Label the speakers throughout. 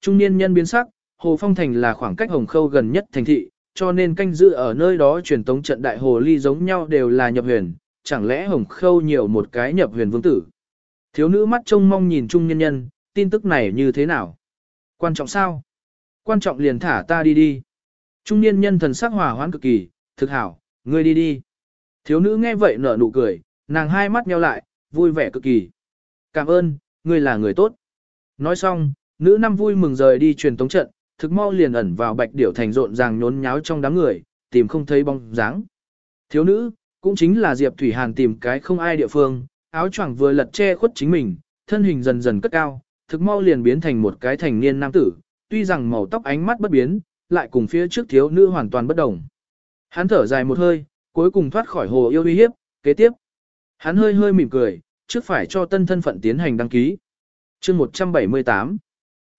Speaker 1: Trung niên nhân biến sắc, Hồ Phong Thành là khoảng cách Hồng Khâu gần nhất thành thị, cho nên canh giữ ở nơi đó truyền tống trận đại hồ ly giống nhau đều là nhập huyền, chẳng lẽ Hồng Khâu nhiều một cái nhập huyền vương tử. Thiếu nữ mắt trông mong nhìn trung niên nhân, tin tức này như thế nào? Quan trọng sao? Quan trọng liền thả ta đi đi. Trung niên nhân thần sắc hòa hoãn cực kỳ, thực hảo, ngươi đi đi. Thiếu nữ nghe vậy nở nụ cười, nàng hai mắt nheo lại, vui vẻ cực kỳ. Cảm ơn, ngươi là người tốt. Nói xong, nữ năm vui mừng rời đi truyền tống trận, thực mau liền ẩn vào bạch điểu thành rộn ràng nhốn nháo trong đám người, tìm không thấy bóng dáng. Thiếu nữ, cũng chính là Diệp Thủy Hàn tìm cái không ai địa phương, áo choàng vừa lật che khuất chính mình, thân hình dần dần cất cao, thực mau liền biến thành một cái thành niên nam tử, tuy rằng màu tóc ánh mắt bất biến, lại cùng phía trước thiếu nữ hoàn toàn bất đồng. Hắn thở dài một hơi, cuối cùng thoát khỏi hồ yêu uy hiếp, kế tiếp. Hắn hơi hơi mỉm cười, trước phải cho tân thân phận tiến hành đăng ký. chương 178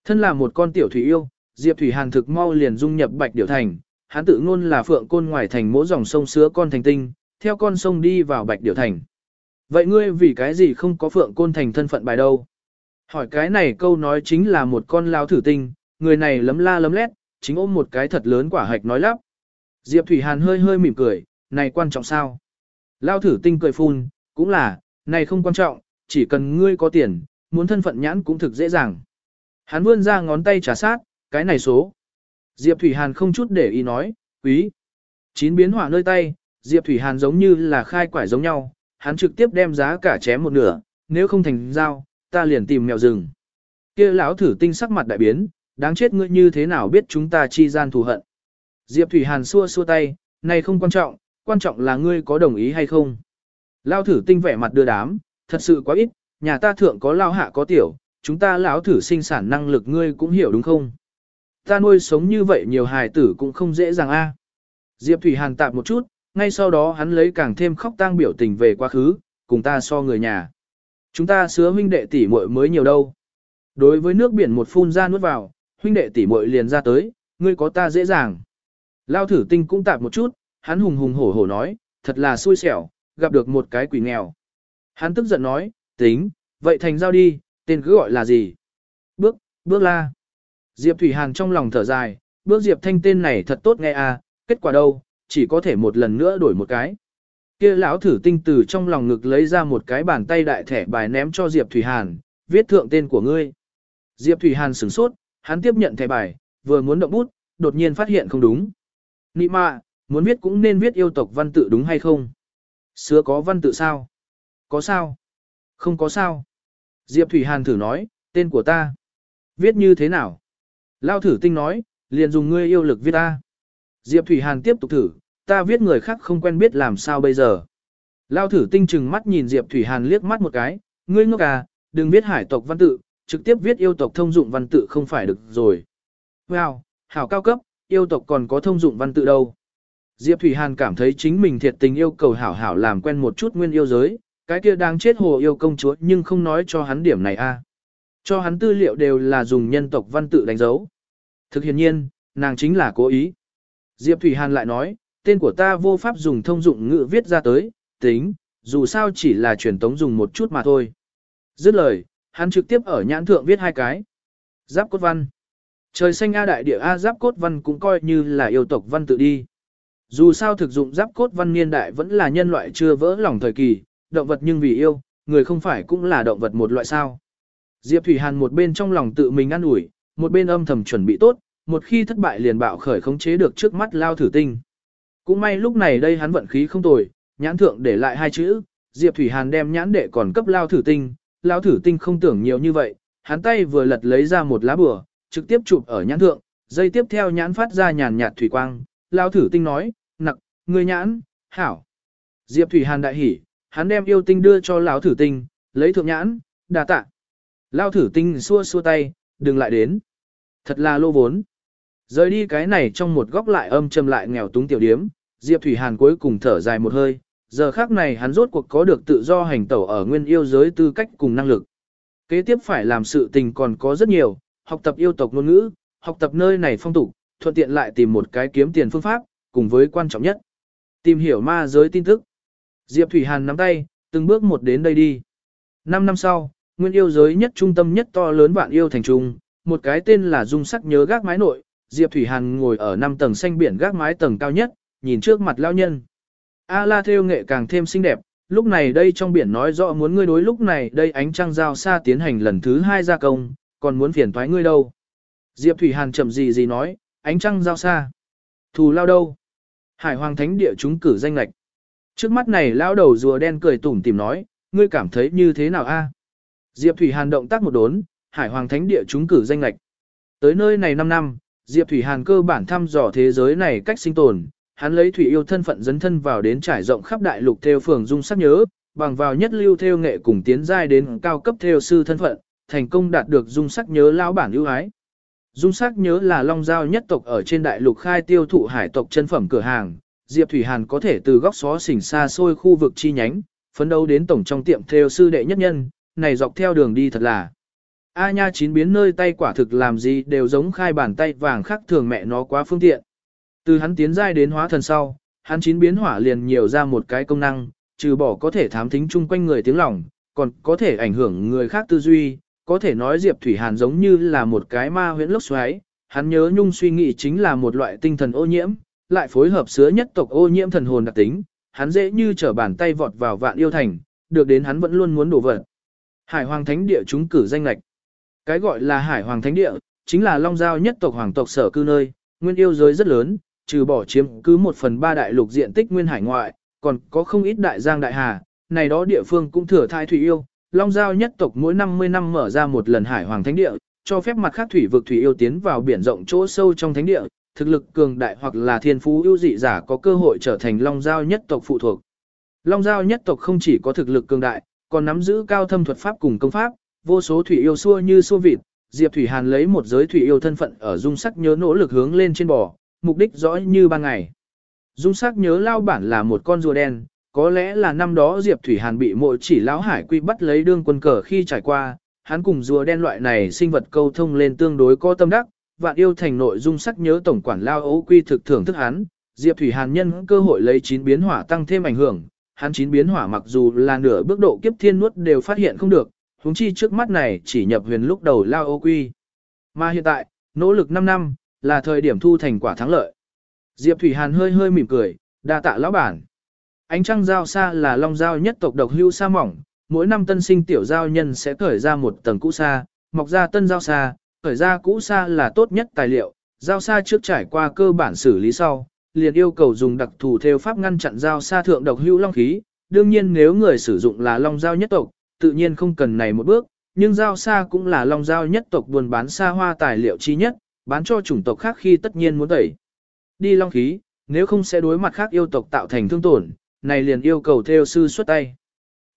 Speaker 1: Thân là một con tiểu thủy yêu, Diệp Thủy Hàn thực mau liền dung nhập Bạch Điểu Thành, hắn tự ngôn là phượng côn ngoài thành mỗi dòng sông sứa con thành tinh, theo con sông đi vào Bạch Điểu Thành. Vậy ngươi vì cái gì không có phượng côn thành thân phận bài đâu? Hỏi cái này câu nói chính là một con lao thử tinh, người này lấm la lấm lét, chính ôm một cái thật lớn quả hạch nói lắp. Diệp Thủy Hàn hơi hơi mỉm cười, này quan trọng sao? Lao thử tinh cười phun, cũng là, này không quan trọng, chỉ cần ngươi có tiền, muốn thân phận nhãn cũng thực dễ dàng. Hắn vươn ra ngón tay trả sát, cái này số. Diệp Thủy Hàn không chút để ý nói, quý. Chín biến hỏa nơi tay, Diệp Thủy Hàn giống như là khai quải giống nhau, hắn trực tiếp đem giá cả chém một nửa, nếu không thành giao, ta liền tìm mèo rừng. Kia lão thử tinh sắc mặt đại biến, đáng chết ngươi như thế nào biết chúng ta chi gian thù hận. Diệp Thủy Hàn xua xua tay, này không quan trọng, quan trọng là ngươi có đồng ý hay không. Lão thử tinh vẻ mặt đưa đám, thật sự quá ít, nhà ta thượng có lao hạ có tiểu, chúng ta lão thử sinh sản năng lực ngươi cũng hiểu đúng không? Ta nuôi sống như vậy nhiều hài tử cũng không dễ dàng a. Diệp Thủy Hàn tạm một chút, ngay sau đó hắn lấy càng thêm khóc tang biểu tình về quá khứ, cùng ta so người nhà. Chúng ta sứa huynh đệ tỷ muội mới nhiều đâu. Đối với nước biển một phun ra nuốt vào, huynh đệ tỷ muội liền ra tới, ngươi có ta dễ dàng. Lao thử tinh cũng tạp một chút, hắn hùng hùng hổ hổ nói, thật là xui xẻo, gặp được một cái quỷ nghèo. Hắn tức giận nói, tính, vậy thành giao đi, tên cứ gọi là gì? Bước, bước la. Diệp Thủy Hàn trong lòng thở dài, bước Diệp Thanh tên này thật tốt nghe à, kết quả đâu, chỉ có thể một lần nữa đổi một cái. Kia lão thử tinh từ trong lòng ngực lấy ra một cái bàn tay đại thẻ bài ném cho Diệp Thủy Hàn, viết thượng tên của ngươi. Diệp Thủy Hàn sửng sốt, hắn tiếp nhận thẻ bài, vừa muốn động bút, đột nhiên phát hiện không đúng. Nị mạ, muốn viết cũng nên viết yêu tộc văn tự đúng hay không? Sứa có văn tự sao? Có sao? Không có sao. Diệp Thủy Hàn thử nói, tên của ta. Viết như thế nào? Lao thử tinh nói, liền dùng ngươi yêu lực viết ta. Diệp Thủy Hàn tiếp tục thử, ta viết người khác không quen biết làm sao bây giờ. Lao thử tinh chừng mắt nhìn Diệp Thủy Hàn liếc mắt một cái, ngươi ngốc à, đừng viết hải tộc văn tự, trực tiếp viết yêu tộc thông dụng văn tự không phải được rồi. Wow, hảo cao cấp, yêu tộc còn có thông dụng văn tự đâu. Diệp Thủy Hàn cảm thấy chính mình thiệt tình yêu cầu hảo hảo làm quen một chút nguyên yêu giới, cái kia đang chết hồ yêu công chúa nhưng không nói cho hắn điểm này a. Cho hắn tư liệu đều là dùng nhân tộc văn tự đánh dấu. Thực hiện nhiên, nàng chính là cố ý. Diệp Thủy Hàn lại nói, tên của ta vô pháp dùng thông dụng ngữ viết ra tới, tính, dù sao chỉ là truyền tống dùng một chút mà thôi. Dứt lời, hắn trực tiếp ở nhãn thượng viết hai cái. Giáp cốt văn. Trời xanh A đại địa A giáp cốt văn cũng coi như là yêu tộc văn tự đi. Dù sao thực dụng giáp cốt văn niên đại vẫn là nhân loại chưa vỡ lòng thời kỳ, động vật nhưng vì yêu, người không phải cũng là động vật một loại sao. Diệp Thủy Hàn một bên trong lòng tự mình ăn ủi, một bên âm thầm chuẩn bị tốt, một khi thất bại liền bạo khởi khống chế được trước mắt lao thử tinh. Cũng may lúc này đây hắn vận khí không tồi, nhãn thượng để lại hai chữ, Diệp Thủy Hàn đem nhãn đệ còn cấp lao thử tinh, lao thử tinh không tưởng nhiều như vậy, hắn tay vừa lật lấy ra một lá bừa, trực tiếp chụp ở nhãn thượng, dây tiếp theo nhãn phát ra nhàn nhạt thủy quang, lao thử tinh nói, nặc, người nhãn, hảo. Diệp Thủy Hàn đại hỉ, hắn đem yêu tinh đưa cho lão thử tinh, lấy thượng nhãn, đà tạ. Lão thử tinh xua xua tay, đừng lại đến. Thật là lô vốn. Rời đi cái này trong một góc lại âm trầm lại nghèo túng tiểu điếm, Diệp Thủy Hàn cuối cùng thở dài một hơi, giờ khác này hắn rốt cuộc có được tự do hành tẩu ở nguyên yêu giới tư cách cùng năng lực. Kế tiếp phải làm sự tình còn có rất nhiều, học tập yêu tộc ngôn ngữ, học tập nơi này phong tục, thuận tiện lại tìm một cái kiếm tiền phương pháp, cùng với quan trọng nhất, tìm hiểu ma giới tin tức. Diệp Thủy Hàn nắm tay, từng bước một đến đây đi. Năm năm sau, nguyên yêu giới nhất trung tâm nhất to lớn vạn yêu thành trung, một cái tên là dung sắc nhớ gác mái nội, Diệp Thủy Hàn ngồi ở năm tầng xanh biển gác mái tầng cao nhất, nhìn trước mặt lao nhân. A la theo nghệ càng thêm xinh đẹp, lúc này đây trong biển nói rõ muốn ngươi đối lúc này đây ánh trăng giao xa tiến hành lần thứ hai gia công, còn muốn phiền thoái ngươi đâu. Diệp Thủy Hàn chậm gì gì nói, ánh trăng giao xa. Thù lao đâu? Hải Hoàng Thánh Địa chúng cử danh lạch. Trước mắt này lão đầu rùa đen cười tủm tìm nói, ngươi cảm thấy như thế nào a? Diệp Thủy Hàn động tác một đốn, Hải Hoàng Thánh Địa chúng cử danh lệch. Tới nơi này 5 năm, Diệp Thủy Hàn cơ bản thăm dò thế giới này cách sinh tồn, hắn lấy thủy yêu thân phận dấn thân vào đến trải rộng khắp đại lục theo phường dung sắc nhớ, bằng vào nhất lưu theo nghệ cùng tiến giai đến cao cấp theo sư thân phận, thành công đạt được dung sắc nhớ lão bản ưu ái. Dung sắc nhớ là long giao nhất tộc ở trên đại lục khai tiêu thụ hải tộc chân phẩm cửa hàng, Diệp Thủy Hàn có thể từ góc xó xỉnh xa xôi khu vực chi nhánh, phấn đấu đến tổng trong tiệm theo sư đệ nhất nhân, này dọc theo đường đi thật là. A nha chín biến nơi tay quả thực làm gì đều giống khai bàn tay vàng khác thường mẹ nó quá phương tiện. Từ hắn tiến giai đến hóa thần sau, hắn chín biến hỏa liền nhiều ra một cái công năng, trừ bỏ có thể thám thính chung quanh người tiếng lòng, còn có thể ảnh hưởng người khác tư duy, có thể nói Diệp Thủy Hàn giống như là một cái ma huyễn lốc xoáy, hắn nhớ nhung suy nghĩ chính là một loại tinh thần ô nhiễm, lại phối hợp sứa nhất tộc ô nhiễm thần hồn đặc tính, hắn dễ như trở bàn tay vọt vào vạn yêu thành, được đến hắn vẫn luôn muốn đổ vật. Hải Hoàng Thánh Địa chúng cử danh lệch. Cái gọi là Hải Hoàng Thánh Địa, chính là Long Giao nhất tộc hoàng tộc sở cư nơi, nguyên yêu giới rất lớn, trừ bỏ chiếm cứ một phần ba đại lục diện tích nguyên hải ngoại, còn có không ít đại giang đại hà, này đó địa phương cũng thừa thai thủy yêu. Long Giao nhất tộc mỗi 50 năm mở ra một lần Hải Hoàng Thánh Địa, cho phép mặt khác thủy vực thủy yêu tiến vào biển rộng chỗ sâu trong thánh địa, thực lực cường đại hoặc là thiên phú ưu dị giả có cơ hội trở thành Long Giao nhất tộc phụ thuộc. Long Giao nhất tộc không chỉ có thực lực cường đại, còn nắm giữ cao thâm thuật pháp cùng công pháp, vô số thủy yêu xua như xua vịt, Diệp Thủy Hàn lấy một giới thủy yêu thân phận ở dung sắc nhớ nỗ lực hướng lên trên bò, mục đích rõ như ban ngày. Dung sắc nhớ lao bản là một con rùa đen, có lẽ là năm đó Diệp Thủy Hàn bị mộ chỉ lão hải quy bắt lấy đương quân cờ khi trải qua, hắn cùng rùa đen loại này sinh vật câu thông lên tương đối có tâm đắc, vạn yêu thành nội dung sắc nhớ tổng quản lao ấu quy thực thưởng thức hắn, Diệp Thủy Hàn nhân cơ hội lấy chín biến hỏa tăng thêm ảnh hưởng, hắn chín biến hỏa mặc dù là nửa bước độ kiếp thiên nuốt đều phát hiện không được, huống chi trước mắt này chỉ nhập huyền lúc đầu lao ấu quy. Mà hiện tại, nỗ lực 5 năm, là thời điểm thu thành quả thắng lợi. Diệp Thủy Hàn hơi hơi mỉm cười, đa tạ lão bản. Ánh trăng giao xa là long giao nhất tộc độc hưu sa mỏng, mỗi năm tân sinh tiểu giao nhân sẽ cởi ra một tầng cũ sa, mọc ra tân giao sa, cởi ra cũ sa là tốt nhất tài liệu, giao sa trước trải qua cơ bản xử lý sau, liền yêu cầu dùng đặc thù theo pháp ngăn chặn giao sa thượng độc hữu long khí. Đương nhiên nếu người sử dụng là long giao nhất tộc, tự nhiên không cần này một bước, nhưng giao sa cũng là long giao nhất tộc buôn bán sa hoa tài liệu chi nhất, bán cho chủng tộc khác khi tất nhiên muốn tẩy. Đi long khí, nếu không sẽ đối mặt khác yêu tộc tạo thành thương tổn, này liền yêu cầu theo sư xuất tay.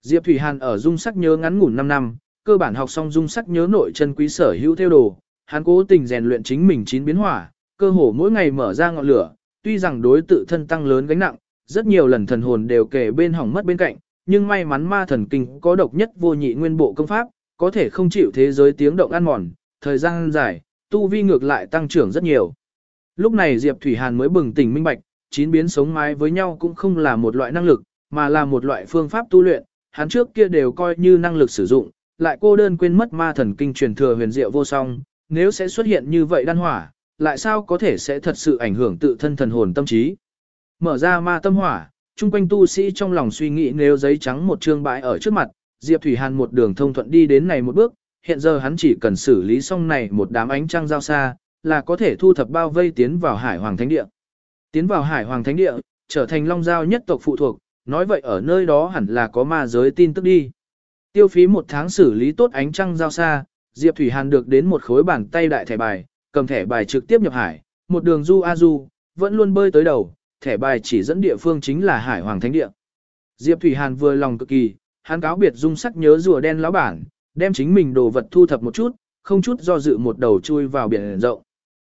Speaker 1: Diệp Thủy Hàn ở dung sắc nhớ ngắn ngủn 5 năm, cơ bản học xong dung sắc nhớ nội chân quý sở hữu theo đồ, hắn cố tình rèn luyện chính mình chín biến hỏa, cơ hồ mỗi ngày mở ra ngọn lửa, tuy rằng đối tự thân tăng lớn gánh nặng, rất nhiều lần thần hồn đều kể bên hỏng mất bên cạnh, nhưng may mắn ma thần kinh có độc nhất vô nhị nguyên bộ công pháp, có thể không chịu thế giới tiếng động ăn mòn, thời gian dài, tu vi ngược lại tăng trưởng rất nhiều. Lúc này Diệp Thủy Hàn mới bừng tỉnh minh bạch, chín biến sống mái với nhau cũng không là một loại năng lực, mà là một loại phương pháp tu luyện, hắn trước kia đều coi như năng lực sử dụng, lại cô đơn quên mất ma thần kinh truyền thừa huyền diệu vô song, nếu sẽ xuất hiện như vậy đan hỏa, lại sao có thể sẽ thật sự ảnh hưởng tự thân thần hồn tâm trí. Mở ra ma tâm hỏa, chung quanh tu sĩ trong lòng suy nghĩ nếu giấy trắng một trương bãi ở trước mặt, Diệp Thủy Hàn một đường thông thuận đi đến này một bước, hiện giờ hắn chỉ cần xử lý xong này một đám ánh trăng giao xa, là có thể thu thập bao vây tiến vào Hải Hoàng Thánh Địa. Tiến vào Hải Hoàng Thánh Địa, trở thành long giao nhất tộc phụ thuộc, nói vậy ở nơi đó hẳn là có ma giới tin tức đi. Tiêu phí một tháng xử lý tốt ánh trăng giao xa, Diệp Thủy Hàn được đến một khối bàn tay đại thẻ bài, cầm thẻ bài trực tiếp nhập hải, một đường du a du, vẫn luôn bơi tới đầu, thẻ bài chỉ dẫn địa phương chính là Hải Hoàng Thánh Địa. Diệp Thủy Hàn vừa lòng cực kỳ, hắn cáo biệt dung sắc nhớ rùa đen lão bản, đem chính mình đồ vật thu thập một chút, không chút do dự một đầu chui vào biển rộng.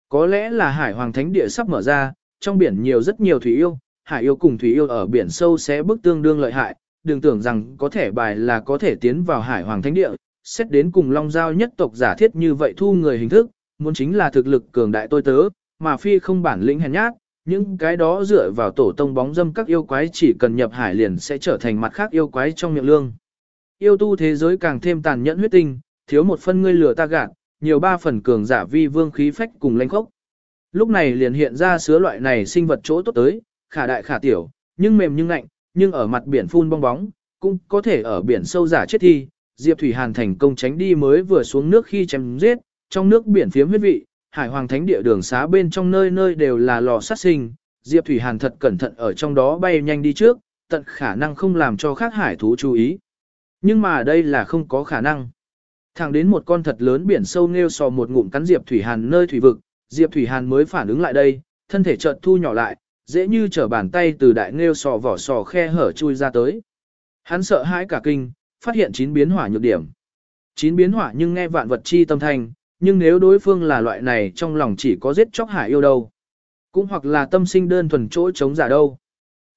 Speaker 1: Có lẽ là Hải Hoàng Thánh Địa sắp mở ra, trong biển nhiều rất nhiều thủy yêu, hải yêu cùng thủy yêu ở biển sâu sẽ bức tương đương lợi hại, đừng tưởng rằng có thể bài là có thể tiến vào Hải Hoàng Thánh Địa, xét đến cùng Long Giao nhất tộc giả thiết như vậy thu người hình thức, muốn chính là thực lực cường đại tôi tớ, mà phi không bản lĩnh hèn nhát, những cái đó dựa vào tổ tông bóng dâm các yêu quái chỉ cần nhập hải liền sẽ trở thành mặt khác yêu quái trong miệng lương. Yêu tu thế giới càng thêm tàn nhẫn huyết tinh, thiếu một phân ngươi lửa ta gạt, nhiều ba phần cường giả vi vương khí phách cùng lãnh khốc. Lúc này liền hiện ra sứa loại này sinh vật chỗ tốt tới, khả đại khả tiểu, nhưng mềm nhưng lạnh, nhưng ở mặt biển phun bong bóng, cũng có thể ở biển sâu giả chết thi. Diệp Thủy Hàn thành công tránh đi mới vừa xuống nước khi chém giết, trong nước biển phiếm huyết vị, hải hoàng thánh địa đường xá bên trong nơi nơi đều là lò sát sinh. Diệp Thủy Hàn thật cẩn thận ở trong đó bay nhanh đi trước, tận khả năng không làm cho khác hải thú chú ý. Nhưng mà đây là không có khả năng. Thẳng đến một con thật lớn biển sâu nêu sò một ngụm cắn Diệp Thủy Hàn nơi thủy vực, Diệp Thủy Hàn mới phản ứng lại đây, thân thể chợt thu nhỏ lại, dễ như trở bàn tay từ đại nghêu sò vỏ sò khe hở chui ra tới. Hắn sợ hãi cả kinh, phát hiện chín biến hỏa nhược điểm. Chín biến hỏa nhưng nghe vạn vật chi tâm thanh, nhưng nếu đối phương là loại này trong lòng chỉ có giết chóc hải yêu đâu. Cũng hoặc là tâm sinh đơn thuần chỗ chống giả đâu.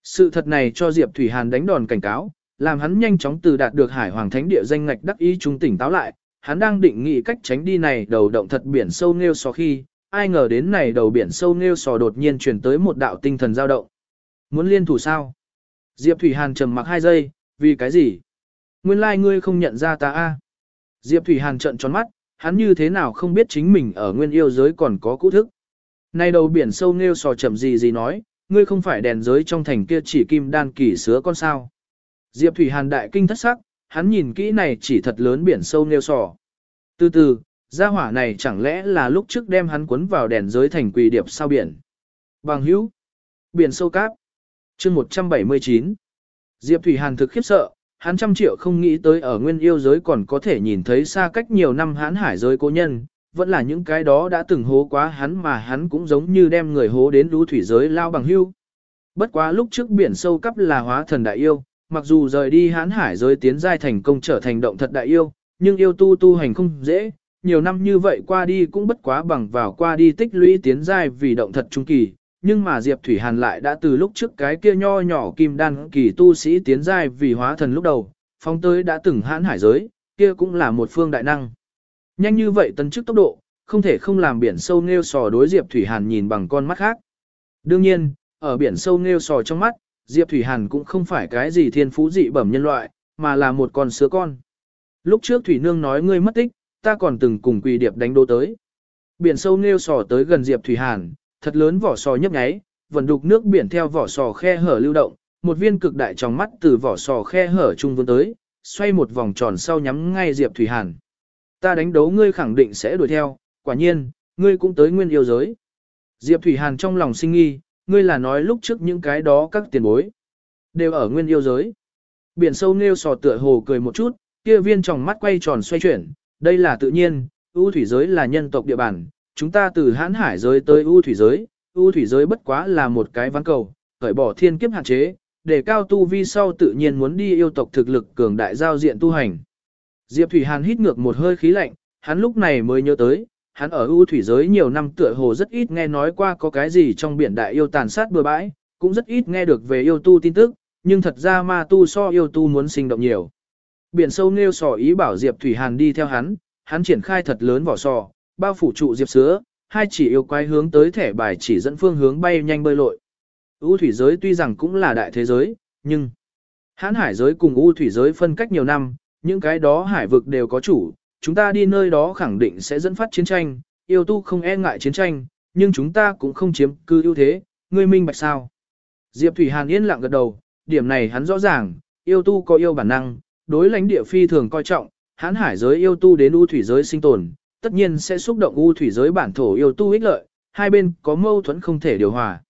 Speaker 1: Sự thật này cho Diệp Thủy Hàn đánh đòn cảnh cáo, làm hắn nhanh chóng từ đạt được hải hoàng thánh địa danh ngạch đắc ý trung tỉnh táo lại, hắn đang định nghĩ cách tránh đi này đầu động thật biển sâu nêu sò khi, ai ngờ đến này đầu biển sâu nêu sò đột nhiên chuyển tới một đạo tinh thần dao động. Muốn liên thủ sao? Diệp Thủy Hàn trầm mặc hai giây, vì cái gì? Nguyên lai like ngươi không nhận ra ta a. Diệp Thủy Hàn trợn tròn mắt, hắn như thế nào không biết chính mình ở nguyên yêu giới còn có cũ thức. Này đầu biển sâu nêu sò chậm gì gì nói, ngươi không phải đèn giới trong thành kia chỉ kim đan kỳ sứa con sao. Diệp Thủy Hàn đại kinh thất sắc, hắn nhìn kỹ này chỉ thật lớn biển sâu nêu sò. Từ từ, gia hỏa này chẳng lẽ là lúc trước đem hắn cuốn vào đèn giới thành quỳ điệp sao biển. Bằng hữu, biển sâu cáp, chương 179. Diệp Thủy Hàn thực khiếp sợ, hắn trăm triệu không nghĩ tới ở nguyên yêu giới còn có thể nhìn thấy xa cách nhiều năm hán hải giới cố nhân, vẫn là những cái đó đã từng hố quá hắn mà hắn cũng giống như đem người hố đến lũ thủy giới lao bằng hưu. Bất quá lúc trước biển sâu cấp là hóa thần đại yêu, mặc dù rời đi hán hải giới tiến giai thành công trở thành động thật đại yêu, nhưng yêu tu tu hành không dễ, nhiều năm như vậy qua đi cũng bất quá bằng vào qua đi tích lũy tiến giai vì động thật trung kỳ, nhưng mà Diệp Thủy Hàn lại đã từ lúc trước cái kia nho nhỏ kim đan kỳ tu sĩ tiến giai vì hóa thần lúc đầu, phong tới đã từng hãn hải giới, kia cũng là một phương đại năng. Nhanh như vậy tấn chức tốc độ, không thể không làm biển sâu nêu sò đối Diệp Thủy Hàn nhìn bằng con mắt khác. Đương nhiên, ở biển sâu nêu sò trong mắt, Diệp Thủy Hàn cũng không phải cái gì thiên phú dị bẩm nhân loại, mà là một con sứa con. Lúc trước Thủy Nương nói ngươi mất tích, ta còn từng cùng quỳ điệp đánh đô tới. Biển sâu nêu sò tới gần Diệp Thủy Hàn, thật lớn vỏ sò nhấp nháy, vận đục nước biển theo vỏ sò khe hở lưu động, một viên cực đại trong mắt từ vỏ sò khe hở trung vươn tới, xoay một vòng tròn sau nhắm ngay Diệp Thủy Hàn. Ta đánh đấu ngươi khẳng định sẽ đuổi theo, quả nhiên, ngươi cũng tới nguyên yêu giới. Diệp Thủy Hàn trong lòng sinh nghi, ngươi là nói lúc trước những cái đó các tiền bối, đều ở nguyên yêu giới. Biển sâu nêu sò tựa hồ cười một chút, kia viên trong mắt quay tròn xoay chuyển, đây là tự nhiên, ưu thủy giới là nhân tộc địa bàn, chúng ta từ hãn hải giới tới ưu thủy giới, ưu thủy giới bất quá là một cái ván cầu, khởi bỏ thiên kiếp hạn chế, để cao tu vi sau tự nhiên muốn đi yêu tộc thực lực cường đại giao diện tu hành. Diệp Thủy Hàn hít ngược một hơi khí lạnh, hắn lúc này mới nhớ tới, hắn ở ưu thủy giới nhiều năm tựa hồ rất ít nghe nói qua có cái gì trong biển đại yêu tàn sát bừa bãi, cũng rất ít nghe được về yêu tu tin tức, nhưng thật ra ma tu so yêu tu muốn sinh động nhiều. Biển sâu nêu sò ý bảo Diệp Thủy Hàn đi theo hắn, hắn triển khai thật lớn vỏ sò, bao phủ trụ Diệp Sứa, hai chỉ yêu quái hướng tới thẻ bài chỉ dẫn phương hướng bay nhanh bơi lội. U thủy giới tuy rằng cũng là đại thế giới, nhưng hãn hải giới cùng U thủy giới phân cách nhiều năm, những cái đó hải vực đều có chủ, chúng ta đi nơi đó khẳng định sẽ dẫn phát chiến tranh, yêu tu không e ngại chiến tranh, nhưng chúng ta cũng không chiếm cư ưu thế, ngươi minh bạch sao. Diệp Thủy Hàn yên lặng gật đầu, điểm này hắn rõ ràng, yêu tu có yêu bản năng, đối lãnh địa phi thường coi trọng, hãn hải giới yêu tu đến u thủy giới sinh tồn, tất nhiên sẽ xúc động u thủy giới bản thổ yêu tu ích lợi, hai bên có mâu thuẫn không thể điều hòa.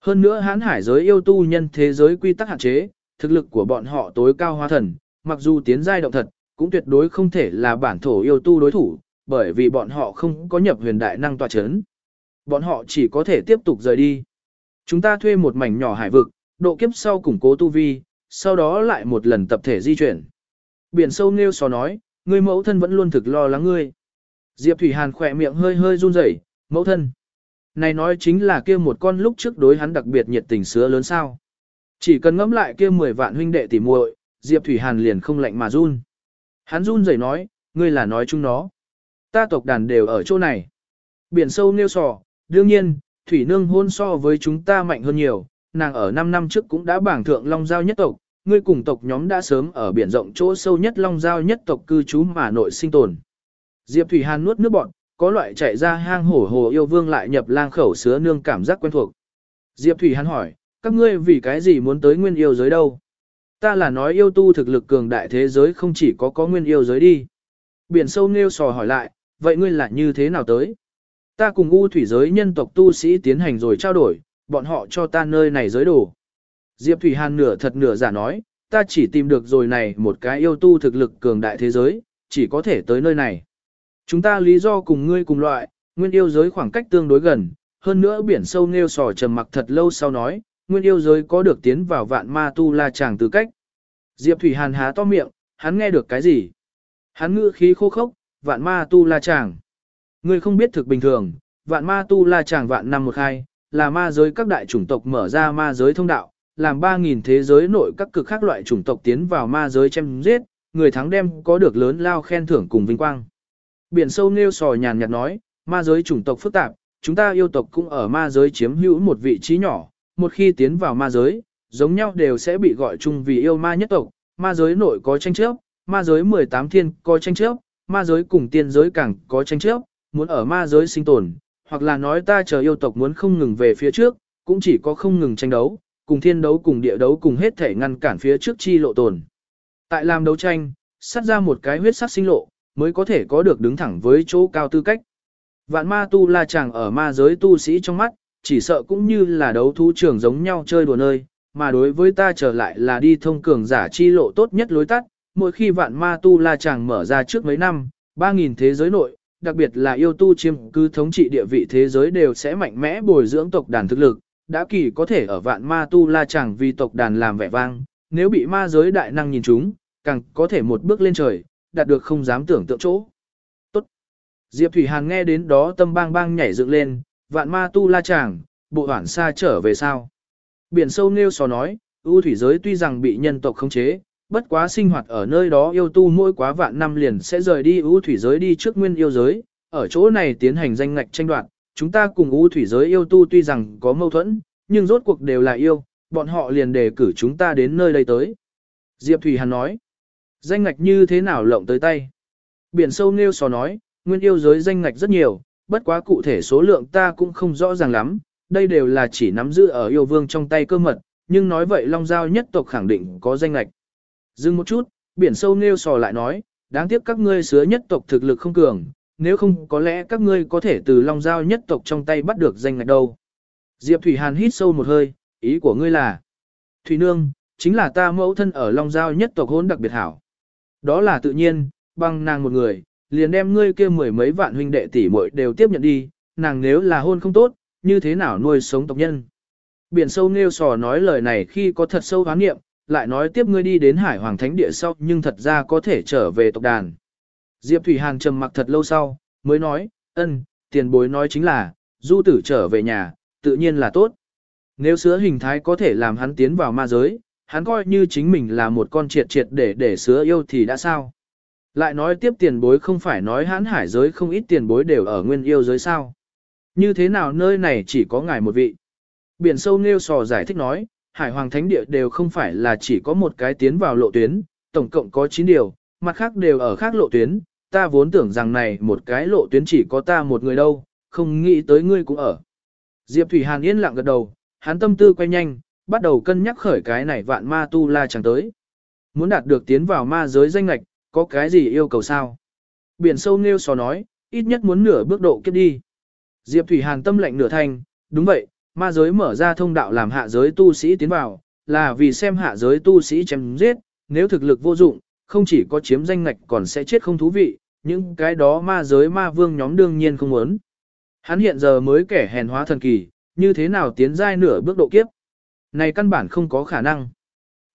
Speaker 1: Hơn nữa hãn hải giới yêu tu nhân thế giới quy tắc hạn chế, thực lực của bọn họ tối cao hóa thần, mặc dù tiến giai động thật, cũng tuyệt đối không thể là bản thổ yêu tu đối thủ, bởi vì bọn họ không có nhập huyền đại năng tòa chấn. Bọn họ chỉ có thể tiếp tục rời đi. Chúng ta thuê một mảnh nhỏ hải vực, độ kiếp sau củng cố tu vi, sau đó lại một lần tập thể di chuyển. Biển sâu nêu so nói, người mẫu thân vẫn luôn thực lo lắng ngươi. Diệp Thủy Hàn khỏe miệng hơi hơi run rẩy, mẫu thân. Này nói chính là kia một con lúc trước đối hắn đặc biệt nhiệt tình sứa lớn sao. Chỉ cần ngẫm lại kia 10 vạn huynh đệ tỉ muội, Diệp Thủy Hàn liền không lạnh mà run. Hắn run rẩy nói, ngươi là nói chung nó. Ta tộc đàn đều ở chỗ này. Biển sâu nêu sò, đương nhiên, Thủy Nương hôn so với chúng ta mạnh hơn nhiều, nàng ở 5 năm trước cũng đã bảng thượng Long Giao nhất tộc, ngươi cùng tộc nhóm đã sớm ở biển rộng chỗ sâu nhất Long Giao nhất tộc cư trú mà nội sinh tồn. Diệp Thủy Hàn nuốt nước bọt, có loại chạy ra hang hổ hồ yêu vương lại nhập lang khẩu sứa nương cảm giác quen thuộc. Diệp Thủy Hàn hỏi, các ngươi vì cái gì muốn tới nguyên yêu giới đâu? Ta là nói yêu tu thực lực cường đại thế giới không chỉ có có nguyên yêu giới đi. Biển sâu nêu sò hỏi lại, vậy ngươi là như thế nào tới? Ta cùng u thủy giới nhân tộc tu sĩ tiến hành rồi trao đổi, bọn họ cho ta nơi này giới đồ. Diệp Thủy Hàn nửa thật nửa giả nói, ta chỉ tìm được rồi này một cái yêu tu thực lực cường đại thế giới, chỉ có thể tới nơi này. Chúng ta lý do cùng ngươi cùng loại, nguyên yêu giới khoảng cách tương đối gần, hơn nữa biển sâu nêu sò trầm mặc thật lâu sau nói, nguyên yêu giới có được tiến vào vạn ma tu la chàng tư cách. Diệp Thủy Hàn há to miệng, hắn nghe được cái gì? Hắn ngữ khí khô khốc, vạn ma tu la chàng. Ngươi không biết thực bình thường, vạn ma tu la chàng vạn năm một hai, là ma giới các đại chủng tộc mở ra ma giới thông đạo, làm 3.000 thế giới nội các cực khác loại chủng tộc tiến vào ma giới chém giết, người thắng đem có được lớn lao khen thưởng cùng vinh quang. Biển sâu nêu sò nhàn nhạt nói, ma giới chủng tộc phức tạp, chúng ta yêu tộc cũng ở ma giới chiếm hữu một vị trí nhỏ, một khi tiến vào ma giới, giống nhau đều sẽ bị gọi chung vì yêu ma nhất tộc, ma giới nội có tranh chấp, ma giới 18 thiên có tranh chấp, ma giới cùng tiên giới càng có tranh chấp, muốn ở ma giới sinh tồn, hoặc là nói ta chờ yêu tộc muốn không ngừng về phía trước, cũng chỉ có không ngừng tranh đấu, cùng thiên đấu cùng địa đấu cùng hết thể ngăn cản phía trước chi lộ tồn. Tại làm đấu tranh, sát ra một cái huyết sắc sinh lộ, mới có thể có được đứng thẳng với chỗ cao tư cách. Vạn ma tu la chàng ở ma giới tu sĩ trong mắt, chỉ sợ cũng như là đấu thú trường giống nhau chơi đùa nơi, mà đối với ta trở lại là đi thông cường giả chi lộ tốt nhất lối tắt, mỗi khi vạn ma tu la chàng mở ra trước mấy năm, 3.000 thế giới nội, đặc biệt là yêu tu chiêm cư thống trị địa vị thế giới đều sẽ mạnh mẽ bồi dưỡng tộc đàn thực lực, đã kỳ có thể ở vạn ma tu la chẳng vì tộc đàn làm vẻ vang, nếu bị ma giới đại năng nhìn chúng, càng có thể một bước lên trời, đạt được không dám tưởng tượng chỗ. Tốt. Diệp Thủy Hàn nghe đến đó tâm bang bang nhảy dựng lên, vạn ma tu la chàng, bộ hoảng xa trở về sao. Biển sâu nêu sò nói, ưu thủy giới tuy rằng bị nhân tộc khống chế, bất quá sinh hoạt ở nơi đó yêu tu mỗi quá vạn năm liền sẽ rời đi ưu thủy giới đi trước nguyên yêu giới, ở chỗ này tiến hành danh ngạch tranh đoạt, chúng ta cùng ưu thủy giới yêu tu tuy rằng có mâu thuẫn, nhưng rốt cuộc đều là yêu, bọn họ liền đề cử chúng ta đến nơi đây tới. Diệp Thủy Hàn nói, danh ngạch như thế nào lộng tới tay? Biển sâu nêu sò nói, nguyên yêu giới danh ngạch rất nhiều, bất quá cụ thể số lượng ta cũng không rõ ràng lắm, đây đều là chỉ nắm giữ ở yêu vương trong tay cơ mật, nhưng nói vậy Long Giao nhất tộc khẳng định có danh ngạch. Dừng một chút, biển sâu nêu sò lại nói, đáng tiếc các ngươi sứa nhất tộc thực lực không cường, nếu không có lẽ các ngươi có thể từ Long Giao nhất tộc trong tay bắt được danh ngạch đâu. Diệp Thủy Hàn hít sâu một hơi, ý của ngươi là, Thủy Nương, chính là ta mẫu thân ở Long Giao nhất tộc hôn đặc biệt hảo. Đó là tự nhiên, bằng nàng một người, liền đem ngươi kia mười mấy vạn huynh đệ tỷ muội đều tiếp nhận đi, nàng nếu là hôn không tốt, như thế nào nuôi sống tộc nhân. Biển sâu nêu sò nói lời này khi có thật sâu hoán nghiệm, lại nói tiếp ngươi đi đến hải hoàng thánh địa sau nhưng thật ra có thể trở về tộc đàn. Diệp Thủy Hàn trầm mặc thật lâu sau, mới nói, ân, tiền bối nói chính là, du tử trở về nhà, tự nhiên là tốt. Nếu sứa hình thái có thể làm hắn tiến vào ma giới, hắn coi như chính mình là một con triệt triệt để để sứa yêu thì đã sao. Lại nói tiếp tiền bối không phải nói hắn hải giới không ít tiền bối đều ở nguyên yêu giới sao. Như thế nào nơi này chỉ có ngài một vị. Biển sâu nêu sò giải thích nói, hải hoàng thánh địa đều không phải là chỉ có một cái tiến vào lộ tuyến, tổng cộng có 9 điều, mặt khác đều ở khác lộ tuyến, ta vốn tưởng rằng này một cái lộ tuyến chỉ có ta một người đâu, không nghĩ tới ngươi cũng ở. Diệp Thủy Hàn yên lặng gật đầu, hắn tâm tư quay nhanh, bắt đầu cân nhắc khởi cái này vạn ma tu la chẳng tới. Muốn đạt được tiến vào ma giới danh lạch, có cái gì yêu cầu sao? Biển sâu nêu sò nói, ít nhất muốn nửa bước độ kiếp đi. Diệp Thủy Hàn tâm lệnh nửa thanh, đúng vậy, ma giới mở ra thông đạo làm hạ giới tu sĩ tiến vào, là vì xem hạ giới tu sĩ chém giết, nếu thực lực vô dụng, không chỉ có chiếm danh ngạch còn sẽ chết không thú vị, những cái đó ma giới ma vương nhóm đương nhiên không muốn. Hắn hiện giờ mới kẻ hèn hóa thần kỳ, như thế nào tiến giai nửa bước độ kiếp. Này căn bản không có khả năng.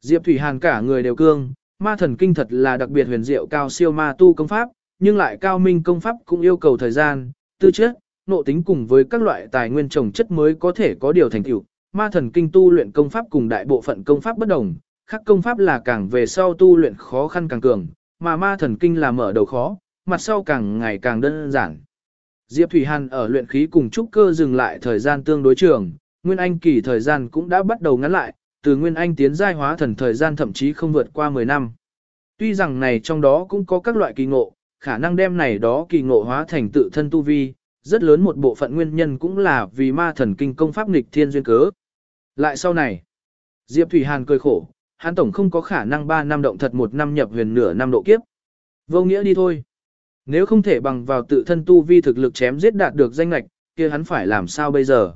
Speaker 1: Diệp Thủy Hàn cả người đều cương, ma thần kinh thật là đặc biệt huyền diệu cao siêu ma tu công pháp, nhưng lại cao minh công pháp cũng yêu cầu thời gian, tư chất, nộ tính cùng với các loại tài nguyên trồng chất mới có thể có điều thành tựu. Ma thần kinh tu luyện công pháp cùng đại bộ phận công pháp bất đồng, khác công pháp là càng về sau tu luyện khó khăn càng cường, mà ma thần kinh là mở đầu khó, mặt sau càng ngày càng đơn giản. Diệp Thủy Hàn ở luyện khí cùng trúc cơ dừng lại thời gian tương đối trường, Nguyên Anh kỳ thời gian cũng đã bắt đầu ngắn lại, từ Nguyên Anh tiến giai hóa thần thời gian thậm chí không vượt qua 10 năm. Tuy rằng này trong đó cũng có các loại kỳ ngộ, khả năng đem này đó kỳ ngộ hóa thành tự thân tu vi, rất lớn một bộ phận nguyên nhân cũng là vì ma thần kinh công pháp nghịch thiên duyên cớ. Lại sau này, Diệp Thủy Hàn cười khổ, hắn tổng không có khả năng 3 năm động thật một năm nhập huyền nửa năm độ kiếp. Vô nghĩa đi thôi. Nếu không thể bằng vào tự thân tu vi thực lực chém giết đạt được danh lạch, kia hắn phải làm sao bây giờ?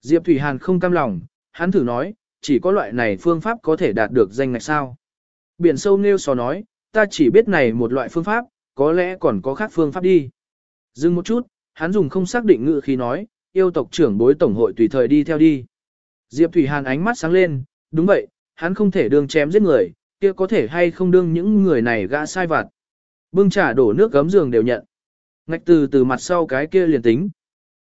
Speaker 1: Diệp Thủy Hàn không cam lòng, hắn thử nói, chỉ có loại này phương pháp có thể đạt được danh ngạch sao? Biển sâu nêu sò nói, ta chỉ biết này một loại phương pháp, có lẽ còn có khác phương pháp đi. Dừng một chút, hắn dùng không xác định ngữ khi nói, yêu tộc trưởng bối tổng hội tùy thời đi theo đi. Diệp Thủy Hàn ánh mắt sáng lên, đúng vậy, hắn không thể đương chém giết người, kia có thể hay không đương những người này gã sai vặt. Bưng trà đổ nước gấm giường đều nhận. Ngạch từ từ mặt sau cái kia liền tính.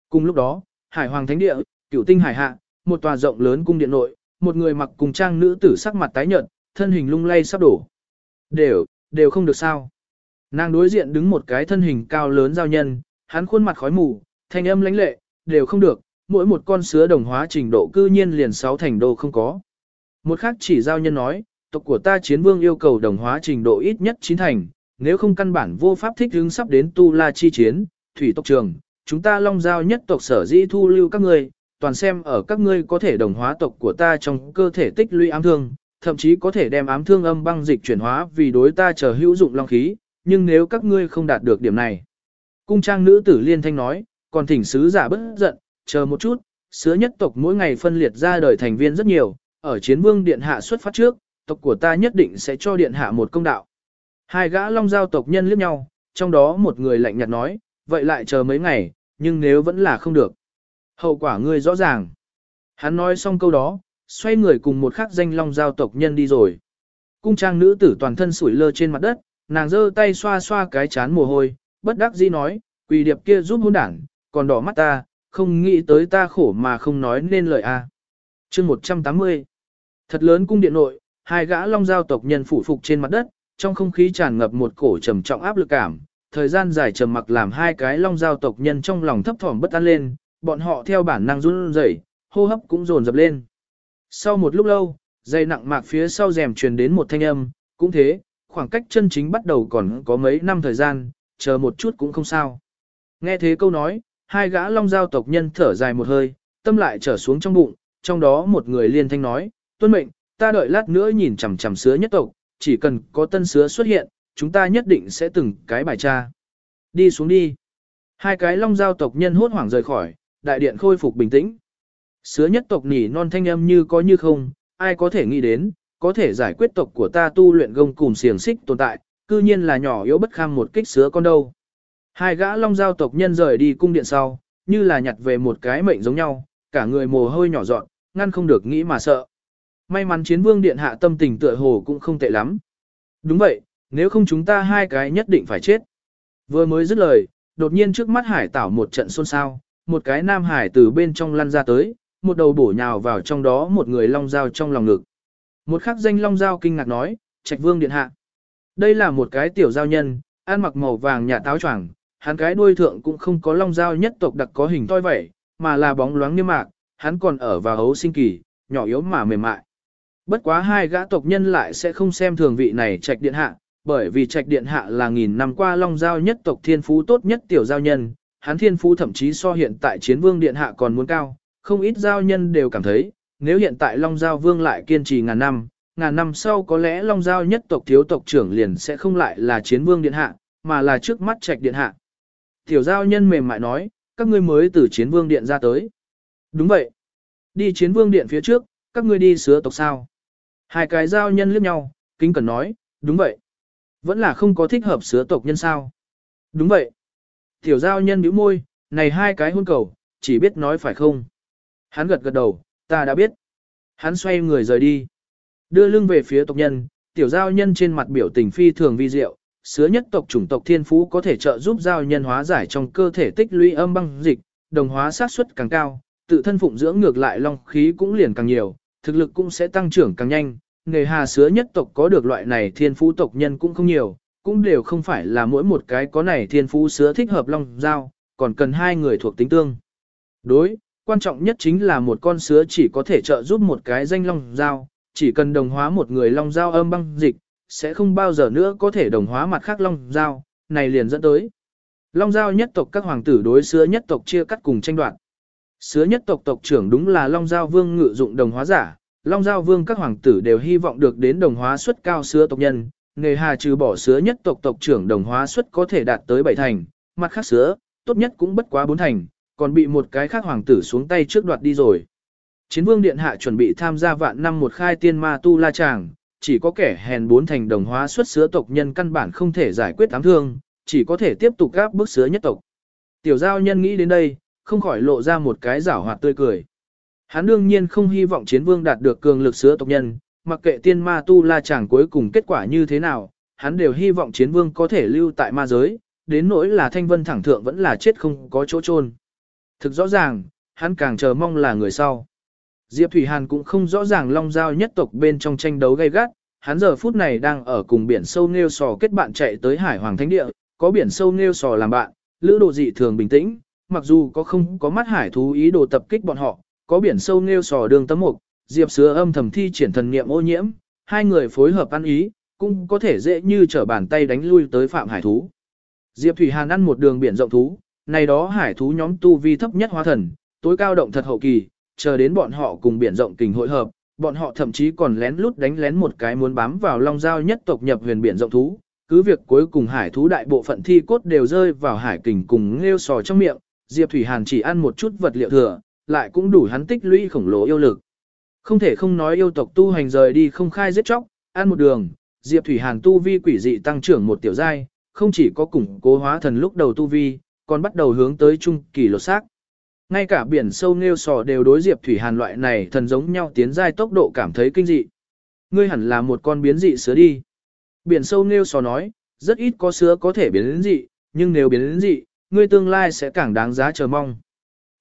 Speaker 1: Cùng lúc đó, Hải Hoàng Thánh Địa, Cửu Tinh Hải Hạ, một tòa rộng lớn cung điện nội, một người mặc cùng trang nữ tử sắc mặt tái nhợt, thân hình lung lay sắp đổ. Đều, đều không được sao. Nàng đối diện đứng một cái thân hình cao lớn giao nhân, hắn khuôn mặt khói mù, thanh âm lãnh lệ, đều không được, mỗi một con sứa đồng hóa trình độ cư nhiên liền sáu thành đô không có. Một khác chỉ giao nhân nói, tộc của ta chiến vương yêu cầu đồng hóa trình độ ít nhất chín thành, nếu không căn bản vô pháp thích ứng sắp đến tu la chi chiến, thủy tộc trường, chúng ta long giao nhất tộc sở dĩ thu lưu các ngươi, toàn xem ở các ngươi có thể đồng hóa tộc của ta trong cơ thể tích lũy ám thương, thậm chí có thể đem ám thương âm băng dịch chuyển hóa vì đối ta chờ hữu dụng long khí, nhưng nếu các ngươi không đạt được điểm này. Cung trang nữ tử liên thanh nói, còn thỉnh sứ giả bất giận, chờ một chút, sứa nhất tộc mỗi ngày phân liệt ra đời thành viên rất nhiều, ở chiến vương điện hạ xuất phát trước, tộc của ta nhất định sẽ cho điện hạ một công đạo. Hai gã long giao tộc nhân liếc nhau, trong đó một người lạnh nhạt nói, vậy lại chờ mấy ngày, nhưng nếu vẫn là không được. Hậu quả ngươi rõ ràng. Hắn nói xong câu đó, xoay người cùng một khắc danh long giao tộc nhân đi rồi. Cung trang nữ tử toàn thân sủi lơ trên mặt đất, nàng giơ tay xoa xoa cái chán mồ hôi, bất đắc dĩ nói, quỷ điệp kia giúp hôn đảng, còn đỏ mắt ta, không nghĩ tới ta khổ mà không nói nên lời a. À. Chương 180 Thật lớn cung điện nội, hai gã long giao tộc nhân phủ phục trên mặt đất, trong không khí tràn ngập một cổ trầm trọng áp lực cảm, thời gian dài trầm mặc làm hai cái long giao tộc nhân trong lòng thấp thỏm bất an lên, bọn họ theo bản năng run rẩy, hô hấp cũng dồn dập lên. Sau một lúc lâu, dây nặng mạc phía sau rèm truyền đến một thanh âm, cũng thế, khoảng cách chân chính bắt đầu còn có mấy năm thời gian, chờ một chút cũng không sao. Nghe thế câu nói, hai gã long giao tộc nhân thở dài một hơi, tâm lại trở xuống trong bụng, trong đó một người liên thanh nói, tuân mệnh, ta đợi lát nữa nhìn chằm chằm sứa nhất tộc, chỉ cần có tân sứa xuất hiện, chúng ta nhất định sẽ từng cái bài tra. Đi xuống đi. Hai cái long giao tộc nhân hốt hoảng rời khỏi, đại điện khôi phục bình tĩnh. Sứa nhất tộc nỉ non thanh âm như có như không, ai có thể nghĩ đến, có thể giải quyết tộc của ta tu luyện gông cùng xiềng xích tồn tại, cư nhiên là nhỏ yếu bất kham một kích sứa con đâu. Hai gã long giao tộc nhân rời đi cung điện sau, như là nhặt về một cái mệnh giống nhau, cả người mồ hôi nhỏ dọn, ngăn không được nghĩ mà sợ. May mắn chiến vương điện hạ tâm tình tựa hồ cũng không tệ lắm. Đúng vậy, nếu không chúng ta hai cái nhất định phải chết. Vừa mới dứt lời, đột nhiên trước mắt hải tảo một trận xôn xao, một cái nam hải từ bên trong lăn ra tới, một đầu bổ nhào vào trong đó một người long dao trong lòng ngực. Một khắc danh long dao kinh ngạc nói, trạch vương điện hạ. Đây là một cái tiểu giao nhân, ăn mặc màu vàng nhà táo choàng, hắn cái đuôi thượng cũng không có long dao nhất tộc đặc có hình toi vậy, mà là bóng loáng như mạc, hắn còn ở vào hấu sinh kỳ, nhỏ yếu mà mềm mại. Bất quá hai gã tộc nhân lại sẽ không xem thường vị này trạch điện hạ, bởi vì trạch điện hạ là nghìn năm qua long giao nhất tộc thiên phú tốt nhất tiểu giao nhân, hắn thiên phú thậm chí so hiện tại chiến vương điện hạ còn muốn cao, không ít giao nhân đều cảm thấy, nếu hiện tại long giao vương lại kiên trì ngàn năm, ngàn năm sau có lẽ long giao nhất tộc thiếu tộc trưởng liền sẽ không lại là chiến vương điện hạ, mà là trước mắt trạch điện hạ. Tiểu giao nhân mềm mại nói, các ngươi mới từ chiến vương điện ra tới. Đúng vậy. Đi chiến vương điện phía trước, các ngươi đi sứa tộc sao. Hai cái giao nhân liếc nhau, kính cẩn nói, đúng vậy. Vẫn là không có thích hợp sứa tộc nhân sao. Đúng vậy. Tiểu giao nhân bĩu môi, này hai cái hôn cầu, chỉ biết nói phải không. Hắn gật gật đầu, ta đã biết. Hắn xoay người rời đi. Đưa lưng về phía tộc nhân, tiểu giao nhân trên mặt biểu tình phi thường vi diệu. Sứa nhất tộc chủng tộc thiên phú có thể trợ giúp giao nhân hóa giải trong cơ thể tích lũy âm băng dịch, đồng hóa sát suất càng cao, tự thân phụng dưỡng ngược lại long khí cũng liền càng nhiều, thực lực cũng sẽ tăng trưởng càng nhanh. Nghề hà sứa nhất tộc có được loại này thiên phú tộc nhân cũng không nhiều, cũng đều không phải là mỗi một cái có này thiên phú sứa thích hợp long giao, còn cần hai người thuộc tính tương. Đối, quan trọng nhất chính là một con sứa chỉ có thể trợ giúp một cái danh long giao, chỉ cần đồng hóa một người long giao âm băng dịch, sẽ không bao giờ nữa có thể đồng hóa mặt khác long giao, này liền dẫn tới. Long giao nhất tộc các hoàng tử đối sứa nhất tộc chia cắt cùng tranh đoạt. Sứa nhất tộc tộc trưởng đúng là Long giao vương ngự dụng đồng hóa giả, Long giao vương các hoàng tử đều hy vọng được đến đồng hóa suất cao sứa tộc nhân, nghề hà trừ bỏ sứa nhất tộc tộc trưởng đồng hóa suất có thể đạt tới bảy thành, mặt khác sứa, tốt nhất cũng bất quá bốn thành, còn bị một cái khác hoàng tử xuống tay trước đoạt đi rồi. Chiến vương điện hạ chuẩn bị tham gia vạn năm một khai tiên ma tu la tràng, chỉ có kẻ hèn bốn thành đồng hóa xuất sứa tộc nhân căn bản không thể giải quyết ám thương, chỉ có thể tiếp tục gáp bước sứa nhất tộc. Tiểu giao nhân nghĩ đến đây, không khỏi lộ ra một cái giảo hoạt tươi cười. Hắn đương nhiên không hy vọng chiến vương đạt được cường lực sứa tộc nhân, mặc kệ tiên ma tu la chàng cuối cùng kết quả như thế nào, hắn đều hy vọng chiến vương có thể lưu tại ma giới, đến nỗi là thanh vân thẳng thượng vẫn là chết không có chỗ chôn. Thực rõ ràng, hắn càng chờ mong là người sau. Diệp Thủy Hàn cũng không rõ ràng long giao nhất tộc bên trong tranh đấu gay gắt, hắn giờ phút này đang ở cùng biển sâu nêu sò kết bạn chạy tới hải hoàng thánh địa, có biển sâu nêu sò làm bạn, lữ đồ dị thường bình tĩnh, mặc dù có không có mắt hải thú ý đồ tập kích bọn họ, có biển sâu nêu sò đường tấm mục, Diệp Sứa âm thầm thi triển thần niệm ô nhiễm, hai người phối hợp ăn ý, cũng có thể dễ như trở bàn tay đánh lui tới phạm hải thú. Diệp Thủy Hàn ăn một đường biển rộng thú, này đó hải thú nhóm tu vi thấp nhất hóa thần, tối cao động thật hậu kỳ, chờ đến bọn họ cùng biển rộng kình hội hợp, bọn họ thậm chí còn lén lút đánh lén một cái muốn bám vào long giao nhất tộc nhập huyền biển rộng thú. Cứ việc cuối cùng hải thú đại bộ phận thi cốt đều rơi vào hải kình cùng nghêu sò trong miệng, Diệp Thủy Hàn chỉ ăn một chút vật liệu thừa, lại cũng đủ hắn tích lũy khổng lồ yêu lực. Không thể không nói yêu tộc tu hành rời đi không khai giết chóc, ăn một đường, Diệp Thủy Hàn tu vi quỷ dị tăng trưởng một tiểu giai, không chỉ có củng cố hóa thần lúc đầu tu vi, còn bắt đầu hướng tới trung kỳ lột xác. Ngay cả biển sâu nêu sò đều đối Diệp Thủy Hàn loại này thần giống nhau tiến giai tốc độ cảm thấy kinh dị. Ngươi hẳn là một con biến dị sứa đi. Biển sâu nêu sò nói, rất ít có sứa có thể biến dị, nhưng nếu biến dị, ngươi tương lai sẽ càng đáng giá chờ mong.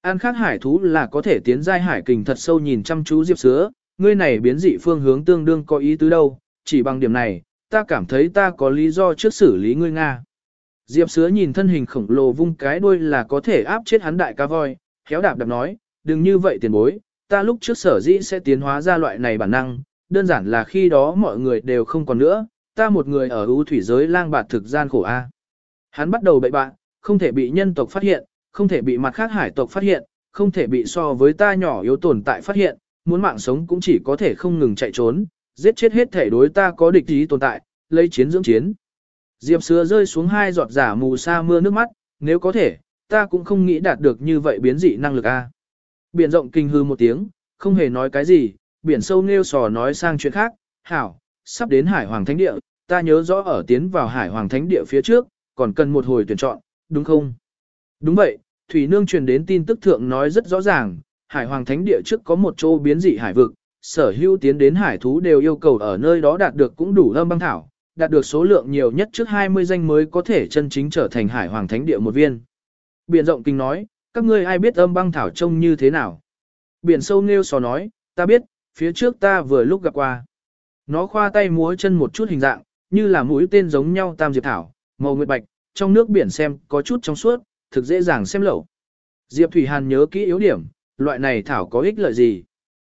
Speaker 1: An khác hải thú là có thể tiến giai hải kình thật sâu nhìn chăm chú Diệp sứa, ngươi này biến dị phương hướng tương đương có ý tứ đâu, chỉ bằng điểm này, ta cảm thấy ta có lý do trước xử lý ngươi Nga. Diệp sứa nhìn thân hình khổng lồ vung cái đuôi là có thể áp chết hắn đại ca voi, khéo đạp đạp nói, đừng như vậy tiền bối, ta lúc trước sở dĩ sẽ tiến hóa ra loại này bản năng, đơn giản là khi đó mọi người đều không còn nữa, ta một người ở ưu thủy giới lang bạt thực gian khổ a. Hắn bắt đầu bậy bạn, không thể bị nhân tộc phát hiện, không thể bị mặt khác hải tộc phát hiện, không thể bị so với ta nhỏ yếu tồn tại phát hiện, muốn mạng sống cũng chỉ có thể không ngừng chạy trốn, giết chết hết thể đối ta có địch ý tồn tại, lấy chiến dưỡng chiến. Diệp sứa rơi xuống hai giọt giả mù sa mưa nước mắt, nếu có thể, ta cũng không nghĩ đạt được như vậy biến dị năng lực a. Biển rộng kinh hư một tiếng, không hề nói cái gì, biển sâu nêu sò nói sang chuyện khác, hảo, sắp đến Hải Hoàng Thánh Địa, ta nhớ rõ ở tiến vào Hải Hoàng Thánh Địa phía trước, còn cần một hồi tuyển chọn, đúng không? Đúng vậy, Thủy Nương truyền đến tin tức thượng nói rất rõ ràng, Hải Hoàng Thánh Địa trước có một chỗ biến dị hải vực, sở hữu tiến đến hải thú đều yêu cầu ở nơi đó đạt được cũng đủ âm băng thảo, đạt được số lượng nhiều nhất trước 20 danh mới có thể chân chính trở thành Hải Hoàng Thánh Địa một viên. Biển rộng kinh nói, các ngươi ai biết âm băng thảo trông như thế nào? Biển sâu nêu sò nói, ta biết, phía trước ta vừa lúc gặp qua. Nó khoa tay múa chân một chút hình dạng, như là mũi tên giống nhau tam diệp thảo, màu nguyệt bạch, trong nước biển xem có chút trong suốt, thực dễ dàng xem lẩu. Diệp Thủy Hàn nhớ kỹ yếu điểm, loại này thảo có ích lợi gì?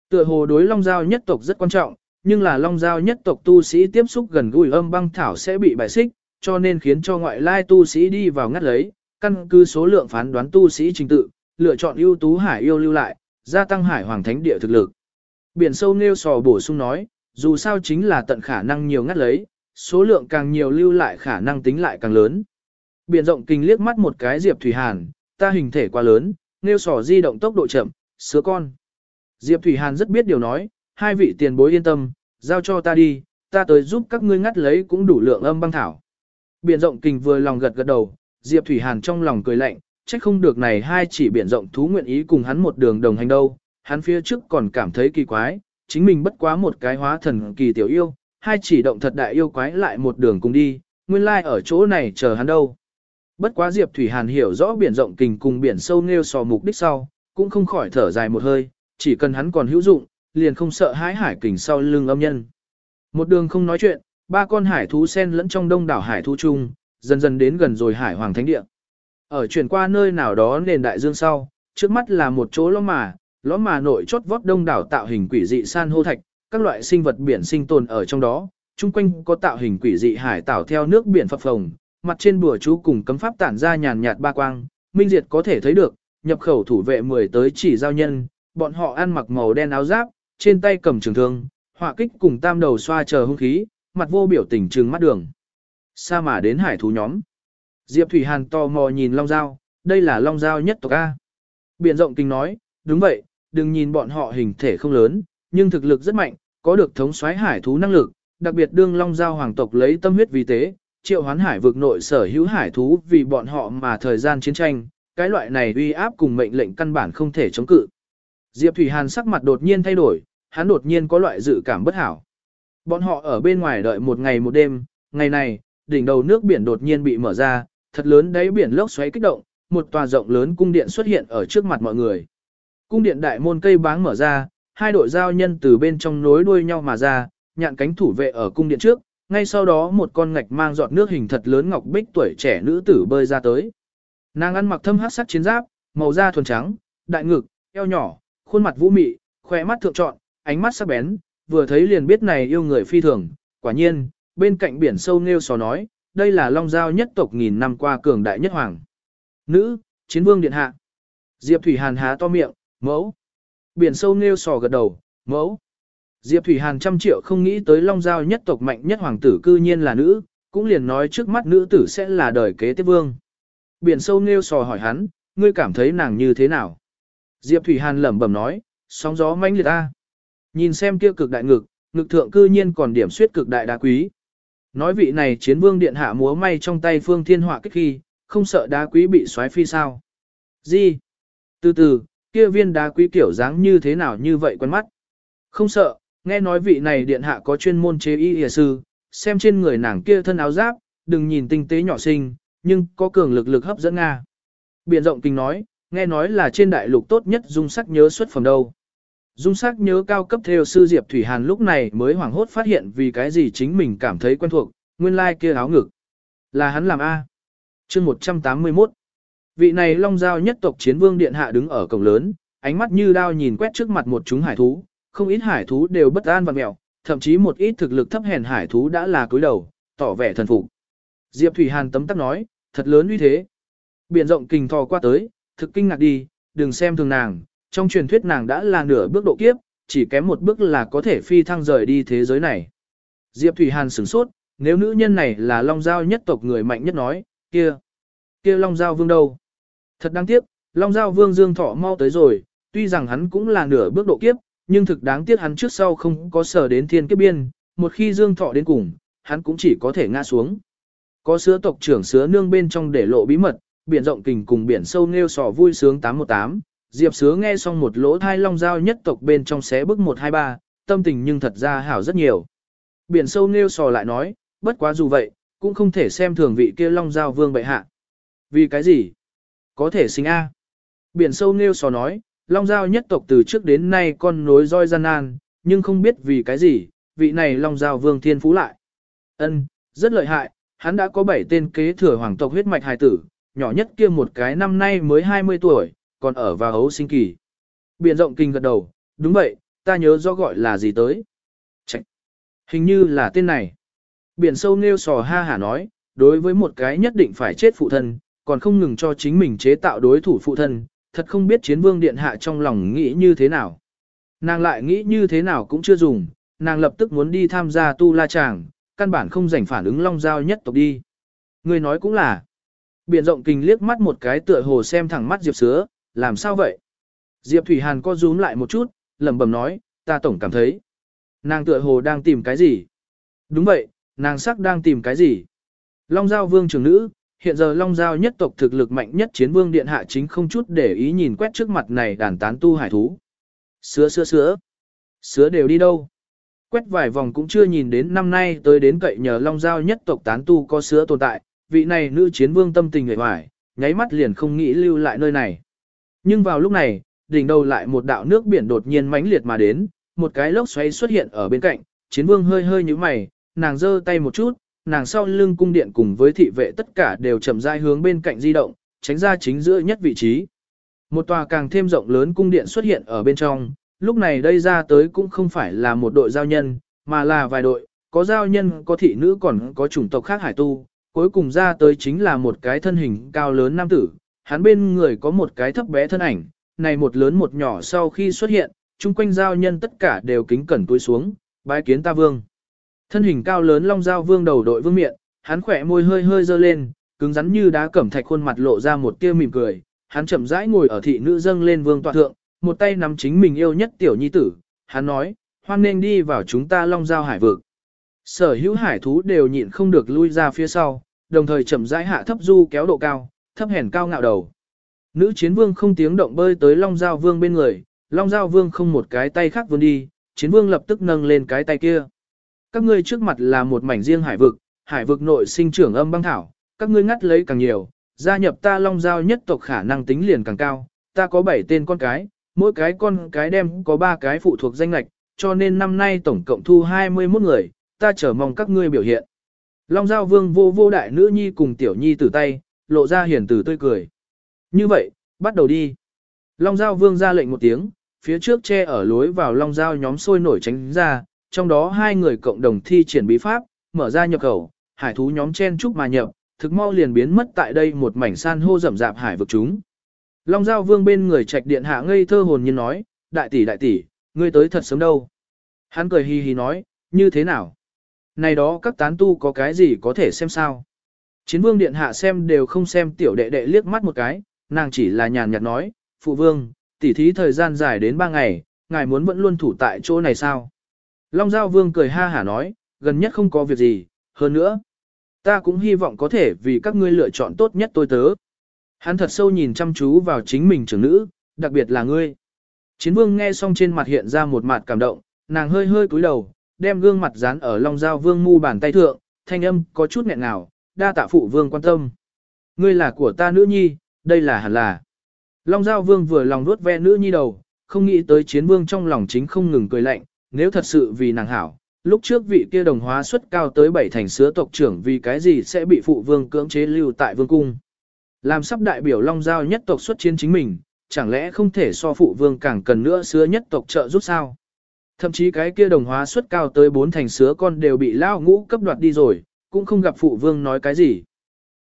Speaker 1: Tựa hồ đối long giao nhất tộc rất quan trọng, nhưng là long giao nhất tộc tu sĩ tiếp xúc gần gũi âm băng thảo sẽ bị bại xích, cho nên khiến cho ngoại lai tu sĩ đi vào ngắt lấy, căn cứ số lượng phán đoán tu sĩ trình tự, lựa chọn ưu tú hải yêu lưu lại, gia tăng hải hoàng thánh địa thực lực. Biển sâu nêu sò bổ sung nói, dù sao chính là tận khả năng nhiều ngắt lấy, số lượng càng nhiều lưu lại khả năng tính lại càng lớn. Biển rộng kinh liếc mắt một cái Diệp Thủy Hàn, ta hình thể quá lớn, nêu sò di động tốc độ chậm, sứa con. Diệp Thủy Hàn rất biết điều nói, hai vị tiền bối yên tâm, giao cho ta đi, ta tới giúp các ngươi ngắt lấy cũng đủ lượng âm băng thảo. Biển rộng kình vừa lòng gật gật đầu, Diệp Thủy Hàn trong lòng cười lạnh, trách không được này hai chỉ biển rộng thú nguyện ý cùng hắn một đường đồng hành đâu, hắn phía trước còn cảm thấy kỳ quái, chính mình bất quá một cái hóa thần kỳ tiểu yêu, hai chỉ động thật đại yêu quái lại một đường cùng đi, nguyên lai like ở chỗ này chờ hắn đâu. Bất quá Diệp Thủy Hàn hiểu rõ biển rộng kình cùng biển sâu nêu sò mục đích sau, cũng không khỏi thở dài một hơi, chỉ cần hắn còn hữu dụng, liền không sợ hãi hải kình sau lưng âm nhân. Một đường không nói chuyện, ba con hải thú sen lẫn trong đông đảo hải thú chung, dần dần đến gần rồi hải hoàng thánh địa. Ở chuyển qua nơi nào đó nền đại dương sau, trước mắt là một chỗ lõm mà, lõm mà nội chốt vót đông đảo tạo hình quỷ dị san hô thạch, các loại sinh vật biển sinh tồn ở trong đó, chung quanh có tạo hình quỷ dị hải tảo theo nước biển phập phồng, mặt trên bùa chú cùng cấm pháp tản ra nhàn nhạt ba quang, minh diệt có thể thấy được, nhập khẩu thủ vệ 10 tới chỉ giao nhân, bọn họ ăn mặc màu đen áo giáp, trên tay cầm trường thương, họa kích cùng tam đầu xoa chờ hung khí, mặt vô biểu tình trừng mắt đường. Sa mà đến hải thú nhóm. Diệp Thủy Hàn tò mò nhìn Long Giao, đây là Long Giao nhất tộc A. Biển rộng kinh nói, đúng vậy, đừng nhìn bọn họ hình thể không lớn, nhưng thực lực rất mạnh, có được thống soái hải thú năng lực, đặc biệt đương Long Giao hoàng tộc lấy tâm huyết vì tế, triệu hoán hải vực nội sở hữu hải thú vì bọn họ mà thời gian chiến tranh, cái loại này uy áp cùng mệnh lệnh căn bản không thể chống cự. Diệp Thủy Hàn sắc mặt đột nhiên thay đổi, hắn đột nhiên có loại dự cảm bất hảo. Bọn họ ở bên ngoài đợi một ngày một đêm, ngày này, đỉnh đầu nước biển đột nhiên bị mở ra, thật lớn đáy biển lốc xoáy kích động, một tòa rộng lớn cung điện xuất hiện ở trước mặt mọi người. Cung điện đại môn cây báng mở ra, hai đội giao nhân từ bên trong nối đuôi nhau mà ra, nhạn cánh thủ vệ ở cung điện trước, ngay sau đó một con ngạch mang giọt nước hình thật lớn ngọc bích tuổi trẻ nữ tử bơi ra tới. Nàng ăn mặc thâm hắc sắc chiến giáp, màu da thuần trắng, đại ngực, eo nhỏ, khuôn mặt vũ mị, khỏe mắt thượng trọn, ánh mắt sắc bén, vừa thấy liền biết này yêu người phi thường, quả nhiên, bên cạnh biển sâu nêu sò nói, đây là long giao nhất tộc nghìn năm qua cường đại nhất hoàng. Nữ, chiến vương điện hạ. Diệp Thủy Hàn há to miệng, mẫu. Biển sâu nêu sò gật đầu, mẫu. Diệp Thủy Hàn trăm triệu không nghĩ tới long giao nhất tộc mạnh nhất hoàng tử cư nhiên là nữ, cũng liền nói trước mắt nữ tử sẽ là đời kế tiếp vương. Biển sâu nêu sò hỏi hắn, ngươi cảm thấy nàng như thế nào? Diệp Thủy Hàn lẩm bẩm nói, sóng gió mãnh liệt a. Nhìn xem kia cực đại ngực, ngực thượng cư nhiên còn điểm suyết cực đại đá quý. Nói vị này chiến vương điện hạ múa may trong tay phương thiên họa kích khi, không sợ đá quý bị xoáy phi sao. Gì? Từ từ, kia viên đá quý kiểu dáng như thế nào như vậy quen mắt. Không sợ, nghe nói vị này điện hạ có chuyên môn chế y hìa sư, xem trên người nàng kia thân áo giáp, đừng nhìn tinh tế nhỏ xinh, nhưng có cường lực lực hấp dẫn Nga. Biện rộng kinh nói, nghe nói là trên đại lục tốt nhất dung sắc nhớ xuất phẩm đâu. Dung sắc nhớ cao cấp theo sư Diệp Thủy Hàn lúc này mới hoảng hốt phát hiện vì cái gì chính mình cảm thấy quen thuộc, nguyên lai like kia áo ngực. Là hắn làm A. chương 181. Vị này long giao nhất tộc chiến vương điện hạ đứng ở cổng lớn, ánh mắt như đao nhìn quét trước mặt một chúng hải thú, không ít hải thú đều bất an và mẹo, thậm chí một ít thực lực thấp hèn hải thú đã là cúi đầu, tỏ vẻ thần phục. Diệp Thủy Hàn tấm tắc nói, thật lớn uy thế. Biển rộng kình thò qua tới, thực kinh ngạc đi, đừng xem thường nàng, trong truyền thuyết nàng đã là nửa bước độ kiếp, chỉ kém một bước là có thể phi thăng rời đi thế giới này. Diệp Thủy Hàn sửng sốt, nếu nữ nhân này là Long Giao nhất tộc người mạnh nhất nói, kia, kia Long Giao Vương đâu? Thật đáng tiếc, Long Giao Vương Dương Thọ mau tới rồi, tuy rằng hắn cũng là nửa bước độ kiếp, nhưng thực đáng tiếc hắn trước sau không có sở đến thiên kiếp biên, một khi Dương Thọ đến cùng, hắn cũng chỉ có thể ngã xuống. Có sứa tộc trưởng sứa nương bên trong để lộ bí mật, biển rộng kình cùng biển sâu nêu sò vui sướng 818, Diệp sứa nghe xong một lỗ thai long giao nhất tộc bên trong xé bức 123, tâm tình nhưng thật ra hảo rất nhiều. Biển sâu nêu sò lại nói, bất quá dù vậy, cũng không thể xem thường vị kia long giao vương bệ hạ. Vì cái gì? Có thể sinh A. Biển sâu nêu sò nói, long giao nhất tộc từ trước đến nay con nối roi gian nan, nhưng không biết vì cái gì, vị này long giao vương thiên phú lại. ân rất lợi hại, hắn đã có 7 tên kế thừa hoàng tộc huyết mạch hài tử, nhỏ nhất kia một cái năm nay mới 20 tuổi, còn ở vào hấu sinh kỳ. biển rộng kinh gật đầu, đúng vậy, ta nhớ rõ gọi là gì tới. Chạy. Hình như là tên này. Biển sâu nêu sò ha hả nói, đối với một cái nhất định phải chết phụ thân, còn không ngừng cho chính mình chế tạo đối thủ phụ thân, thật không biết chiến vương điện hạ trong lòng nghĩ như thế nào. Nàng lại nghĩ như thế nào cũng chưa dùng, nàng lập tức muốn đi tham gia tu la tràng, căn bản không rảnh phản ứng long giao nhất tộc đi. Người nói cũng là. Biển rộng kinh liếc mắt một cái tựa hồ xem thẳng mắt Diệp Sứa, làm sao vậy? Diệp Thủy Hàn co rúm lại một chút, lẩm bẩm nói, ta tổng cảm thấy. Nàng tựa hồ đang tìm cái gì? Đúng vậy, nàng sắc đang tìm cái gì? Long Giao Vương trưởng nữ, hiện giờ Long Giao nhất tộc thực lực mạnh nhất chiến vương điện hạ chính không chút để ý nhìn quét trước mặt này đàn tán tu hải thú. Sứa sứa sứa. Sứa đều đi đâu? Quét vài vòng cũng chưa nhìn đến năm nay tới đến cậy nhờ Long Giao nhất tộc tán tu có sứa tồn tại, vị này nữ chiến vương tâm tình người hoài, nháy mắt liền không nghĩ lưu lại nơi này. Nhưng vào lúc này, đỉnh đầu lại một đạo nước biển đột nhiên mãnh liệt mà đến, một cái lốc xoáy xuất hiện ở bên cạnh, chiến vương hơi hơi như mày, nàng giơ tay một chút, nàng sau lưng cung điện cùng với thị vệ tất cả đều chậm rãi hướng bên cạnh di động, tránh ra chính giữa nhất vị trí. Một tòa càng thêm rộng lớn cung điện xuất hiện ở bên trong, lúc này đây ra tới cũng không phải là một đội giao nhân, mà là vài đội, có giao nhân, có thị nữ còn có chủng tộc khác hải tu, cuối cùng ra tới chính là một cái thân hình cao lớn nam tử, hắn bên người có một cái thấp bé thân ảnh, này một lớn một nhỏ sau khi xuất hiện, chung quanh giao nhân tất cả đều kính cẩn túi xuống, bái kiến ta vương. Thân hình cao lớn long giao vương đầu đội vương miệng, hắn khỏe môi hơi hơi dơ lên, cứng rắn như đá cẩm thạch khuôn mặt lộ ra một tia mỉm cười, hắn chậm rãi ngồi ở thị nữ dâng lên vương tọa thượng, một tay nắm chính mình yêu nhất tiểu nhi tử, hắn nói, hoan nên đi vào chúng ta long giao hải vực. Sở hữu hải thú đều nhịn không được lui ra phía sau, đồng thời chậm rãi hạ thấp du kéo độ cao, thấp hèn cao ngạo đầu. Nữ chiến vương không tiếng động bơi tới long giao vương bên người, long giao vương không một cái tay khác vươn đi, chiến vương lập tức nâng lên cái tay kia. Các ngươi trước mặt là một mảnh riêng hải vực, hải vực nội sinh trưởng âm băng thảo, các ngươi ngắt lấy càng nhiều, gia nhập ta long giao nhất tộc khả năng tính liền càng cao, ta có 7 tên con cái, mỗi cái con cái đem có 3 cái phụ thuộc danh lạch, cho nên năm nay tổng cộng thu 21 người, ta chờ mong các ngươi biểu hiện. Long giao vương vô vô đại nữ nhi cùng tiểu nhi tử tay, lộ ra hiển tử tươi cười. Như vậy, bắt đầu đi. Long giao vương ra lệnh một tiếng, phía trước che ở lối vào long giao nhóm sôi nổi tránh ra, trong đó hai người cộng đồng thi triển bí pháp, mở ra nhập khẩu, hải thú nhóm chen chúc mà nhập, thực mau liền biến mất tại đây một mảnh san hô rậm rạp hải vực chúng. Long Giao Vương bên người trạch điện hạ ngây thơ hồn nhiên nói, đại tỷ đại tỷ, ngươi tới thật sớm đâu. Hắn cười hi hi nói, như thế nào? Này đó các tán tu có cái gì có thể xem sao? Chiến vương điện hạ xem đều không xem tiểu đệ đệ liếc mắt một cái, nàng chỉ là nhàn nhạt nói, phụ vương, tỉ thí thời gian dài đến ba ngày, ngài muốn vẫn luôn thủ tại chỗ này sao? Long Giao Vương cười ha hả nói, gần nhất không có việc gì, hơn nữa. Ta cũng hy vọng có thể vì các ngươi lựa chọn tốt nhất tôi tớ. Hắn thật sâu nhìn chăm chú vào chính mình trưởng nữ, đặc biệt là ngươi. Chiến vương nghe xong trên mặt hiện ra một mặt cảm động, nàng hơi hơi cúi đầu, đem gương mặt dán ở long Giao vương mu bàn tay thượng, thanh âm có chút nghẹn ngào, đa tạ phụ vương quan tâm. Ngươi là của ta nữ nhi, đây là hẳn là. Long Giao Vương vừa lòng nuốt ve nữ nhi đầu, không nghĩ tới chiến vương trong lòng chính không ngừng cười lạnh, nếu thật sự vì nàng hảo, lúc trước vị kia đồng hóa xuất cao tới bảy thành sứa tộc trưởng vì cái gì sẽ bị phụ vương cưỡng chế lưu tại vương cung. Làm sắp đại biểu Long Giao nhất tộc xuất chiến chính mình, chẳng lẽ không thể so phụ vương càng cần nữa sứa nhất tộc trợ giúp sao? Thậm chí cái kia đồng hóa xuất cao tới bốn thành sứa con đều bị lao ngũ cấp đoạt đi rồi, cũng không gặp phụ vương nói cái gì.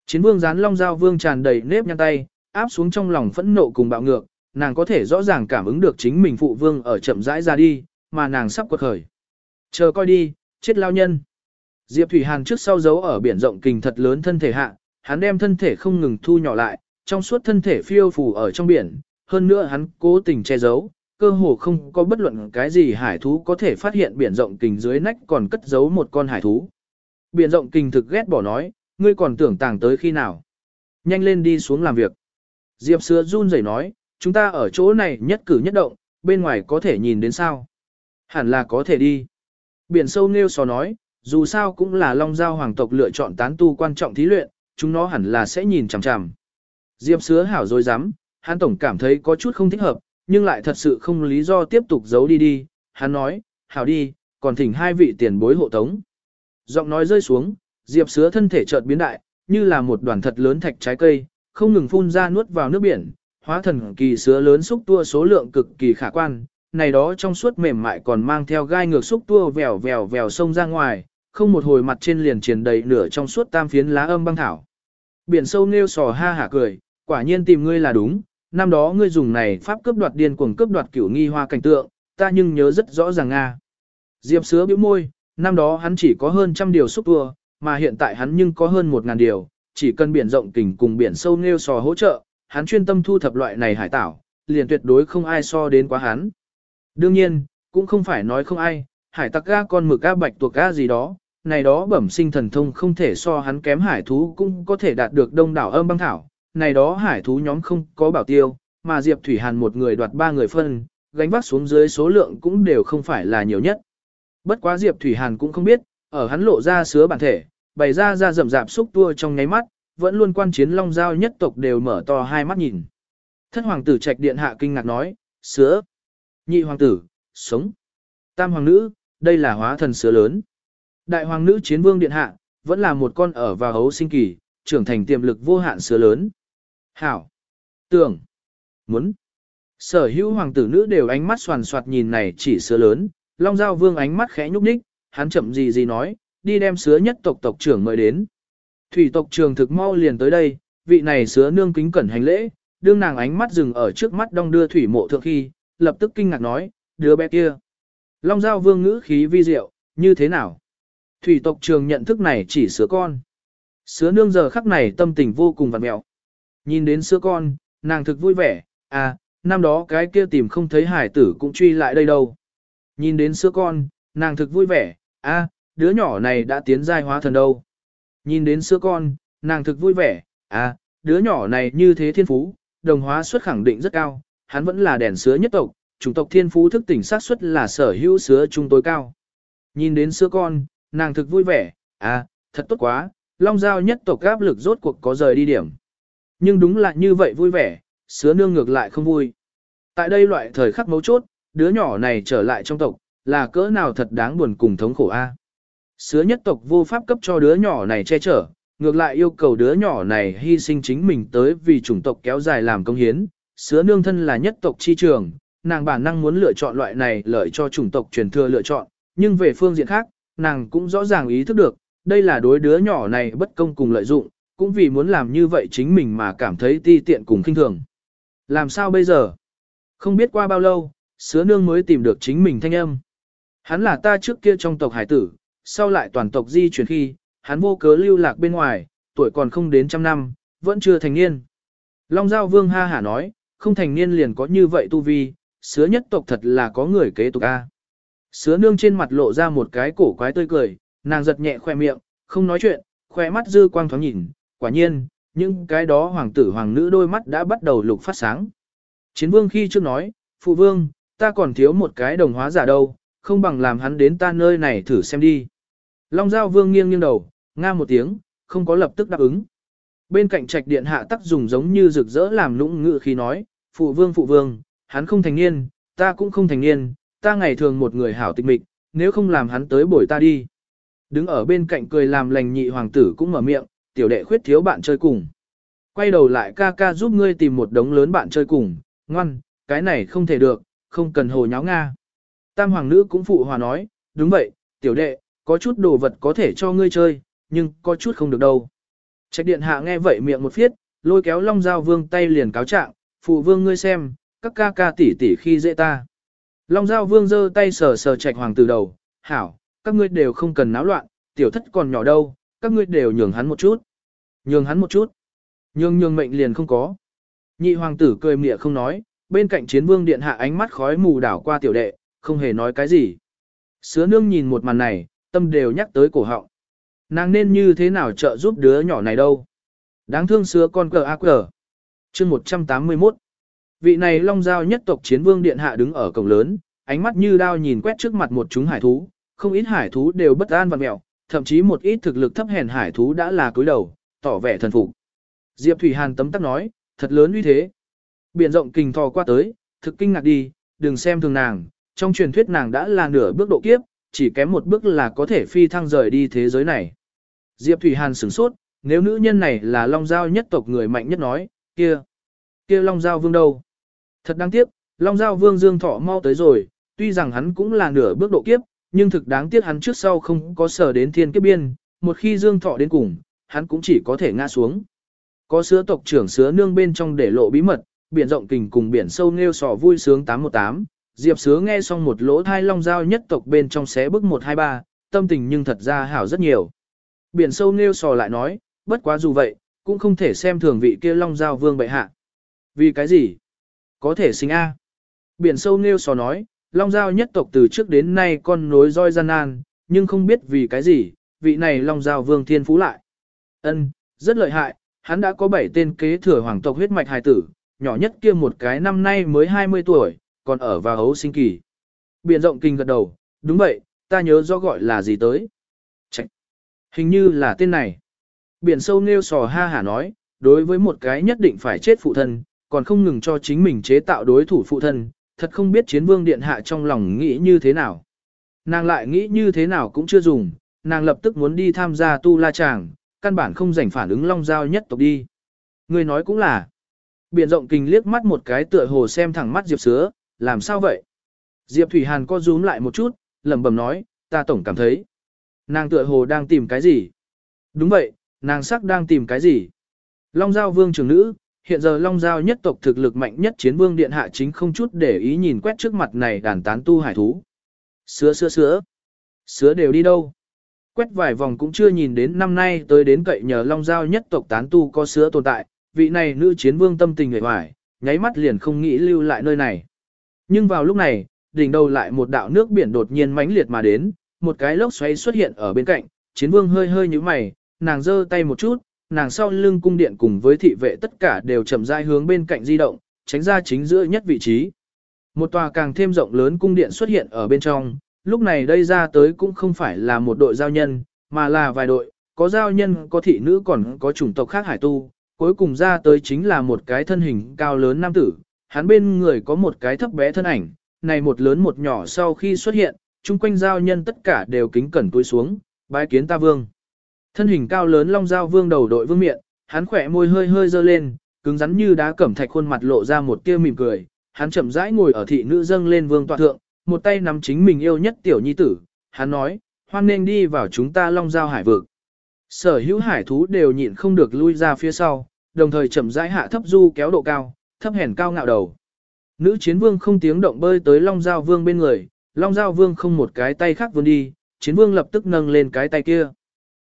Speaker 1: Chiến vương gián Long Giao vương tràn đầy nếp nhăn tay, áp xuống trong lòng phẫn nộ cùng bạo ngược, nàng có thể rõ ràng cảm ứng được chính mình phụ vương ở chậm rãi ra đi, mà nàng sắp quật khởi. Chờ coi đi, chết lao nhân. Diệp Thủy Hàn trước sau giấu ở biển rộng kình thật lớn thân thể hạ, hắn đem thân thể không ngừng thu nhỏ lại, trong suốt thân thể phiêu phù ở trong biển, hơn nữa hắn cố tình che giấu, cơ hồ không có bất luận cái gì hải thú có thể phát hiện biển rộng kình dưới nách còn cất giấu một con hải thú. Biển rộng kinh thực ghét bỏ nói, ngươi còn tưởng tàng tới khi nào. Nhanh lên đi xuống làm việc. Diệp Sứa run rẩy nói, chúng ta ở chỗ này nhất cử nhất động, bên ngoài có thể nhìn đến sao. Hẳn là có thể đi. Biển sâu nêu sò nói, dù sao cũng là Long Giao hoàng tộc lựa chọn tán tu quan trọng thí luyện, chúng nó hẳn là sẽ nhìn chằm chằm. Diệp Sứa hảo rồi dám, hắn tổng cảm thấy có chút không thích hợp, nhưng lại thật sự không lý do tiếp tục giấu đi đi. Hắn nói, hảo đi, còn thỉnh hai vị tiền bối hộ tống. Giọng nói rơi xuống, Diệp Sứa thân thể chợt biến đại, như là một đoàn thật lớn thạch trái cây, không ngừng phun ra nuốt vào nước biển, hóa thần kỳ sứa lớn xúc tua số lượng cực kỳ khả quan, này đó trong suốt mềm mại còn mang theo gai ngược xúc tua vèo vèo vèo sông ra ngoài, không một hồi mặt trên liền triển đầy nửa trong suốt tam phiến lá âm băng thảo. Biển sâu nêu sò ha hả cười, quả nhiên tìm ngươi là đúng, năm đó ngươi dùng này pháp cướp đoạt điên cuồng cướp đoạt cửu nghi hoa cảnh tượng, ta nhưng nhớ rất rõ ràng nga. Diệp sứa bĩu môi, năm đó hắn chỉ có hơn trăm điều xúc tua, mà hiện tại hắn nhưng có hơn một ngàn điều, chỉ cần biển rộng kình cùng biển sâu nêu sò hỗ trợ, hắn chuyên tâm thu thập loại này hải tảo, liền tuyệt đối không ai so đến quá hắn. Đương nhiên, cũng không phải nói không ai, hải tặc ga con mực ga bạch tuộc ga gì đó, này đó bẩm sinh thần thông không thể so hắn kém hải thú cũng có thể đạt được đông đảo âm băng thảo, này đó hải thú nhóm không có bảo tiêu, mà Diệp Thủy Hàn một người đoạt ba người phân, gánh vác xuống dưới số lượng cũng đều không phải là nhiều nhất. Bất quá Diệp Thủy Hàn cũng không biết, ở hắn lộ ra sứa bản thể, bày ra ra rậm rạp xúc tua trong nháy mắt, vẫn luôn quan chiến long giao nhất tộc đều mở to hai mắt nhìn. Thất hoàng tử trạch điện hạ kinh ngạc nói, sứa, nhị hoàng tử, sống. Tam hoàng nữ, đây là hóa thần sứa lớn. Đại hoàng nữ chiến vương điện hạ, vẫn là một con ở vào hấu sinh kỳ, trưởng thành tiềm lực vô hạn sứa lớn. Hảo, tưởng, muốn. Sở hữu hoàng tử nữ đều ánh mắt soàn soạt nhìn này chỉ sứa lớn, long giao vương ánh mắt khẽ nhúc nhích, hắn chậm gì gì nói, đi đem sứa nhất tộc tộc trưởng mời đến. Thủy tộc trưởng thực mau liền tới đây, vị này sứa nương kính cẩn hành lễ, đương nàng ánh mắt dừng ở trước mắt đong đưa thủy mộ thượng khi, lập tức kinh ngạc nói, đứa bé kia. Long giao vương ngữ khí vi diệu, như thế nào? Thủy tộc trường nhận thức này chỉ sứa con. Sứa nương giờ khắc này tâm tình vô cùng vặn mẹo. Nhìn đến sứa con, nàng thực vui vẻ, à, năm đó cái kia tìm không thấy hải tử cũng truy lại đây đâu. Nhìn đến sữa con, nàng thực vui vẻ, à, đứa nhỏ này đã tiến giai hóa thần đâu. Nhìn đến sữa con, nàng thực vui vẻ, à, đứa nhỏ này như thế thiên phú, đồng hóa suất khẳng định rất cao, hắn vẫn là đèn sứa nhất tộc, chủng tộc thiên phú thức tỉnh sát suất là sở hữu sứa trung tối cao. Nhìn đến sữa con, nàng thực vui vẻ, à, thật tốt quá, long giao nhất tộc áp lực rốt cuộc có rời đi điểm. Nhưng đúng là như vậy vui vẻ, sứa nương ngược lại không vui. Tại đây loại thời khắc mấu chốt, đứa nhỏ này trở lại trong tộc, là cỡ nào thật đáng buồn cùng thống khổ a. Sứa nhất tộc vô pháp cấp cho đứa nhỏ này che chở, ngược lại yêu cầu đứa nhỏ này hy sinh chính mình tới vì chủng tộc kéo dài làm công hiến. Sứa nương thân là nhất tộc chi trường, nàng bản năng muốn lựa chọn loại này lợi cho chủng tộc truyền thừa lựa chọn, nhưng về phương diện khác, nàng cũng rõ ràng ý thức được, đây là đối đứa nhỏ này bất công cùng lợi dụng, cũng vì muốn làm như vậy chính mình mà cảm thấy ti tiện cùng khinh thường. Làm sao bây giờ? Không biết qua bao lâu, sứa nương mới tìm được chính mình thanh âm. Hắn là ta trước kia trong tộc hải tử, sau lại toàn tộc di chuyển khi, hắn vô cớ lưu lạc bên ngoài, tuổi còn không đến trăm năm, vẫn chưa thành niên. Long Giao Vương ha hả nói, không thành niên liền có như vậy tu vi, sứa nhất tộc thật là có người kế tục A. Sứa nương trên mặt lộ ra một cái cổ quái tươi cười, nàng giật nhẹ khoe miệng, không nói chuyện, khoe mắt dư quang thoáng nhìn, quả nhiên, những cái đó hoàng tử hoàng nữ đôi mắt đã bắt đầu lục phát sáng. Chiến vương khi trước nói, phụ vương, ta còn thiếu một cái đồng hóa giả đâu, không bằng làm hắn đến ta nơi này thử xem đi. Long Giao Vương nghiêng nghiêng đầu, nga một tiếng, không có lập tức đáp ứng. Bên cạnh trạch điện hạ tắc dùng giống như rực rỡ làm lũng ngự khi nói, phụ vương phụ vương, hắn không thành niên, ta cũng không thành niên, ta ngày thường một người hảo tịch mịch, nếu không làm hắn tới bồi ta đi. Đứng ở bên cạnh cười làm lành nhị hoàng tử cũng mở miệng, tiểu đệ khuyết thiếu bạn chơi cùng. Quay đầu lại ca ca giúp ngươi tìm một đống lớn bạn chơi cùng, ngoan, cái này không thể được, không cần hồ nháo Nga. Tam hoàng nữ cũng phụ hòa nói, đúng vậy, tiểu đệ, có chút đồ vật có thể cho ngươi chơi, nhưng có chút không được đâu. Trạch điện hạ nghe vậy miệng một phiết, lôi kéo long giao vương tay liền cáo trạng, phụ vương ngươi xem, các ca ca tỷ tỷ khi dễ ta. Long giao vương giơ tay sờ sờ trạch hoàng tử đầu, hảo, các ngươi đều không cần náo loạn, tiểu thất còn nhỏ đâu, các ngươi đều nhường hắn một chút. Nhường hắn một chút. Nhường nhường mệnh liền không có. Nhị hoàng tử cười mỉa không nói, bên cạnh chiến vương điện hạ ánh mắt khói mù đảo qua tiểu đệ, không hề nói cái gì. Sứa nương nhìn một màn này, tâm đều nhắc tới cổ họng. Nàng nên như thế nào trợ giúp đứa nhỏ này đâu? Đáng thương sứa con cờ ác cờ. Chương 181 Vị này long giao nhất tộc chiến vương điện hạ đứng ở cổng lớn, ánh mắt như đao nhìn quét trước mặt một chúng hải thú, không ít hải thú đều bất an và mẹo, thậm chí một ít thực lực thấp hèn hải thú đã là cúi đầu, tỏ vẻ thần phục. Diệp Thủy Hàn tấm tắc nói, thật lớn uy thế. Biển rộng kình thò qua tới, thực kinh ngạc đi, đừng xem thường nàng, trong truyền thuyết nàng đã là nửa bước độ kiếp, chỉ kém một bước là có thể phi thăng rời đi thế giới này. Diệp Thủy Hàn sửng sốt, nếu nữ nhân này là Long Giao nhất tộc người mạnh nhất nói, kia, kia Long Giao Vương đâu? Thật đáng tiếc, Long Giao Vương Dương Thọ mau tới rồi, tuy rằng hắn cũng là nửa bước độ kiếp, nhưng thực đáng tiếc hắn trước sau không có sở đến thiên kiếp biên, một khi Dương Thọ đến cùng, hắn cũng chỉ có thể ngã xuống. Có sứa tộc trưởng sứa nương bên trong để lộ bí mật, biển rộng kình cùng biển sâu nêu sò vui sướng 818, Diệp Sứa nghe xong một lỗ thai long giao nhất tộc bên trong xé bức 123, tâm tình nhưng thật ra hảo rất nhiều. Biển sâu nêu sò lại nói, bất quá dù vậy, cũng không thể xem thường vị kia long giao vương bệ hạ. Vì cái gì? Có thể sinh A. Biển sâu nêu sò nói, long giao nhất tộc từ trước đến nay con nối roi gian nan, nhưng không biết vì cái gì, vị này long giao vương thiên phú lại. ân rất lợi hại, hắn đã có 7 tên kế thừa hoàng tộc huyết mạch hài tử, nhỏ nhất kia một cái năm nay mới 20 tuổi, còn ở vào hấu sinh kỳ. Biển rộng kinh gật đầu, đúng vậy, ta nhớ rõ gọi là gì tới. Chạy. Hình như là tên này. Biển sâu nêu sò ha hả nói, đối với một cái nhất định phải chết phụ thân, còn không ngừng cho chính mình chế tạo đối thủ phụ thân, thật không biết chiến vương điện hạ trong lòng nghĩ như thế nào. Nàng lại nghĩ như thế nào cũng chưa dùng, nàng lập tức muốn đi tham gia tu la chàng, căn bản không rảnh phản ứng long giao nhất tộc đi. Người nói cũng là. Biển rộng kinh liếc mắt một cái tựa hồ xem thẳng mắt Diệp Sứa, làm sao vậy? Diệp Thủy Hàn co rúm lại một chút, lẩm bẩm nói, ta tổng cảm thấy. Nàng tựa hồ đang tìm cái gì? Đúng vậy, Nàng sắc đang tìm cái gì? Long Giao Vương trưởng nữ, hiện giờ Long Giao nhất tộc thực lực mạnh nhất chiến vương điện hạ chính không chút để ý nhìn quét trước mặt này đàn tán tu hải thú. Sứa sứa sứa. Sứa đều đi đâu? Quét vài vòng cũng chưa nhìn đến năm nay tới đến cậy nhờ Long Giao nhất tộc tán tu có sứa tồn tại, vị này nữ chiến vương tâm tình người hoài, nháy mắt liền không nghĩ lưu lại nơi này. Nhưng vào lúc này, đỉnh đầu lại một đạo nước biển đột nhiên mãnh liệt mà đến, một cái lốc xoáy xuất hiện ở bên cạnh, chiến vương hơi hơi như mày, nàng giơ tay một chút, nàng sau lưng cung điện cùng với thị vệ tất cả đều chậm rãi hướng bên cạnh di động, tránh ra chính giữa nhất vị trí. Một tòa càng thêm rộng lớn cung điện xuất hiện ở bên trong, lúc này đây ra tới cũng không phải là một đội giao nhân, mà là vài đội, có giao nhân, có thị nữ còn có chủng tộc khác hải tu, cuối cùng ra tới chính là một cái thân hình cao lớn nam tử, hắn bên người có một cái thấp bé thân ảnh, này một lớn một nhỏ sau khi xuất hiện, chung quanh giao nhân tất cả đều kính cẩn túi xuống, bái kiến ta vương. Thân hình cao lớn long giao vương đầu đội vương miệng, hắn khỏe môi hơi hơi dơ lên, cứng rắn như đá cẩm thạch khuôn mặt lộ ra một tia mỉm cười, hắn chậm rãi ngồi ở thị nữ dâng lên vương tọa thượng, một tay nắm chính mình yêu nhất tiểu nhi tử, hắn nói, hoan nên đi vào chúng ta long giao hải vực. Sở hữu hải thú đều nhịn không được lui ra phía sau, đồng thời chậm rãi hạ thấp du kéo độ cao, thấp hèn cao ngạo đầu. Nữ chiến vương không tiếng động bơi tới long giao vương bên người, long giao vương không một cái tay khác vươn đi, chiến vương lập tức nâng lên cái tay kia.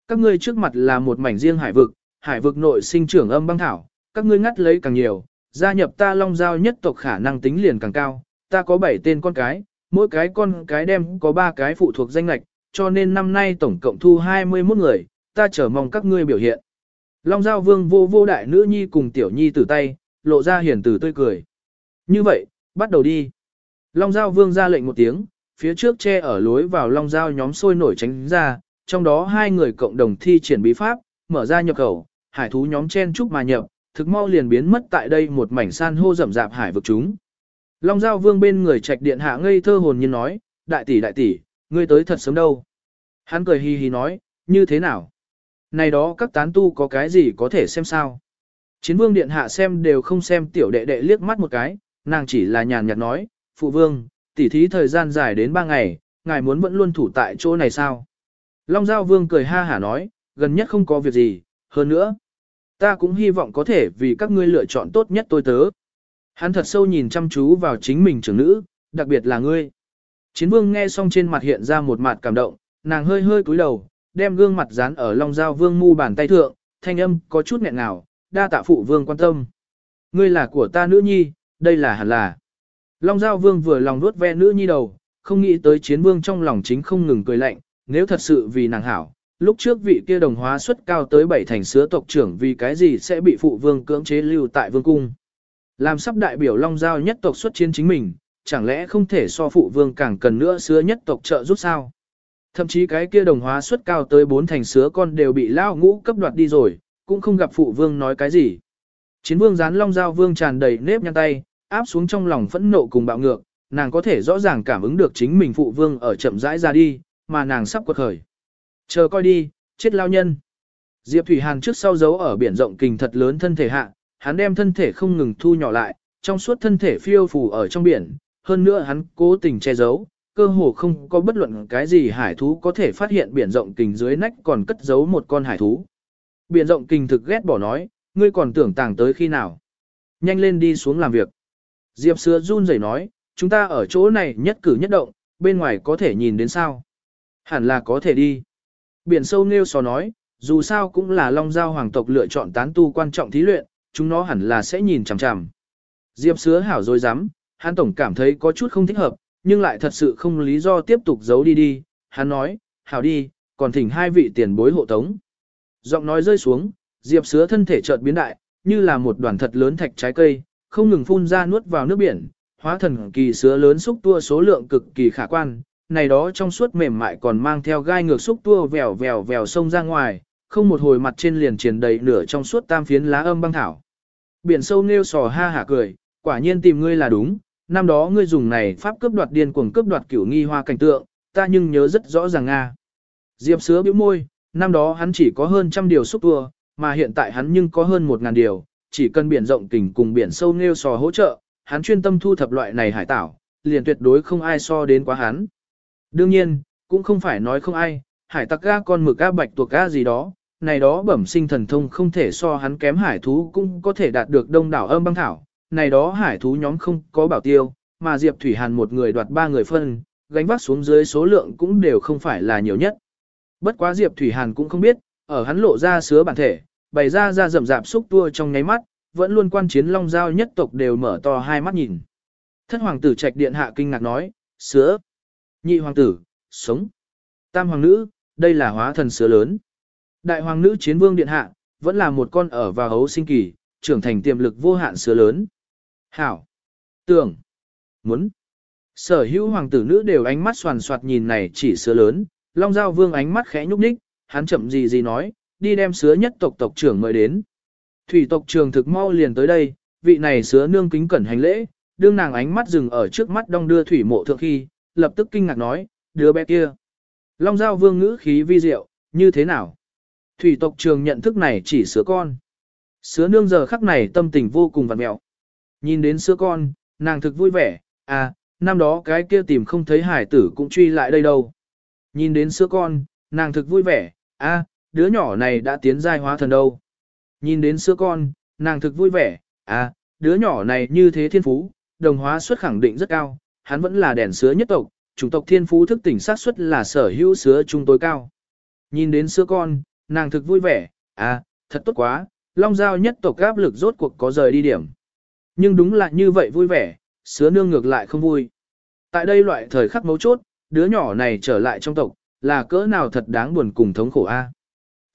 Speaker 1: Các ngươi trước mặt là một mảnh riêng hải vực, hải vực nội sinh trưởng âm băng thảo, các ngươi ngắt lấy càng nhiều, gia nhập ta long giao nhất tộc khả năng tính liền càng cao, ta có 7 tên con cái, mỗi cái con cái đem có 3 cái phụ thuộc danh lạch, cho nên năm nay tổng cộng thu 21 người, ta chờ mong các ngươi biểu hiện. Long giao vương vô vô đại nữ nhi cùng tiểu nhi từ tay, lộ ra hiền từ tươi cười. Như vậy, bắt đầu đi. Long giao vương ra lệnh một tiếng, phía trước che ở lối vào long giao nhóm sôi nổi tránh ra, trong đó hai người cộng đồng thi triển bí pháp, mở ra nhập khẩu, hải thú nhóm chen chúc mà nhập, thực mau liền biến mất tại đây một mảnh san hô rậm rạp hải vực chúng. Long Giao Vương bên người trạch điện hạ ngây thơ hồn nhiên nói, đại tỷ đại tỷ, ngươi tới thật sớm đâu. Hắn cười hi hi nói, như thế nào? Này đó các tán tu có cái gì có thể xem sao? Chiến vương điện hạ xem đều không xem tiểu đệ đệ liếc mắt một cái, nàng chỉ là nhàn nhạt nói, phụ vương, tỉ thí thời gian dài đến ba ngày, ngài muốn vẫn luôn thủ tại chỗ này sao? Long Giao Vương cười ha hả nói, gần nhất không có việc gì, hơn nữa. Ta cũng hy vọng có thể vì các ngươi lựa chọn tốt nhất tôi tớ. Hắn thật sâu nhìn chăm chú vào chính mình trưởng nữ, đặc biệt là ngươi. Chiến vương nghe xong trên mặt hiện ra một mặt cảm động, nàng hơi hơi cúi đầu, đem gương mặt dán ở Long Giao Vương mu bàn tay thượng, thanh âm có chút nghẹn ngào, đa tạ phụ vương quan tâm. Ngươi là của ta nữ nhi, đây là hẳn là. Long Giao Vương vừa lòng nuốt ve nữ nhi đầu, không nghĩ tới chiến vương trong lòng chính không ngừng cười lạnh, nếu thật sự vì nàng hảo, lúc trước vị kia đồng hóa suất cao tới bảy thành sứa tộc trưởng vì cái gì sẽ bị phụ vương cưỡng chế lưu tại vương cung. Làm sắp đại biểu Long Giao nhất tộc xuất chiến chính mình, chẳng lẽ không thể so phụ vương càng cần nữa sứa nhất tộc trợ giúp sao? Thậm chí cái kia đồng hóa suất cao tới bốn thành sứa con đều bị lao ngũ cấp đoạt đi rồi, cũng không gặp phụ vương nói cái gì. Chiến vương dán Long Giao vương tràn đầy nếp nhăn tay, áp xuống trong lòng phẫn nộ cùng bạo ngược, nàng có thể rõ ràng cảm ứng được chính mình phụ vương ở chậm rãi ra đi, mà nàng sắp quật khởi. Chờ coi đi, chết lao nhân. Diệp Thủy Hàn trước sau giấu ở biển rộng kình thật lớn thân thể hạ, hắn đem thân thể không ngừng thu nhỏ lại, trong suốt thân thể phiêu phù ở trong biển, hơn nữa hắn cố tình che giấu, cơ hồ không có bất luận cái gì hải thú có thể phát hiện biển rộng kình dưới nách còn cất giấu một con hải thú. Biển rộng kình thực ghét bỏ nói, ngươi còn tưởng tàng tới khi nào. Nhanh lên đi xuống làm việc. Diệp Sứa run rẩy nói, chúng ta ở chỗ này nhất cử nhất động, bên ngoài có thể nhìn đến sao. Hẳn là có thể đi. Biển sâu nêu sò nói, dù sao cũng là Long Giao hoàng tộc lựa chọn tán tu quan trọng thí luyện, chúng nó hẳn là sẽ nhìn chằm chằm. Diệp sứa hảo rồi dám, hắn tổng cảm thấy có chút không thích hợp, nhưng lại thật sự không lý do tiếp tục giấu đi đi. Hắn nói, hảo đi, còn thỉnh hai vị tiền bối hộ tống. Giọng nói rơi xuống, Diệp sứa thân thể chợt biến đại, như là một đoàn thật lớn thạch trái cây, không ngừng phun ra nuốt vào nước biển, hóa thần kỳ sứa lớn xúc tua số lượng cực kỳ khả quan, này đó trong suốt mềm mại còn mang theo gai ngược xúc tua vèo vèo vèo sông ra ngoài, không một hồi mặt trên liền triển đầy nửa trong suốt tam phiến lá âm băng thảo. Biển sâu nêu sò ha hả cười, quả nhiên tìm ngươi là đúng, năm đó ngươi dùng này pháp cướp đoạt điên cuồng cướp đoạt cửu nghi hoa cảnh tượng, ta nhưng nhớ rất rõ ràng nga. Diệp sứa bĩu môi, năm đó hắn chỉ có hơn trăm điều xúc tua, mà hiện tại hắn nhưng có hơn một ngàn điều, chỉ cần biển rộng tỉnh cùng biển sâu nêu sò hỗ trợ, hắn chuyên tâm thu thập loại này hải tảo, liền tuyệt đối không ai so đến quá hắn. Đương nhiên, cũng không phải nói không ai, hải tặc ga con mực ga bạch tuộc ga gì đó, này đó bẩm sinh thần thông không thể so hắn kém hải thú cũng có thể đạt được đông đảo âm băng thảo, này đó hải thú nhóm không có bảo tiêu, mà Diệp Thủy Hàn một người đoạt ba người phân, gánh vác xuống dưới số lượng cũng đều không phải là nhiều nhất. Bất quá Diệp Thủy Hàn cũng không biết, ở hắn lộ ra sứa bản thể, bày ra ra rầm rạp xúc tua trong nháy mắt, vẫn luôn quan chiến long giao nhất tộc đều mở to hai mắt nhìn. Thất hoàng tử trạch điện hạ kinh ngạc nói, sứa. Nhị hoàng tử, sống. Tam hoàng nữ, đây là hóa thần sứa lớn. Đại hoàng nữ chiến vương điện hạ, vẫn là một con ở vào hấu sinh kỳ, trưởng thành tiềm lực vô hạn sứa lớn. Hảo. Tưởng. Muốn. Sở hữu hoàng tử nữ đều ánh mắt soàn soạt nhìn này chỉ sứa lớn, Long Giao Vương ánh mắt khẽ nhúc nhích, hắn chậm gì gì nói, đi đem sứa nhất tộc tộc trưởng mời đến. Thủy tộc trường thực mau liền tới đây, vị này sứa nương kính cẩn hành lễ, đương nàng ánh mắt dừng ở trước mắt đong đưa thủy mộ thượng khi, lập tức kinh ngạc nói, đứa bé kia. Long Giao Vương ngữ khí vi diệu, như thế nào? Thủy tộc trường nhận thức này chỉ sứa con. Sứa nương giờ khắc này tâm tình vô cùng vặt mẹo. Nhìn đến sữa con, nàng thực vui vẻ, à, năm đó cái kia tìm không thấy hải tử cũng truy lại đây đâu. Nhìn đến sữa con, nàng thực vui vẻ, À, đứa nhỏ này đã tiến giai hóa thần đâu. Nhìn đến sữa con, nàng thực vui vẻ, À, đứa nhỏ này như thế thiên phú, đồng hóa suất khẳng định rất cao, hắn vẫn là đèn sữa nhất tộc, chủng tộc thiên phú thức tỉnh sát suất là sở hữu sữa trung tối cao. Nhìn đến sữa con, nàng thực vui vẻ, À, thật tốt quá, long giao nhất tộc áp lực rốt cuộc có rời đi điểm. Nhưng đúng là như vậy vui vẻ, sứa nương ngược lại không vui. Tại đây loại thời khắc mấu chốt, đứa nhỏ này trở lại trong tộc, là cỡ nào thật đáng buồn cùng thống khổ a. À?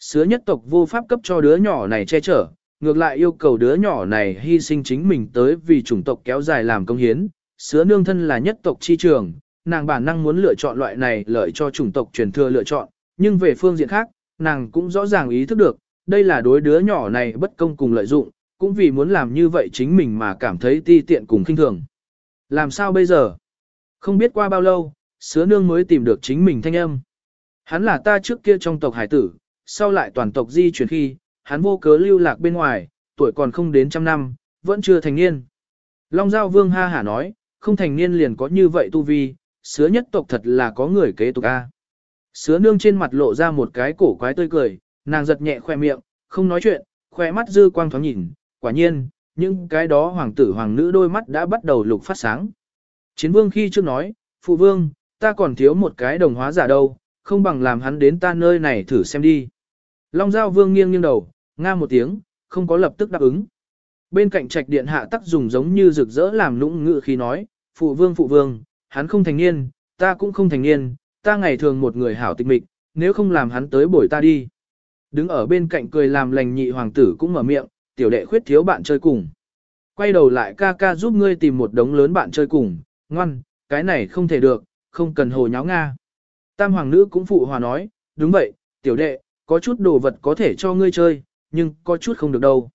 Speaker 1: Sứa nhất tộc vô pháp cấp cho đứa nhỏ này che chở, ngược lại yêu cầu đứa nhỏ này hy sinh chính mình tới vì chủng tộc kéo dài làm công hiến. Sứa nương thân là nhất tộc chi trường, nàng bản năng muốn lựa chọn loại này lợi cho chủng tộc truyền thừa lựa chọn, nhưng về phương diện khác, nàng cũng rõ ràng ý thức được, đây là đối đứa nhỏ này bất công cùng lợi dụng, cũng vì muốn làm như vậy chính mình mà cảm thấy ti tiện cùng khinh thường. Làm sao bây giờ? Không biết qua bao lâu, sứa nương mới tìm được chính mình thanh âm. Hắn là ta trước kia trong tộc hải tử, sau lại toàn tộc di chuyển khi, hắn vô cớ lưu lạc bên ngoài, tuổi còn không đến trăm năm, vẫn chưa thành niên. Long Giao Vương ha hả nói, không thành niên liền có như vậy tu vi, sứa nhất tộc thật là có người kế tục A. Sứa nương trên mặt lộ ra một cái cổ quái tươi cười, nàng giật nhẹ khoe miệng, không nói chuyện, khoe mắt dư quang thoáng nhìn, quả nhiên, những cái đó hoàng tử hoàng nữ đôi mắt đã bắt đầu lục phát sáng. Chiến vương khi trước nói, phụ vương, ta còn thiếu một cái đồng hóa giả đâu, không bằng làm hắn đến ta nơi này thử xem đi. Long Giao Vương nghiêng nghiêng đầu, nga một tiếng, không có lập tức đáp ứng. Bên cạnh trạch điện hạ tắc dùng giống như rực rỡ làm lũng ngự khi nói, phụ vương phụ vương, hắn không thành niên, ta cũng không thành niên, ta ngày thường một người hảo tịch mịch, nếu không làm hắn tới bồi ta đi. Đứng ở bên cạnh cười làm lành nhị hoàng tử cũng mở miệng, tiểu đệ khuyết thiếu bạn chơi cùng. Quay đầu lại ca ca giúp ngươi tìm một đống lớn bạn chơi cùng, ngoan, cái này không thể được, không cần hồ nháo Nga. Tam hoàng nữ cũng phụ hòa nói, đúng vậy, tiểu đệ, có chút đồ vật có thể cho ngươi chơi, nhưng có chút không được đâu.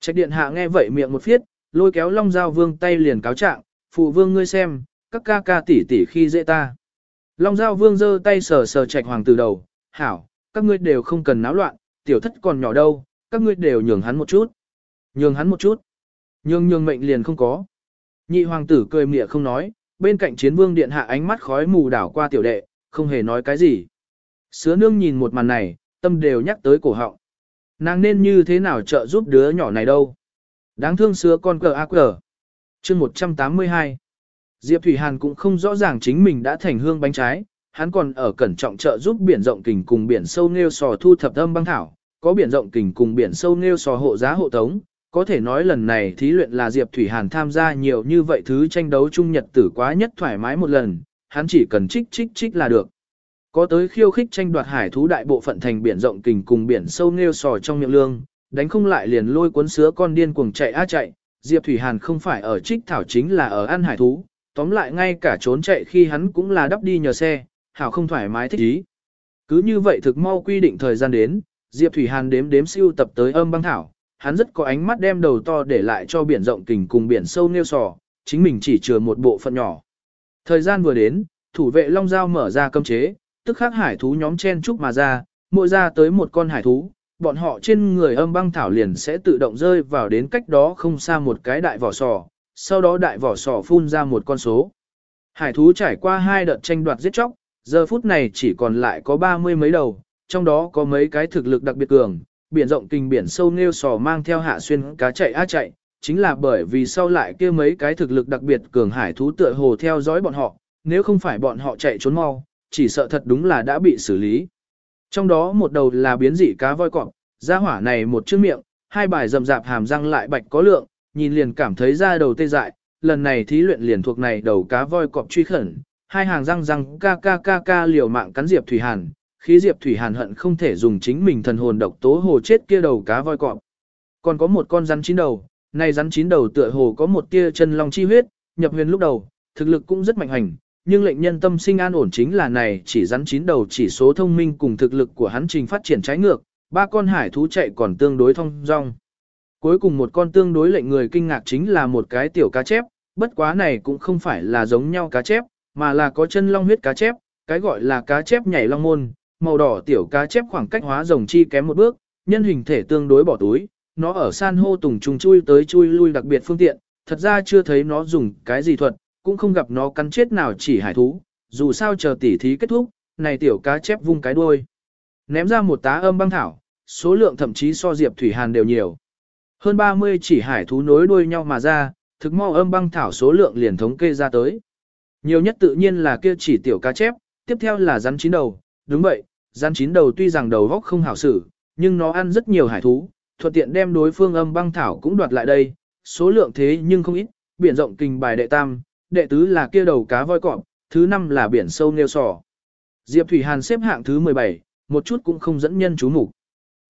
Speaker 1: Trạch điện hạ nghe vậy miệng một phiết, lôi kéo long giao vương tay liền cáo trạng, phụ vương ngươi xem, các ca ca tỷ tỷ khi dễ ta. Long giao vương giơ tay sờ sờ trạch hoàng từ đầu, hảo, các ngươi đều không cần náo loạn, tiểu thất còn nhỏ đâu, các ngươi đều nhường hắn một chút. Nhường hắn một chút. Nhường nhường mệnh liền không có. Nhị hoàng tử cười mỉa không nói, bên cạnh chiến vương điện hạ ánh mắt khói mù đảo qua tiểu đệ, không hề nói cái gì. Sứa nương nhìn một màn này, tâm đều nhắc tới cổ họng. Nàng nên như thế nào trợ giúp đứa nhỏ này đâu. Đáng thương sứa con cờ ác cờ. chương 182. Diệp Thủy Hàn cũng không rõ ràng chính mình đã thành hương bánh trái, hắn còn ở cẩn trọng trợ giúp biển rộng kình cùng biển sâu nêu sò thu thập âm băng thảo, có biển rộng kình cùng biển sâu nêu sò hộ giá hộ tống, có thể nói lần này thí luyện là Diệp Thủy Hàn tham gia nhiều như vậy thứ tranh đấu chung nhật tử quá nhất thoải mái một lần, hắn chỉ cần trích trích trích là được. Có tới khiêu khích tranh đoạt hải thú đại bộ phận thành biển rộng kình cùng biển sâu nêu sò trong miệng lương, đánh không lại liền lôi cuốn sứa con điên cuồng chạy a chạy, Diệp Thủy Hàn không phải ở trích thảo chính là ở ăn hải thú, tóm lại ngay cả trốn chạy khi hắn cũng là đắp đi nhờ xe, hảo không thoải mái thích ý. Cứ như vậy thực mau quy định thời gian đến, Diệp Thủy Hàn đếm đếm siêu tập tới âm băng thảo, hắn rất có ánh mắt đem đầu to để lại cho biển rộng kình cùng biển sâu nêu sò, chính mình chỉ chừa một bộ phận nhỏ. Thời gian vừa đến, thủ vệ Long Giao mở ra cấm chế, tức khắc hải thú nhóm chen chúc mà ra, mỗi ra tới một con hải thú, bọn họ trên người âm băng thảo liền sẽ tự động rơi vào đến cách đó không xa một cái đại vỏ sò, sau đó đại vỏ sò phun ra một con số. Hải thú trải qua hai đợt tranh đoạt giết chóc, giờ phút này chỉ còn lại có ba mươi mấy đầu, trong đó có mấy cái thực lực đặc biệt cường, biển rộng kinh biển sâu nêu sò mang theo hạ xuyên cá chạy á chạy, chính là bởi vì sau lại kia mấy cái thực lực đặc biệt cường hải thú tựa hồ theo dõi bọn họ, nếu không phải bọn họ chạy trốn mau, chỉ sợ thật đúng là đã bị xử lý. Trong đó một đầu là biến dị cá voi cọp, ra hỏa này một chiếc miệng, hai bài rầm rạp hàm răng lại bạch có lượng, nhìn liền cảm thấy ra đầu tê dại, lần này thí luyện liền thuộc này đầu cá voi cọp truy khẩn, hai hàng răng răng ca ca ca ca liều mạng cắn Diệp Thủy Hàn, khí Diệp Thủy Hàn hận không thể dùng chính mình thần hồn độc tố hồ chết kia đầu cá voi cọp. Còn có một con rắn chín đầu, này rắn chín đầu tựa hồ có một tia chân long chi huyết, nhập huyền lúc đầu, thực lực cũng rất mạnh hành, nhưng lệnh nhân tâm sinh an ổn chính là này chỉ rắn chín đầu chỉ số thông minh cùng thực lực của hắn trình phát triển trái ngược, ba con hải thú chạy còn tương đối thông dong. Cuối cùng một con tương đối lệnh người kinh ngạc chính là một cái tiểu cá chép, bất quá này cũng không phải là giống nhau cá chép, mà là có chân long huyết cá chép, cái gọi là cá chép nhảy long môn, màu đỏ tiểu cá chép khoảng cách hóa rồng chi kém một bước, nhân hình thể tương đối bỏ túi, nó ở san hô tùng trùng chui tới chui lui đặc biệt phương tiện, thật ra chưa thấy nó dùng cái gì thuật, cũng không gặp nó cắn chết nào chỉ hải thú, dù sao chờ tỉ thí kết thúc, này tiểu cá chép vung cái đuôi. Ném ra một tá âm băng thảo, số lượng thậm chí so Diệp Thủy Hàn đều nhiều. Hơn 30 chỉ hải thú nối đuôi nhau mà ra, thực mau âm băng thảo số lượng liền thống kê ra tới. Nhiều nhất tự nhiên là kia chỉ tiểu cá chép, tiếp theo là rắn chín đầu, đúng vậy, rắn chín đầu tuy rằng đầu góc không hảo xử, nhưng nó ăn rất nhiều hải thú, thuận tiện đem đối phương âm băng thảo cũng đoạt lại đây, số lượng thế nhưng không ít, biển rộng kinh bài đệ tam, đệ tứ là kia đầu cá voi cọp, thứ năm là biển sâu nêu sò. Diệp Thủy Hàn xếp hạng thứ 17, một chút cũng không dẫn nhân chú mục.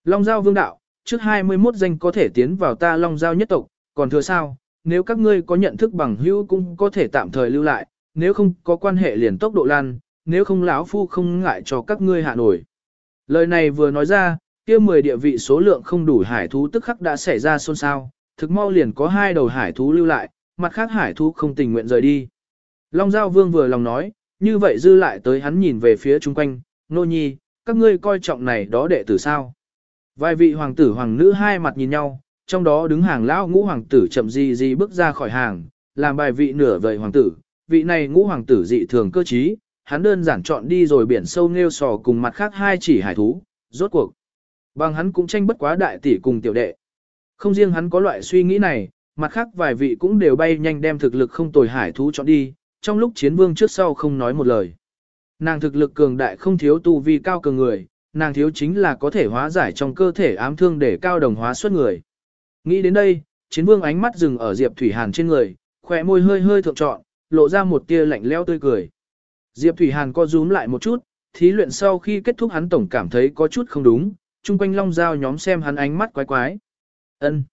Speaker 1: Long Giao Vương Đạo, trước 21 danh có thể tiến vào ta Long Giao nhất tộc, còn thừa sao, nếu các ngươi có nhận thức bằng hữu cũng có thể tạm thời lưu lại, nếu không có quan hệ liền tốc độ lan, nếu không lão phu không ngại cho các ngươi hạ nổi. Lời này vừa nói ra, kia 10 địa vị số lượng không đủ hải thú tức khắc đã xảy ra xôn xao, thực mau liền có hai đầu hải thú lưu lại, mặt khác hải thú không tình nguyện rời đi. Long Giao Vương vừa lòng nói, như vậy dư lại tới hắn nhìn về phía chung quanh, nô nhi, các ngươi coi trọng này đó đệ tử sao. Vài vị hoàng tử hoàng nữ hai mặt nhìn nhau, trong đó đứng hàng lão ngũ hoàng tử chậm gì gì bước ra khỏi hàng, làm bài vị nửa vời hoàng tử, vị này ngũ hoàng tử dị thường cơ trí, hắn đơn giản chọn đi rồi biển sâu nêu sò cùng mặt khác hai chỉ hải thú, rốt cuộc. Bằng hắn cũng tranh bất quá đại tỷ cùng tiểu đệ. Không riêng hắn có loại suy nghĩ này, mặt khác vài vị cũng đều bay nhanh đem thực lực không tồi hải thú chọn đi, trong lúc chiến vương trước sau không nói một lời. Nàng thực lực cường đại không thiếu tu vi cao cường người, nàng thiếu chính là có thể hóa giải trong cơ thể ám thương để cao đồng hóa suốt người. Nghĩ đến đây, chiến vương ánh mắt dừng ở Diệp Thủy Hàn trên người, khỏe môi hơi hơi thượng trọn, lộ ra một tia lạnh leo tươi cười. Diệp Thủy Hàn co rúm lại một chút, thí luyện sau khi kết thúc hắn tổng cảm thấy có chút không đúng, chung quanh long Giao nhóm xem hắn ánh mắt quái quái. ân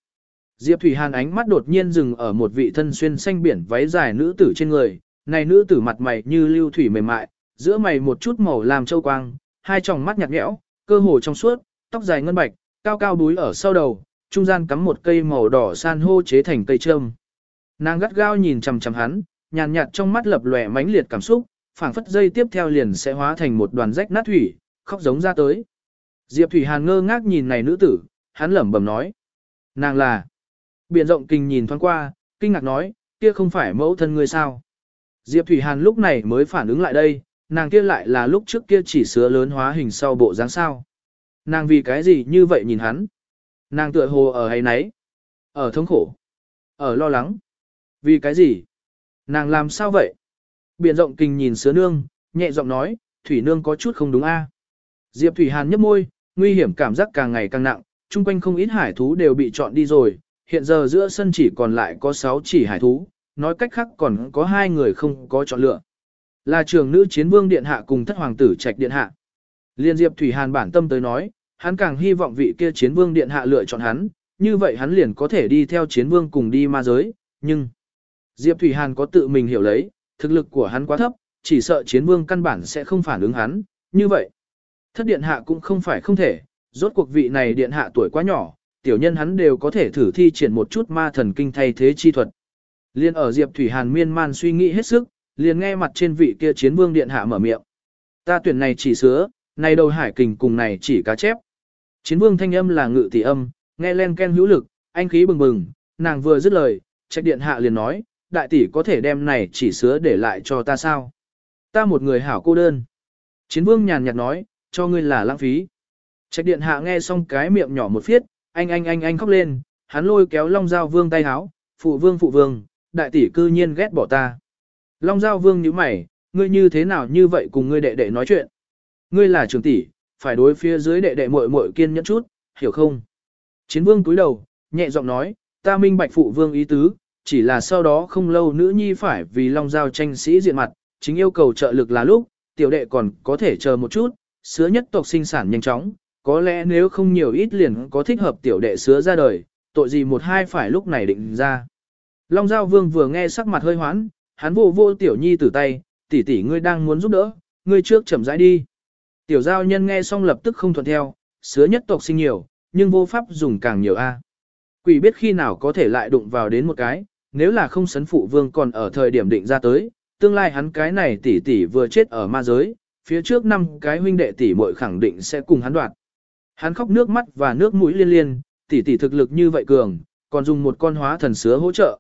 Speaker 1: Diệp Thủy Hàn ánh mắt đột nhiên dừng ở một vị thân xuyên xanh biển váy dài nữ tử trên người, này nữ tử mặt mày như lưu thủy mềm mại, giữa mày một chút màu làm châu quang, hai tròng mắt nhạt nhẽo, cơ hồ trong suốt, tóc dài ngân bạch, cao cao búi ở sau đầu, trung gian cắm một cây màu đỏ san hô chế thành cây trâm. Nàng gắt gao nhìn chằm chằm hắn, nhàn nhạt trong mắt lập lòe mãnh liệt cảm xúc, phảng phất dây tiếp theo liền sẽ hóa thành một đoàn rách nát thủy, khóc giống ra tới. Diệp Thủy Hàn ngơ ngác nhìn này nữ tử, hắn lẩm bẩm nói. Nàng là. Biển rộng kinh nhìn thoáng qua, kinh ngạc nói, kia không phải mẫu thân ngươi sao. Diệp Thủy Hàn lúc này mới phản ứng lại đây, nàng kia lại là lúc trước kia chỉ sứa lớn hóa hình sau bộ dáng sao. Nàng vì cái gì như vậy nhìn hắn. Nàng tựa hồ ở hay nấy. Ở thống khổ. Ở lo lắng. Vì cái gì? Nàng làm sao vậy? Biển rộng kinh nhìn sứa nương, nhẹ giọng nói, Thủy nương có chút không đúng a. Diệp Thủy Hàn nhấp môi, nguy hiểm cảm giác càng ngày càng nặng, chung quanh không ít hải thú đều bị chọn đi rồi, hiện giờ giữa sân chỉ còn lại có 6 chỉ hải thú, nói cách khác còn có hai người không có chọn lựa. Là trưởng nữ chiến vương điện hạ cùng thất hoàng tử trạch điện hạ. Liên Diệp Thủy Hàn bản tâm tới nói, hắn càng hy vọng vị kia chiến vương điện hạ lựa chọn hắn, như vậy hắn liền có thể đi theo chiến vương cùng đi ma giới, nhưng Diệp Thủy Hàn có tự mình hiểu lấy, thực lực của hắn quá thấp, chỉ sợ chiến vương căn bản sẽ không phản ứng hắn, như vậy. Thất điện hạ cũng không phải không thể, rốt cuộc vị này điện hạ tuổi quá nhỏ, tiểu nhân hắn đều có thể thử thi triển một chút ma thần kinh thay thế chi thuật. Liên ở Diệp Thủy Hàn miên man suy nghĩ hết sức, liền nghe mặt trên vị kia chiến vương điện hạ mở miệng. Ta tuyển này chỉ sứa, này đầu hải kình cùng này chỉ cá chép. Chiến vương thanh âm là ngự tỷ âm, nghe len ken hữu lực, anh khí bừng bừng, nàng vừa dứt lời, trách điện hạ liền nói, đại tỷ có thể đem này chỉ sứa để lại cho ta sao? Ta một người hảo cô đơn. Chiến vương nhàn nhạt nói, cho ngươi là lãng phí. Trạch điện hạ nghe xong cái miệng nhỏ một phiết, anh anh anh anh khóc lên, hắn lôi kéo Long Giao Vương tay háo, phụ vương phụ vương, đại tỷ cư nhiên ghét bỏ ta. Long Giao Vương nhíu mày, ngươi như thế nào như vậy cùng ngươi đệ đệ nói chuyện. Ngươi là trưởng tỷ, phải đối phía dưới đệ đệ muội muội kiên nhẫn chút, hiểu không? Chiến vương cúi đầu, nhẹ giọng nói, ta minh bạch phụ vương ý tứ, chỉ là sau đó không lâu nữ nhi phải vì Long Giao tranh sĩ diện mặt, chính yêu cầu trợ lực là lúc, tiểu đệ còn có thể chờ một chút, sứa nhất tộc sinh sản nhanh chóng, có lẽ nếu không nhiều ít liền có thích hợp tiểu đệ sứa ra đời, tội gì một hai phải lúc này định ra. Long Giao Vương vừa nghe sắc mặt hơi hoán, hắn vô vô tiểu nhi từ tay, tỷ tỷ ngươi đang muốn giúp đỡ, ngươi trước chậm rãi đi. Tiểu giao nhân nghe xong lập tức không thuận theo, sứa nhất tộc sinh nhiều, nhưng vô pháp dùng càng nhiều a. Quỷ biết khi nào có thể lại đụng vào đến một cái, nếu là không sấn phụ vương còn ở thời điểm định ra tới, tương lai hắn cái này tỷ tỷ vừa chết ở ma giới, phía trước năm cái huynh đệ tỷ muội khẳng định sẽ cùng hắn đoạt. Hắn khóc nước mắt và nước mũi liên liên, tỷ tỷ thực lực như vậy cường, còn dùng một con hóa thần sứa hỗ trợ.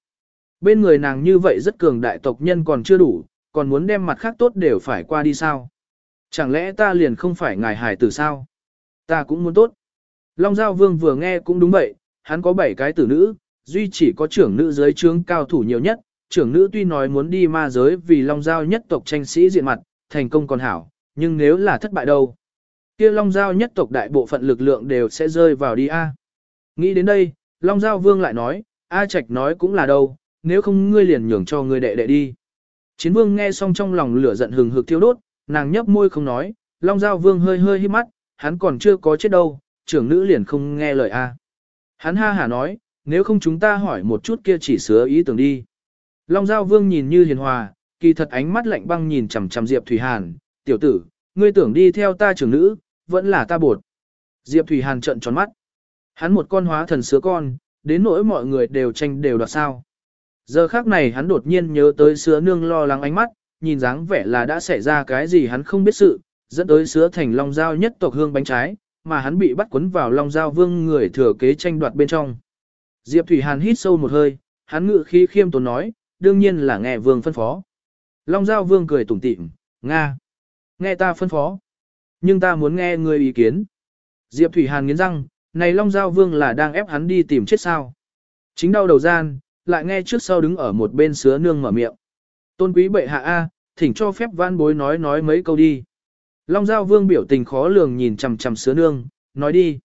Speaker 1: Bên người nàng như vậy rất cường đại tộc nhân còn chưa đủ, còn muốn đem mặt khác tốt đều phải qua đi sao. Chẳng lẽ ta liền không phải ngài hải tử sao? Ta cũng muốn tốt. Long Giao Vương vừa nghe cũng đúng vậy, hắn có 7 cái tử nữ, duy chỉ có trưởng nữ giới trướng cao thủ nhiều nhất, trưởng nữ tuy nói muốn đi ma giới vì Long Giao nhất tộc tranh sĩ diện mặt, thành công còn hảo, nhưng nếu là thất bại đâu? kia Long Giao nhất tộc đại bộ phận lực lượng đều sẽ rơi vào đi A. Nghĩ đến đây, Long Giao Vương lại nói, A Trạch nói cũng là đâu, nếu không ngươi liền nhường cho ngươi đệ đệ đi. Chiến vương nghe xong trong lòng lửa giận hừng hực thiêu đốt, nàng nhấp môi không nói, Long Giao Vương hơi hơi hít mắt, hắn còn chưa có chết đâu, trưởng nữ liền không nghe lời A. Hắn ha hả nói, nếu không chúng ta hỏi một chút kia chỉ sứa ý tưởng đi. Long Giao Vương nhìn như hiền hòa, kỳ thật ánh mắt lạnh băng nhìn chằm chằm Diệp Thủy Hàn, tiểu tử, ngươi tưởng đi theo ta trưởng nữ, vẫn là ta bột. Diệp Thủy Hàn trợn tròn mắt. Hắn một con hóa thần sứa con, đến nỗi mọi người đều tranh đều đoạt sao. Giờ khác này hắn đột nhiên nhớ tới sứa nương lo lắng ánh mắt, nhìn dáng vẻ là đã xảy ra cái gì hắn không biết sự, dẫn tới sứa thành long giao nhất tộc hương bánh trái, mà hắn bị bắt quấn vào long giao vương người thừa kế tranh đoạt bên trong. Diệp Thủy Hàn hít sâu một hơi, hắn ngự khí khiêm tốn nói, đương nhiên là nghe vương phân phó. Long giao vương cười tủm tỉm, Nga. Nghe ta phân phó. Nhưng ta muốn nghe người ý kiến. Diệp Thủy Hàn nghiến răng, này Long Giao Vương là đang ép hắn đi tìm chết sao. Chính đau đầu gian, lại nghe trước sau đứng ở một bên sứa nương mở miệng. Tôn quý bệ hạ A, thỉnh cho phép văn bối nói nói mấy câu đi. Long Giao Vương biểu tình khó lường nhìn chằm chằm sứa nương, nói đi.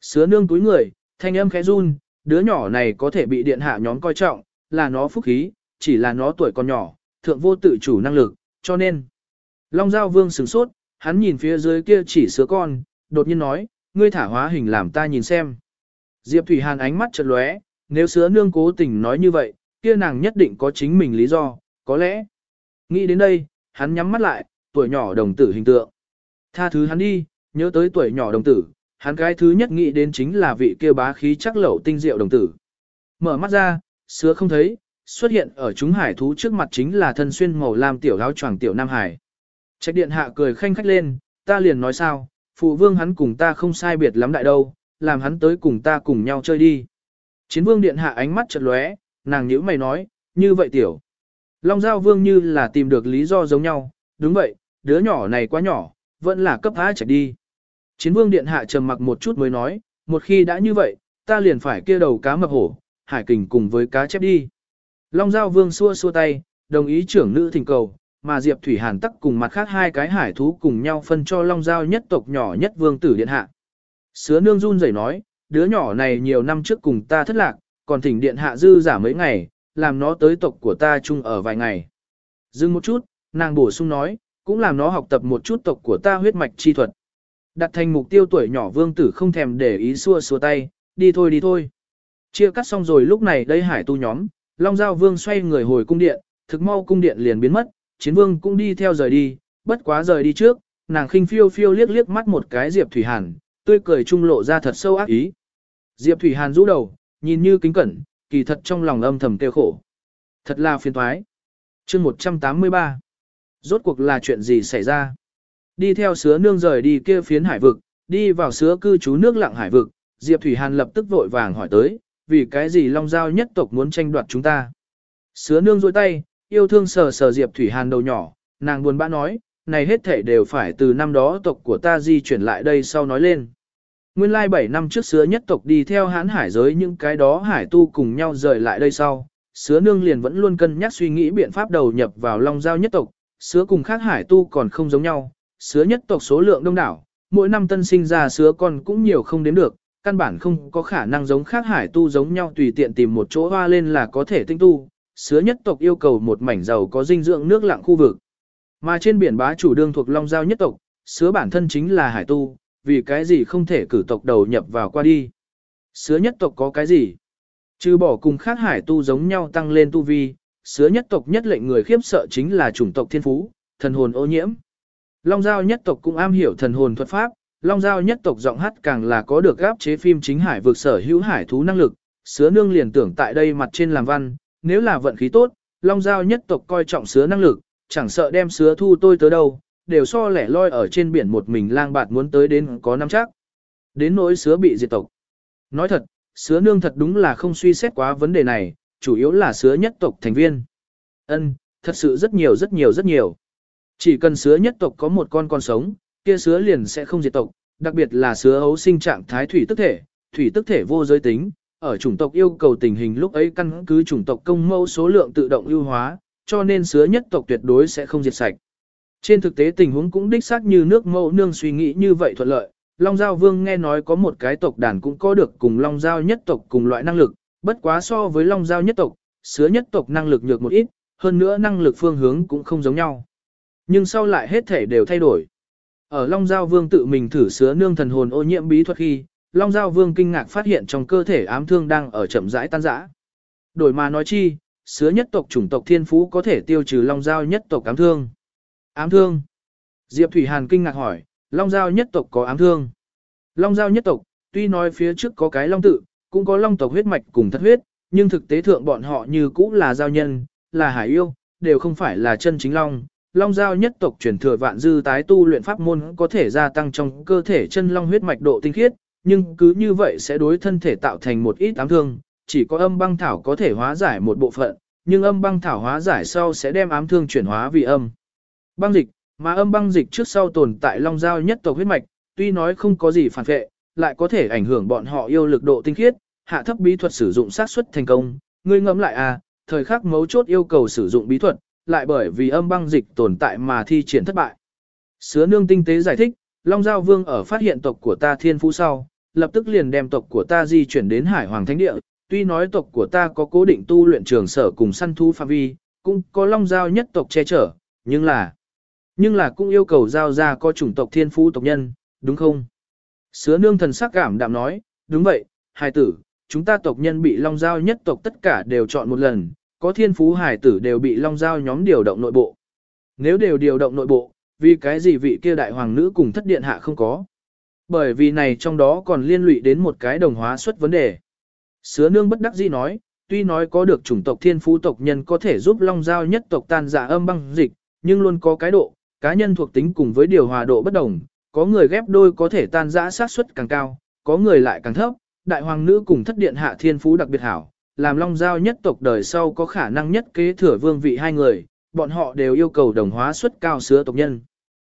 Speaker 1: Sứa nương túi người, thanh âm khẽ run, đứa nhỏ này có thể bị điện hạ nhóm coi trọng, là nó phúc khí, chỉ là nó tuổi còn nhỏ, thượng vô tự chủ năng lực, cho nên. Long Giao Vương sửng sốt, hắn nhìn phía dưới kia chỉ sứa con, đột nhiên nói, ngươi thả hóa hình làm ta nhìn xem. Diệp Thủy Hàn ánh mắt chợt lóe, nếu sứa nương cố tình nói như vậy, kia nàng nhất định có chính mình lý do, có lẽ. Nghĩ đến đây, hắn nhắm mắt lại, tuổi nhỏ đồng tử hình tượng. Tha thứ hắn đi, nhớ tới tuổi nhỏ đồng tử, hắn cái thứ nhất nghĩ đến chính là vị kia bá khí chắc lẩu tinh diệu đồng tử. Mở mắt ra, sứa không thấy, xuất hiện ở chúng hải thú trước mặt chính là thân xuyên màu lam tiểu áo choàng tiểu Nam Hải. Trạch điện hạ cười khanh khách lên, ta liền nói sao, phụ vương hắn cùng ta không sai biệt lắm đại đâu, làm hắn tới cùng ta cùng nhau chơi đi. Chiến vương điện hạ ánh mắt chợt lóe, nàng nhíu mày nói, như vậy tiểu. Long giao vương như là tìm được lý do giống nhau, đúng vậy, đứa nhỏ này quá nhỏ, vẫn là cấp há chạy đi. Chiến vương điện hạ trầm mặc một chút mới nói, một khi đã như vậy, ta liền phải kia đầu cá mập hổ, hải kình cùng với cá chép đi. Long giao vương xua xua tay, đồng ý trưởng nữ thỉnh cầu, mà Diệp Thủy Hàn tắc cùng mặt khác hai cái hải thú cùng nhau phân cho Long Giao nhất tộc nhỏ nhất vương tử điện hạ. Sứa nương run rẩy nói, đứa nhỏ này nhiều năm trước cùng ta thất lạc, còn thỉnh điện hạ dư giả mấy ngày, làm nó tới tộc của ta chung ở vài ngày. Dừng một chút, nàng bổ sung nói, cũng làm nó học tập một chút tộc của ta huyết mạch chi thuật. Đặt thành mục tiêu tuổi nhỏ vương tử không thèm để ý xua xua tay, đi thôi đi thôi. Chia cắt xong rồi lúc này đây hải tu nhóm, Long Giao Vương xoay người hồi cung điện, thực mau cung điện liền biến mất, chiến vương cũng đi theo rời đi, bất quá rời đi trước, nàng khinh phiêu phiêu liếc liếc mắt một cái Diệp Thủy Hàn, tươi cười trung lộ ra thật sâu ác ý. Diệp Thủy Hàn rũ đầu, nhìn như kính cẩn, kỳ thật trong lòng âm thầm kêu khổ. Thật là phiền toái. Chương 183. Rốt cuộc là chuyện gì xảy ra? Đi theo sứa nương rời đi kia phiến hải vực, đi vào sứa cư trú nước lặng hải vực, Diệp Thủy Hàn lập tức vội vàng hỏi tới, vì cái gì Long Giao nhất tộc muốn tranh đoạt chúng ta? Sứa nương dôi tay, yêu thương sờ sờ Diệp Thủy Hàn đầu nhỏ, nàng buồn bã nói, này hết thể đều phải từ năm đó tộc của ta di chuyển lại đây sau nói lên. Nguyên lai 7 năm trước sứa nhất tộc đi theo hán hải giới những cái đó hải tu cùng nhau rời lại đây sau, sứa nương liền vẫn luôn cân nhắc suy nghĩ biện pháp đầu nhập vào long giao nhất tộc, sứa cùng khác hải tu còn không giống nhau, sứa nhất tộc số lượng đông đảo, mỗi năm tân sinh ra sứa con cũng nhiều không đến được, căn bản không có khả năng giống khác hải tu giống nhau tùy tiện tìm một chỗ hoa lên là có thể tinh tu, sứa nhất tộc yêu cầu một mảnh giàu có dinh dưỡng nước lặng khu vực. Mà trên biển bá chủ đương thuộc long giao nhất tộc, sứa bản thân chính là hải tu, vì cái gì không thể cử tộc đầu nhập vào qua đi. Sứa nhất tộc có cái gì? Trừ bỏ cùng khác hải tu giống nhau tăng lên tu vi, sứa nhất tộc nhất lệnh người khiếp sợ chính là chủng tộc thiên phú, thần hồn ô nhiễm. Long giao nhất tộc cũng am hiểu thần hồn thuật pháp, Long giao nhất tộc giọng hát càng là có được gáp chế phim chính hải vực sở hữu hải thú năng lực, sứa nương liền tưởng tại đây mặt trên làm văn, nếu là vận khí tốt, Long giao nhất tộc coi trọng sứa năng lực, chẳng sợ đem sứa thu tôi tới đâu, đều so lẻ loi ở trên biển một mình lang bạt muốn tới đến có năm chắc. Đến nỗi sứa bị diệt tộc. Nói thật, sứa nương thật đúng là không suy xét quá vấn đề này, chủ yếu là sứa nhất tộc thành viên. Ân, thật sự rất nhiều rất nhiều rất nhiều. Chỉ cần sứa nhất tộc có một con con sống, kia sứa liền sẽ không diệt tộc, đặc biệt là sứa ấu sinh trạng thái thủy tức thể, thủy tức thể vô giới tính, ở chủng tộc yêu cầu tình hình lúc ấy căn cứ chủng tộc công mẫu số lượng tự động ưu hóa, cho nên sứa nhất tộc tuyệt đối sẽ không diệt sạch. Trên thực tế tình huống cũng đích xác như nước mẫu nương suy nghĩ như vậy thuận lợi, Long Giao Vương nghe nói có một cái tộc đàn cũng có được cùng Long Giao nhất tộc cùng loại năng lực, bất quá so với Long Giao nhất tộc, sứa nhất tộc năng lực nhược một ít, hơn nữa năng lực phương hướng cũng không giống nhau. Nhưng sau lại hết thể đều thay đổi. Ở Long Giao Vương tự mình thử sứa nương thần hồn ô nhiễm bí thuật khi, Long Giao Vương kinh ngạc phát hiện trong cơ thể ám thương đang ở chậm rãi tan rã. Đổi mà nói chi, sứa nhất tộc chủng tộc thiên phú có thể tiêu trừ Long Giao nhất tộc ám thương. Ám thương. Diệp Thủy Hàn kinh ngạc hỏi, Long Giao nhất tộc có ám thương. Long Giao nhất tộc, tuy nói phía trước có cái Long tự, cũng có Long tộc huyết mạch cùng thất huyết, nhưng thực tế thượng bọn họ như cũ là giao nhân, là hải yêu, đều không phải là chân chính Long, long giao nhất tộc truyền thừa vạn dư tái tu luyện pháp môn có thể gia tăng trong cơ thể chân long huyết mạch độ tinh khiết, nhưng cứ như vậy sẽ đối thân thể tạo thành một ít ám thương, chỉ có âm băng thảo có thể hóa giải một bộ phận, nhưng âm băng thảo hóa giải sau sẽ đem ám thương chuyển hóa vì âm. Băng dịch, mà âm băng dịch trước sau tồn tại long giao nhất tộc huyết mạch, tuy nói không có gì phản vệ, lại có thể ảnh hưởng bọn họ yêu lực độ tinh khiết, hạ thấp bí thuật sử dụng sát xuất thành công. Ngươi ngẫm lại à, thời khắc mấu chốt yêu cầu sử dụng bí thuật, lại bởi vì âm băng dịch tồn tại mà thi triển thất bại. Sứa nương tinh tế giải thích, Long Giao Vương ở phát hiện tộc của ta thiên phú sau, lập tức liền đem tộc của ta di chuyển đến Hải Hoàng Thánh Địa, tuy nói tộc của ta có cố định tu luyện trường sở cùng săn thu phạm vi, cũng có Long Giao nhất tộc che chở, nhưng là, nhưng là cũng yêu cầu giao ra có chủng tộc thiên phú tộc nhân, đúng không? Sứa nương thần sắc cảm đạm nói, đúng vậy, hài tử, chúng ta tộc nhân bị Long Giao nhất tộc tất cả đều chọn một lần, có thiên phú hải tử đều bị long giao nhóm điều động nội bộ. Nếu đều điều động nội bộ, vì cái gì vị kia đại hoàng nữ cùng thất điện hạ không có? Bởi vì này trong đó còn liên lụy đến một cái đồng hóa suất vấn đề. Sứa nương bất đắc dĩ nói, tuy nói có được chủng tộc thiên phú tộc nhân có thể giúp long giao nhất tộc tan giả âm băng dịch, nhưng luôn có cái độ, cá nhân thuộc tính cùng với điều hòa độ bất đồng, có người ghép đôi có thể tan rã sát suất càng cao, có người lại càng thấp, đại hoàng nữ cùng thất điện hạ thiên phú đặc biệt hảo, làm long giao nhất tộc đời sau có khả năng nhất kế thừa vương vị hai người, bọn họ đều yêu cầu đồng hóa suất cao sứa tộc nhân.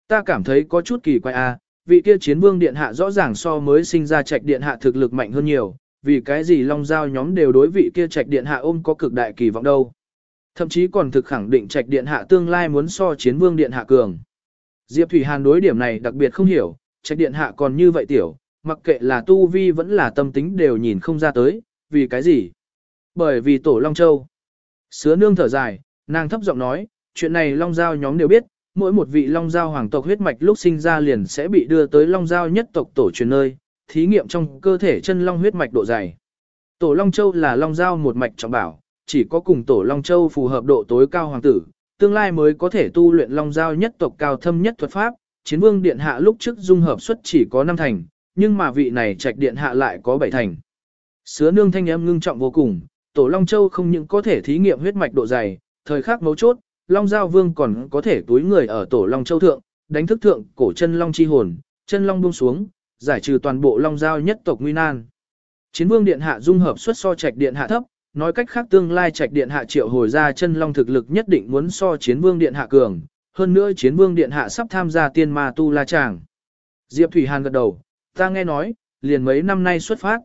Speaker 1: Ta cảm thấy có chút kỳ quái a, à, vị kia chiến vương điện hạ rõ ràng so mới sinh ra trạch điện hạ thực lực mạnh hơn nhiều, vì cái gì long giao nhóm đều đối vị kia trạch điện hạ ôm có cực đại kỳ vọng đâu. Thậm chí còn thực khẳng định trạch điện hạ tương lai muốn so chiến vương điện hạ cường. Diệp Thủy Hàn đối điểm này đặc biệt không hiểu, trạch điện hạ còn như vậy tiểu, mặc kệ là tu vi vẫn là tâm tính đều nhìn không ra tới, vì cái gì. Bởi vì tổ Long Châu. Sứa nương thở dài, nàng thấp giọng nói, chuyện này Long Giao nhóm đều biết, mỗi một vị Long Giao hoàng tộc huyết mạch lúc sinh ra liền sẽ bị đưa tới Long Giao nhất tộc tổ truyền nơi, thí nghiệm trong cơ thể chân Long huyết mạch độ dày. Tổ Long Châu là Long Giao một mạch trọng bảo, chỉ có cùng Tổ Long Châu phù hợp độ tối cao hoàng tử, tương lai mới có thể tu luyện Long Giao nhất tộc cao thâm nhất thuật pháp. Chiến vương điện hạ lúc trước dung hợp suất chỉ có 5 thành, nhưng mà vị này trạch điện hạ lại có 7 thành. Sứa nương thanh âm ngưng trọng vô cùng, Tổ Long Châu không những có thể thí nghiệm huyết mạch độ dày, thời khắc mấu chốt, Long Giao Vương còn có thể túi người ở Tổ Long Châu thượng, đánh thức thượng cổ chân Long chi hồn, chân Long buông xuống, giải trừ toàn bộ Long Giao nhất tộc nguy nan. Chiến Vương Điện Hạ dung hợp xuất so trạch Điện Hạ thấp, nói cách khác tương lai trạch Điện Hạ triệu hồi ra chân Long thực lực nhất định muốn so Chiến Vương Điện Hạ cường, hơn nữa Chiến Vương Điện Hạ sắp tham gia tiên ma tu la tràng. Diệp Thủy Hàn gật đầu, ta nghe nói, liền mấy năm nay xuất phát.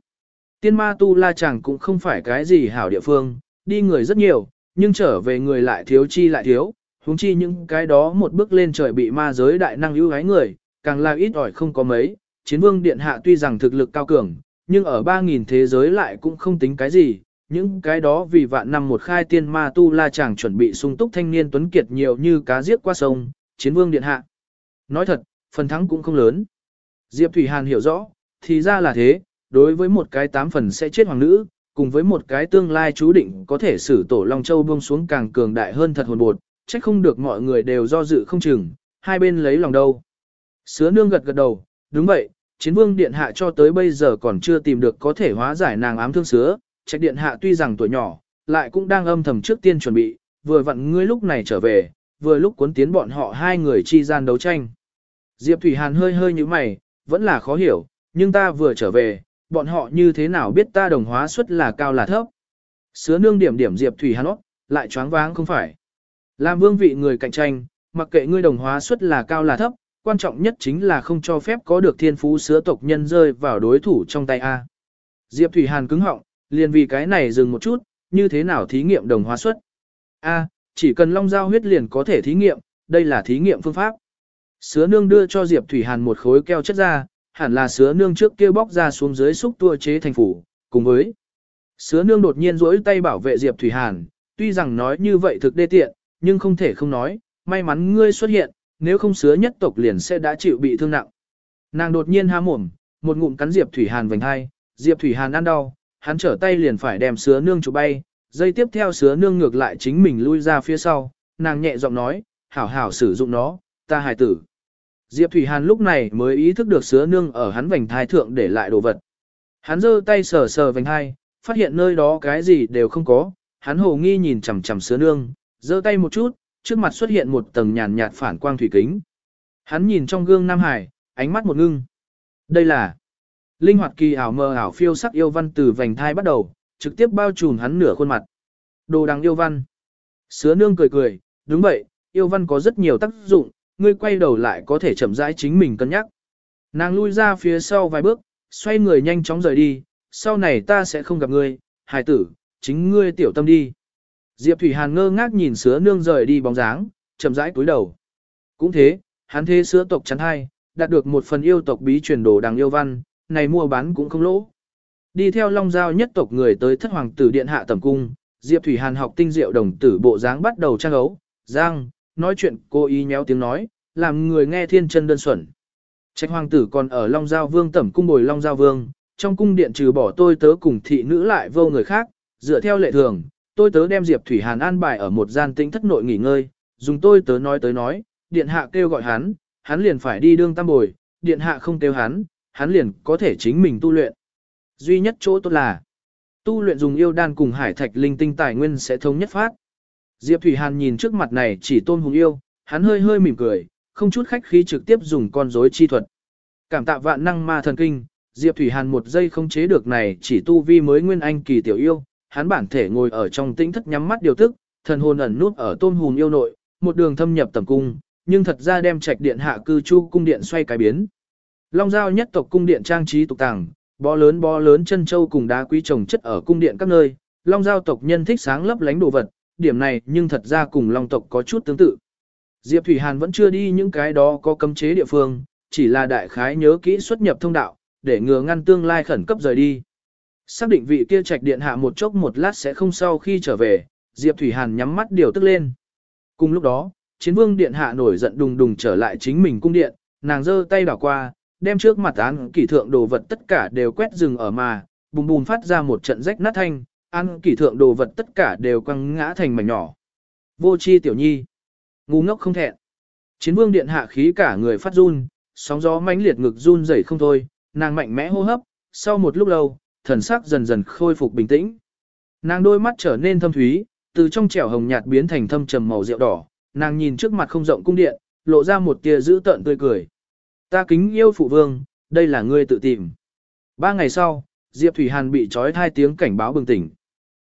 Speaker 1: Tiên ma tu la chẳng cũng không phải cái gì hảo địa phương, đi người rất nhiều, nhưng trở về người lại thiếu chi lại thiếu, huống chi những cái đó một bước lên trời bị ma giới đại năng ưu gái người, càng là ít ỏi không có mấy. Chiến vương điện hạ tuy rằng thực lực cao cường, nhưng ở 3.000 thế giới lại cũng không tính cái gì, những cái đó vì vạn năm một khai tiên ma tu la chẳng chuẩn bị sung túc thanh niên tuấn kiệt nhiều như cá giết qua sông, chiến vương điện hạ. Nói thật, phần thắng cũng không lớn. Diệp Thủy Hàn hiểu rõ, thì ra là thế, đối với một cái tám phần sẽ chết hoàng nữ, cùng với một cái tương lai chú định có thể xử tổ Long Châu buông xuống càng cường đại hơn thật hồn bột, trách không được mọi người đều do dự không chừng, hai bên lấy lòng đâu. Sứa nương gật gật đầu, đúng vậy, chiến vương điện hạ cho tới bây giờ còn chưa tìm được có thể hóa giải nàng ám thương sứa, trách điện hạ tuy rằng tuổi nhỏ, lại cũng đang âm thầm trước tiên chuẩn bị, vừa vặn ngươi lúc này trở về, vừa lúc cuốn tiến bọn họ hai người chi gian đấu tranh. Diệp Thủy Hàn hơi hơi như mày, vẫn là khó hiểu, nhưng ta vừa trở về, bọn họ như thế nào biết ta đồng hóa suất là cao là thấp. Sứa nương điểm điểm Diệp Thủy Hàn ốc, lại choáng váng không phải. Làm vương vị người cạnh tranh, mặc kệ ngươi đồng hóa suất là cao là thấp, quan trọng nhất chính là không cho phép có được thiên phú sứa tộc nhân rơi vào đối thủ trong tay A. Diệp Thủy Hàn cứng họng, liền vì cái này dừng một chút, như thế nào thí nghiệm đồng hóa suất. A, chỉ cần long giao huyết liền có thể thí nghiệm, đây là thí nghiệm phương pháp. Sứa nương đưa cho Diệp Thủy Hàn một khối keo chất ra, hẳn là sứa nương trước kia bóc ra xuống dưới xúc tua chế thành phủ, cùng với sứa nương đột nhiên rỗi tay bảo vệ Diệp Thủy Hàn, tuy rằng nói như vậy thực đê tiện, nhưng không thể không nói, may mắn ngươi xuất hiện, nếu không sứa nhất tộc liền sẽ đã chịu bị thương nặng. Nàng đột nhiên há mồm, một ngụm cắn Diệp Thủy Hàn vành hai, Diệp Thủy Hàn ăn đau, hắn trở tay liền phải đem sứa nương chụp bay, dây tiếp theo sứa nương ngược lại chính mình lui ra phía sau, nàng nhẹ giọng nói, hảo hảo sử dụng nó, ta hài tử. Diệp Thủy Hàn lúc này mới ý thức được sứa nương ở hắn vành thai thượng để lại đồ vật. Hắn giơ tay sờ sờ vành thai, phát hiện nơi đó cái gì đều không có, hắn hồ nghi nhìn chằm chằm sứa nương, giơ tay một chút, trước mặt xuất hiện một tầng nhàn nhạt phản quang thủy kính. Hắn nhìn trong gương Nam Hải, ánh mắt một ngưng. Đây là linh hoạt kỳ ảo mơ ảo phiêu sắc yêu văn từ vành thai bắt đầu, trực tiếp bao trùm hắn nửa khuôn mặt. Đồ đằng yêu văn. Sứa nương cười cười, đúng vậy, yêu văn có rất nhiều tác dụng, ngươi quay đầu lại có thể chậm rãi chính mình cân nhắc. Nàng lui ra phía sau vài bước, xoay người nhanh chóng rời đi, sau này ta sẽ không gặp ngươi, hài tử, chính ngươi tiểu tâm đi. Diệp Thủy Hàn ngơ ngác nhìn sứa nương rời đi bóng dáng, chậm rãi cúi đầu. Cũng thế, hắn thế sứa tộc chắn hai, đạt được một phần yêu tộc bí truyền đồ đằng yêu văn, này mua bán cũng không lỗ. Đi theo Long Giao nhất tộc người tới thất hoàng tử điện hạ tầm cung, Diệp Thủy Hàn học tinh diệu đồng tử bộ dáng bắt đầu trang ấu, giang, nói chuyện cố ý nhéo tiếng nói, làm người nghe thiên chân đơn xuẩn. Trạch hoàng tử còn ở Long Giao Vương tẩm cung bồi Long Giao Vương, trong cung điện trừ bỏ tôi tớ cùng thị nữ lại vô người khác, dựa theo lệ thường, tôi tớ đem Diệp Thủy Hàn an bài ở một gian tĩnh thất nội nghỉ ngơi, dùng tôi tớ nói tới nói, điện hạ kêu gọi hắn, hắn liền phải đi đương tam bồi, điện hạ không kêu hắn, hắn liền có thể chính mình tu luyện. Duy nhất chỗ tốt là, tu luyện dùng yêu đan cùng hải thạch linh tinh tài nguyên sẽ thống nhất phát. Diệp Thủy Hàn nhìn trước mặt này chỉ tôn hùng yêu, hắn hơi hơi mỉm cười, không chút khách khí trực tiếp dùng con rối chi thuật. Cảm tạ vạn năng ma thần kinh, Diệp Thủy Hàn một giây không chế được này chỉ tu vi mới nguyên anh kỳ tiểu yêu, hắn bản thể ngồi ở trong tĩnh thất nhắm mắt điều tức, thần hồn ẩn nút ở tôn hùng yêu nội, một đường thâm nhập tầm cung, nhưng thật ra đem trạch điện hạ cư chu cung điện xoay cái biến. Long giao nhất tộc cung điện trang trí tục tàng, bó lớn bó lớn chân châu cùng đá quý trồng chất ở cung điện các nơi, long giao tộc nhân thích sáng lấp lánh đồ vật, điểm này nhưng thật ra cùng long tộc có chút tương tự. Diệp Thủy Hàn vẫn chưa đi những cái đó có cấm chế địa phương, chỉ là đại khái nhớ kỹ xuất nhập thông đạo, để ngừa ngăn tương lai khẩn cấp rời đi. Xác định vị kia trạch điện hạ một chốc một lát sẽ không sau khi trở về, Diệp Thủy Hàn nhắm mắt điều tức lên. Cùng lúc đó, chiến vương điện hạ nổi giận đùng đùng trở lại chính mình cung điện, nàng giơ tay đảo qua, đem trước mặt án kỷ thượng đồ vật tất cả đều quét rừng ở mà, bùm bùm phát ra một trận rách nát thanh, ăn kỷ thượng đồ vật tất cả đều quăng ngã thành mảnh nhỏ. Vô chi tiểu nhi, ngu ngốc không thẹn. Chiến vương điện hạ khí cả người phát run, sóng gió mãnh liệt ngực run rẩy không thôi, nàng mạnh mẽ hô hấp, sau một lúc lâu, thần sắc dần dần khôi phục bình tĩnh. Nàng đôi mắt trở nên thâm thúy, từ trong trẻo hồng nhạt biến thành thâm trầm màu rượu đỏ, nàng nhìn trước mặt không rộng cung điện, lộ ra một tia dữ tợn tươi cười. Ta kính yêu phụ vương, đây là ngươi tự tìm. Ba ngày sau, Diệp Thủy Hàn bị trói thai tiếng cảnh báo bừng tỉnh.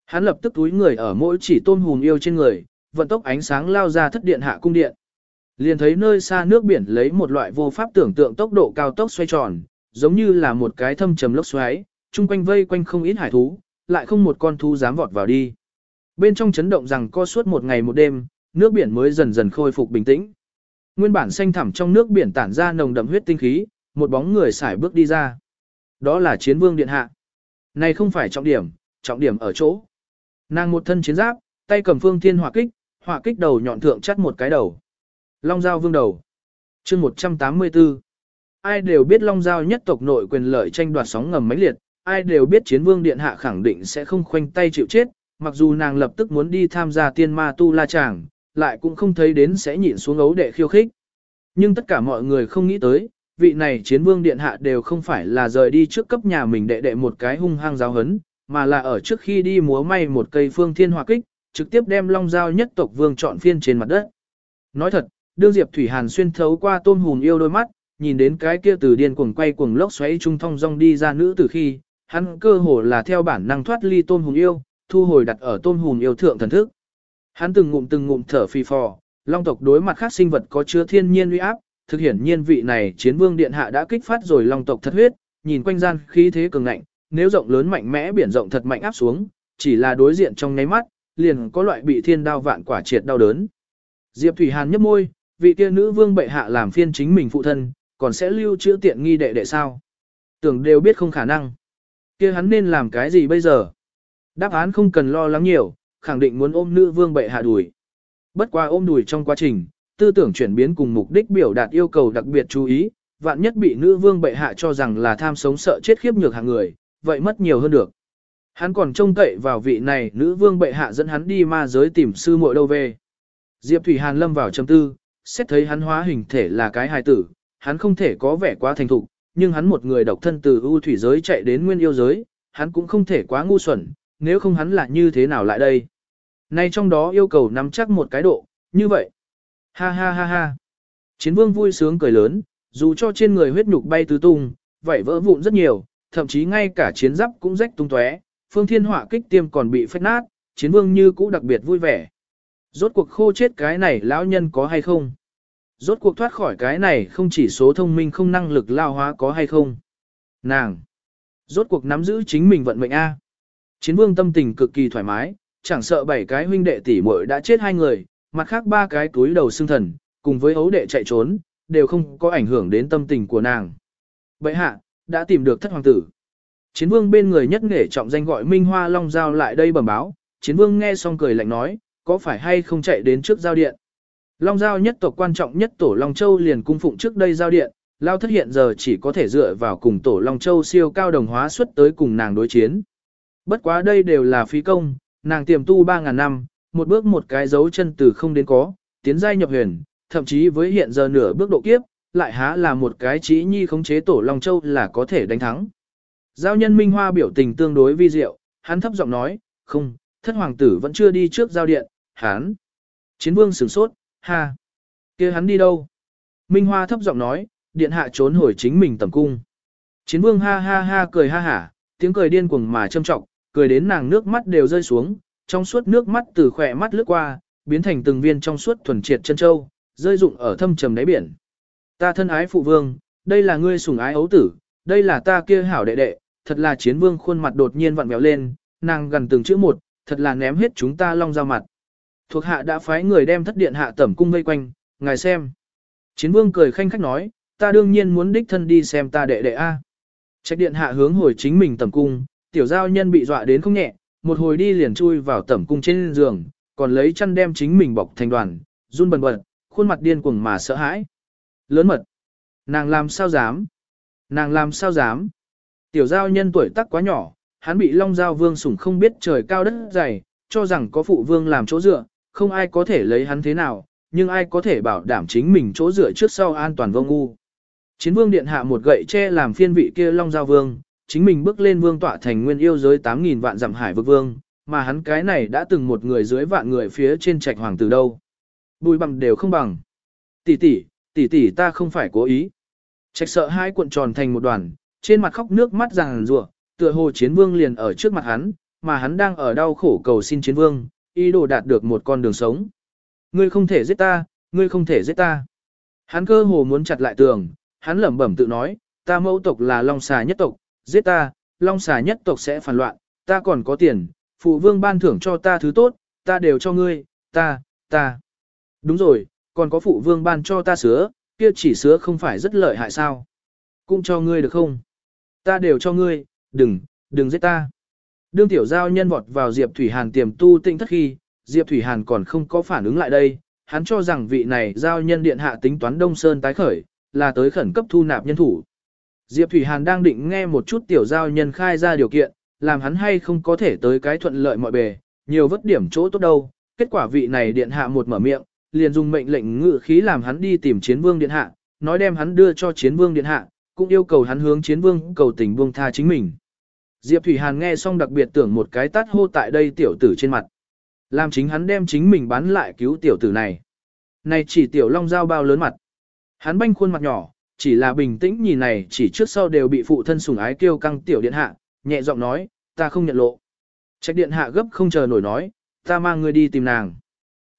Speaker 1: Hắn lập tức túi người ở mỗi chỉ tôn hùng yêu trên người, vận tốc ánh sáng lao ra thất điện hạ cung điện. Liền thấy nơi xa nước biển lấy một loại vô pháp tưởng tượng tốc độ cao tốc xoay tròn, giống như là một cái thâm trầm lốc xoáy, chung quanh vây quanh không ít hải thú, lại không một con thú dám vọt vào đi. Bên trong chấn động rằng co suốt một ngày một đêm, nước biển mới dần dần khôi phục bình tĩnh. Nguyên bản xanh thẳm trong nước biển tản ra nồng đậm huyết tinh khí, một bóng người xải bước đi ra. Đó là chiến vương điện hạ. Này không phải trọng điểm, trọng điểm ở chỗ. Nàng một thân chiến giáp, tay cầm phương thiên hỏa kích, hỏa kích đầu nhọn thượng chắt một cái đầu. Long Giao vương đầu. chương 184. Ai đều biết Long Giao nhất tộc nội quyền lợi tranh đoạt sóng ngầm mãnh liệt, ai đều biết chiến vương điện hạ khẳng định sẽ không khoanh tay chịu chết, mặc dù nàng lập tức muốn đi tham gia tiên ma tu la chàng, lại cũng không thấy đến sẽ nhịn xuống ấu đệ khiêu khích. Nhưng tất cả mọi người không nghĩ tới, vị này chiến vương điện hạ đều không phải là rời đi trước cấp nhà mình đệ đệ một cái hung hăng giáo hấn, mà là ở trước khi đi múa may một cây phương thiên hỏa kích, trực tiếp đem long giao nhất tộc vương chọn phiên trên mặt đất. Nói thật, đương Diệp Thủy Hàn xuyên thấu qua tôm hùm yêu đôi mắt, nhìn đến cái kia từ điên cuồng quay cuồng lốc xoáy trung thông rong đi ra nữ từ khi, hắn cơ hồ là theo bản năng thoát ly tôm hùm yêu, thu hồi đặt ở tôm hùm yêu thượng thần thức. Hắn từng ngụm từng ngụm thở phì phò, long tộc đối mặt khác sinh vật có chứa thiên nhiên uy áp, thực hiển nhiên vị này chiến vương điện hạ đã kích phát rồi long tộc thật huyết, nhìn quanh gian khí thế cường ngạnh, nếu rộng lớn mạnh mẽ biển rộng thật mạnh áp xuống, chỉ là đối diện trong nháy mắt, liền có loại bị thiên đao vạn quả triệt đau đớn. Diệp Thủy Hàn nhấp môi, vị kia nữ vương bệ hạ làm phiên chính mình phụ thân, còn sẽ lưu trữ tiện nghi đệ đệ sao? Tưởng đều biết không khả năng. Kia hắn nên làm cái gì bây giờ? Đáp án không cần lo lắng nhiều, khẳng định muốn ôm nữ vương bệ hạ đuổi. Bất qua ôm đuổi trong quá trình, tư tưởng chuyển biến cùng mục đích biểu đạt yêu cầu đặc biệt chú ý, vạn nhất bị nữ vương bệ hạ cho rằng là tham sống sợ chết khiếp nhược hàng người, vậy mất nhiều hơn được. Hắn còn trông cậy vào vị này nữ vương bệ hạ dẫn hắn đi ma giới tìm sư muội đâu về. Diệp Thủy Hàn lâm vào trầm tư, xét thấy hắn hóa hình thể là cái hài tử, hắn không thể có vẻ quá thành thục, nhưng hắn một người độc thân từ ưu thủy giới chạy đến nguyên yêu giới, hắn cũng không thể quá ngu xuẩn, nếu không hắn là như thế nào lại đây. Nay trong đó yêu cầu nắm chắc một cái độ, như vậy. Ha ha ha ha. Chiến vương vui sướng cười lớn, dù cho trên người huyết nhục bay tứ tung, vậy vỡ vụn rất nhiều, thậm chí ngay cả chiến giáp cũng rách tung tóe, phương thiên hỏa kích tiêm còn bị phách nát, chiến vương như cũ đặc biệt vui vẻ. Rốt cuộc khô chết cái này lão nhân có hay không? Rốt cuộc thoát khỏi cái này không chỉ số thông minh không năng lực lao hóa có hay không? Nàng! Rốt cuộc nắm giữ chính mình vận mệnh A. Chiến vương tâm tình cực kỳ thoải mái, chẳng sợ bảy cái huynh đệ tỷ muội đã chết hai người, mặt khác ba cái túi đầu xương thần, cùng với ấu đệ chạy trốn, đều không có ảnh hưởng đến tâm tình của nàng. Bậy hạ, đã tìm được thất hoàng tử. Chiến vương bên người nhất nghệ trọng danh gọi Minh Hoa Long Giao lại đây bẩm báo, chiến vương nghe xong cười lạnh nói, có phải hay không chạy đến trước giao điện. Long Giao nhất tộc quan trọng nhất tổ Long Châu liền cung phụng trước đây giao điện, Lao thất hiện giờ chỉ có thể dựa vào cùng tổ Long Châu siêu cao đồng hóa xuất tới cùng nàng đối chiến. Bất quá đây đều là phí công, nàng tiềm tu 3.000 năm, một bước một cái dấu chân từ không đến có, tiến giai nhập huyền, thậm chí với hiện giờ nửa bước độ kiếp, lại há là một cái trí nhi khống chế tổ Long Châu là có thể đánh thắng. Giao nhân Minh Hoa biểu tình tương đối vi diệu, hắn thấp giọng nói, không, thất hoàng tử vẫn chưa đi trước giao điện, hắn. Chiến vương sửng sốt, ha. kia hắn đi đâu? Minh Hoa thấp giọng nói, điện hạ trốn hồi chính mình tầm cung. Chiến vương ha ha ha cười ha hả, tiếng cười điên cuồng mà châm trọng, cười đến nàng nước mắt đều rơi xuống, trong suốt nước mắt từ khỏe mắt lướt qua, biến thành từng viên trong suốt thuần triệt chân châu, rơi rụng ở thâm trầm đáy biển. Ta thân ái phụ vương, đây là ngươi sủng ái ấu tử, đây là ta kia hảo đệ đệ, thật là chiến vương khuôn mặt đột nhiên vặn vẹo lên, nàng gần từng chữ một, thật là ném hết chúng ta long ra mặt. Thuộc hạ đã phái người đem thất điện hạ tẩm cung vây quanh, ngài xem. Chiến vương cười khanh khách nói, ta đương nhiên muốn đích thân đi xem ta đệ đệ A. Trạch điện hạ hướng hồi chính mình tẩm cung, tiểu giao nhân bị dọa đến không nhẹ, một hồi đi liền chui vào tẩm cung trên giường, còn lấy chăn đem chính mình bọc thành đoàn, run bần bật, khuôn mặt điên cuồng mà sợ hãi. Lớn mật. Nàng làm sao dám? Nàng làm sao dám? Tiểu giao nhân tuổi tác quá nhỏ, hắn bị Long Giao Vương sủng không biết trời cao đất dày, cho rằng có phụ vương làm chỗ dựa, không ai có thể lấy hắn thế nào, nhưng ai có thể bảo đảm chính mình chỗ dựa trước sau an toàn vô ngu. Chiến vương điện hạ một gậy che làm phiên vị kia Long Giao Vương, chính mình bước lên vương tọa thành nguyên yêu giới 8.000 vạn dặm hải vực vương, mà hắn cái này đã từng một người dưới vạn người phía trên trạch hoàng từ đâu. Bùi bằng đều không bằng. Tỷ tỷ, tỷ tỷ ta không phải cố ý. Trạch sợ hai cuộn tròn thành một đoàn, trên mặt khóc nước mắt ràng rủa, tựa hồ chiến vương liền ở trước mặt hắn, mà hắn đang ở đau khổ cầu xin chiến vương, ý đồ đạt được một con đường sống. Ngươi không thể giết ta, ngươi không thể giết ta. Hắn cơ hồ muốn chặt lại tường, hắn lẩm bẩm tự nói, ta mẫu tộc là Long xà nhất tộc, giết ta, Long xà nhất tộc sẽ phản loạn, ta còn có tiền, phụ vương ban thưởng cho ta thứ tốt, ta đều cho ngươi, ta, ta. Đúng rồi, còn có phụ vương ban cho ta sứa, kia chỉ sứa không phải rất lợi hại sao? Cũng cho ngươi được không? Ta đều cho ngươi, đừng, đừng giết ta. Đương tiểu giao nhân vọt vào Diệp Thủy Hàn tiềm tu tinh thất khi, Diệp Thủy Hàn còn không có phản ứng lại đây, hắn cho rằng vị này giao nhân điện hạ tính toán Đông Sơn tái khởi, là tới khẩn cấp thu nạp nhân thủ. Diệp Thủy Hàn đang định nghe một chút tiểu giao nhân khai ra điều kiện, làm hắn hay không có thể tới cái thuận lợi mọi bề, nhiều vất điểm chỗ tốt đâu. Kết quả vị này điện hạ một mở miệng, liền dùng mệnh lệnh ngự khí làm hắn đi tìm chiến vương điện hạ, nói đem hắn đưa cho chiến vương điện hạ, cũng yêu cầu hắn hướng chiến vương cầu tình buông tha chính mình. Diệp Thủy Hàn nghe xong đặc biệt tưởng một cái tát hô tại đây tiểu tử trên mặt. Làm chính hắn đem chính mình bán lại cứu tiểu tử này. Này chỉ tiểu long dao bao lớn mặt. Hắn banh khuôn mặt nhỏ, chỉ là bình tĩnh nhìn này chỉ trước sau đều bị phụ thân sủng ái kêu căng tiểu điện hạ, nhẹ giọng nói, ta không nhận lộ. trách điện hạ gấp không chờ nổi nói, ta mang ngươi đi tìm nàng.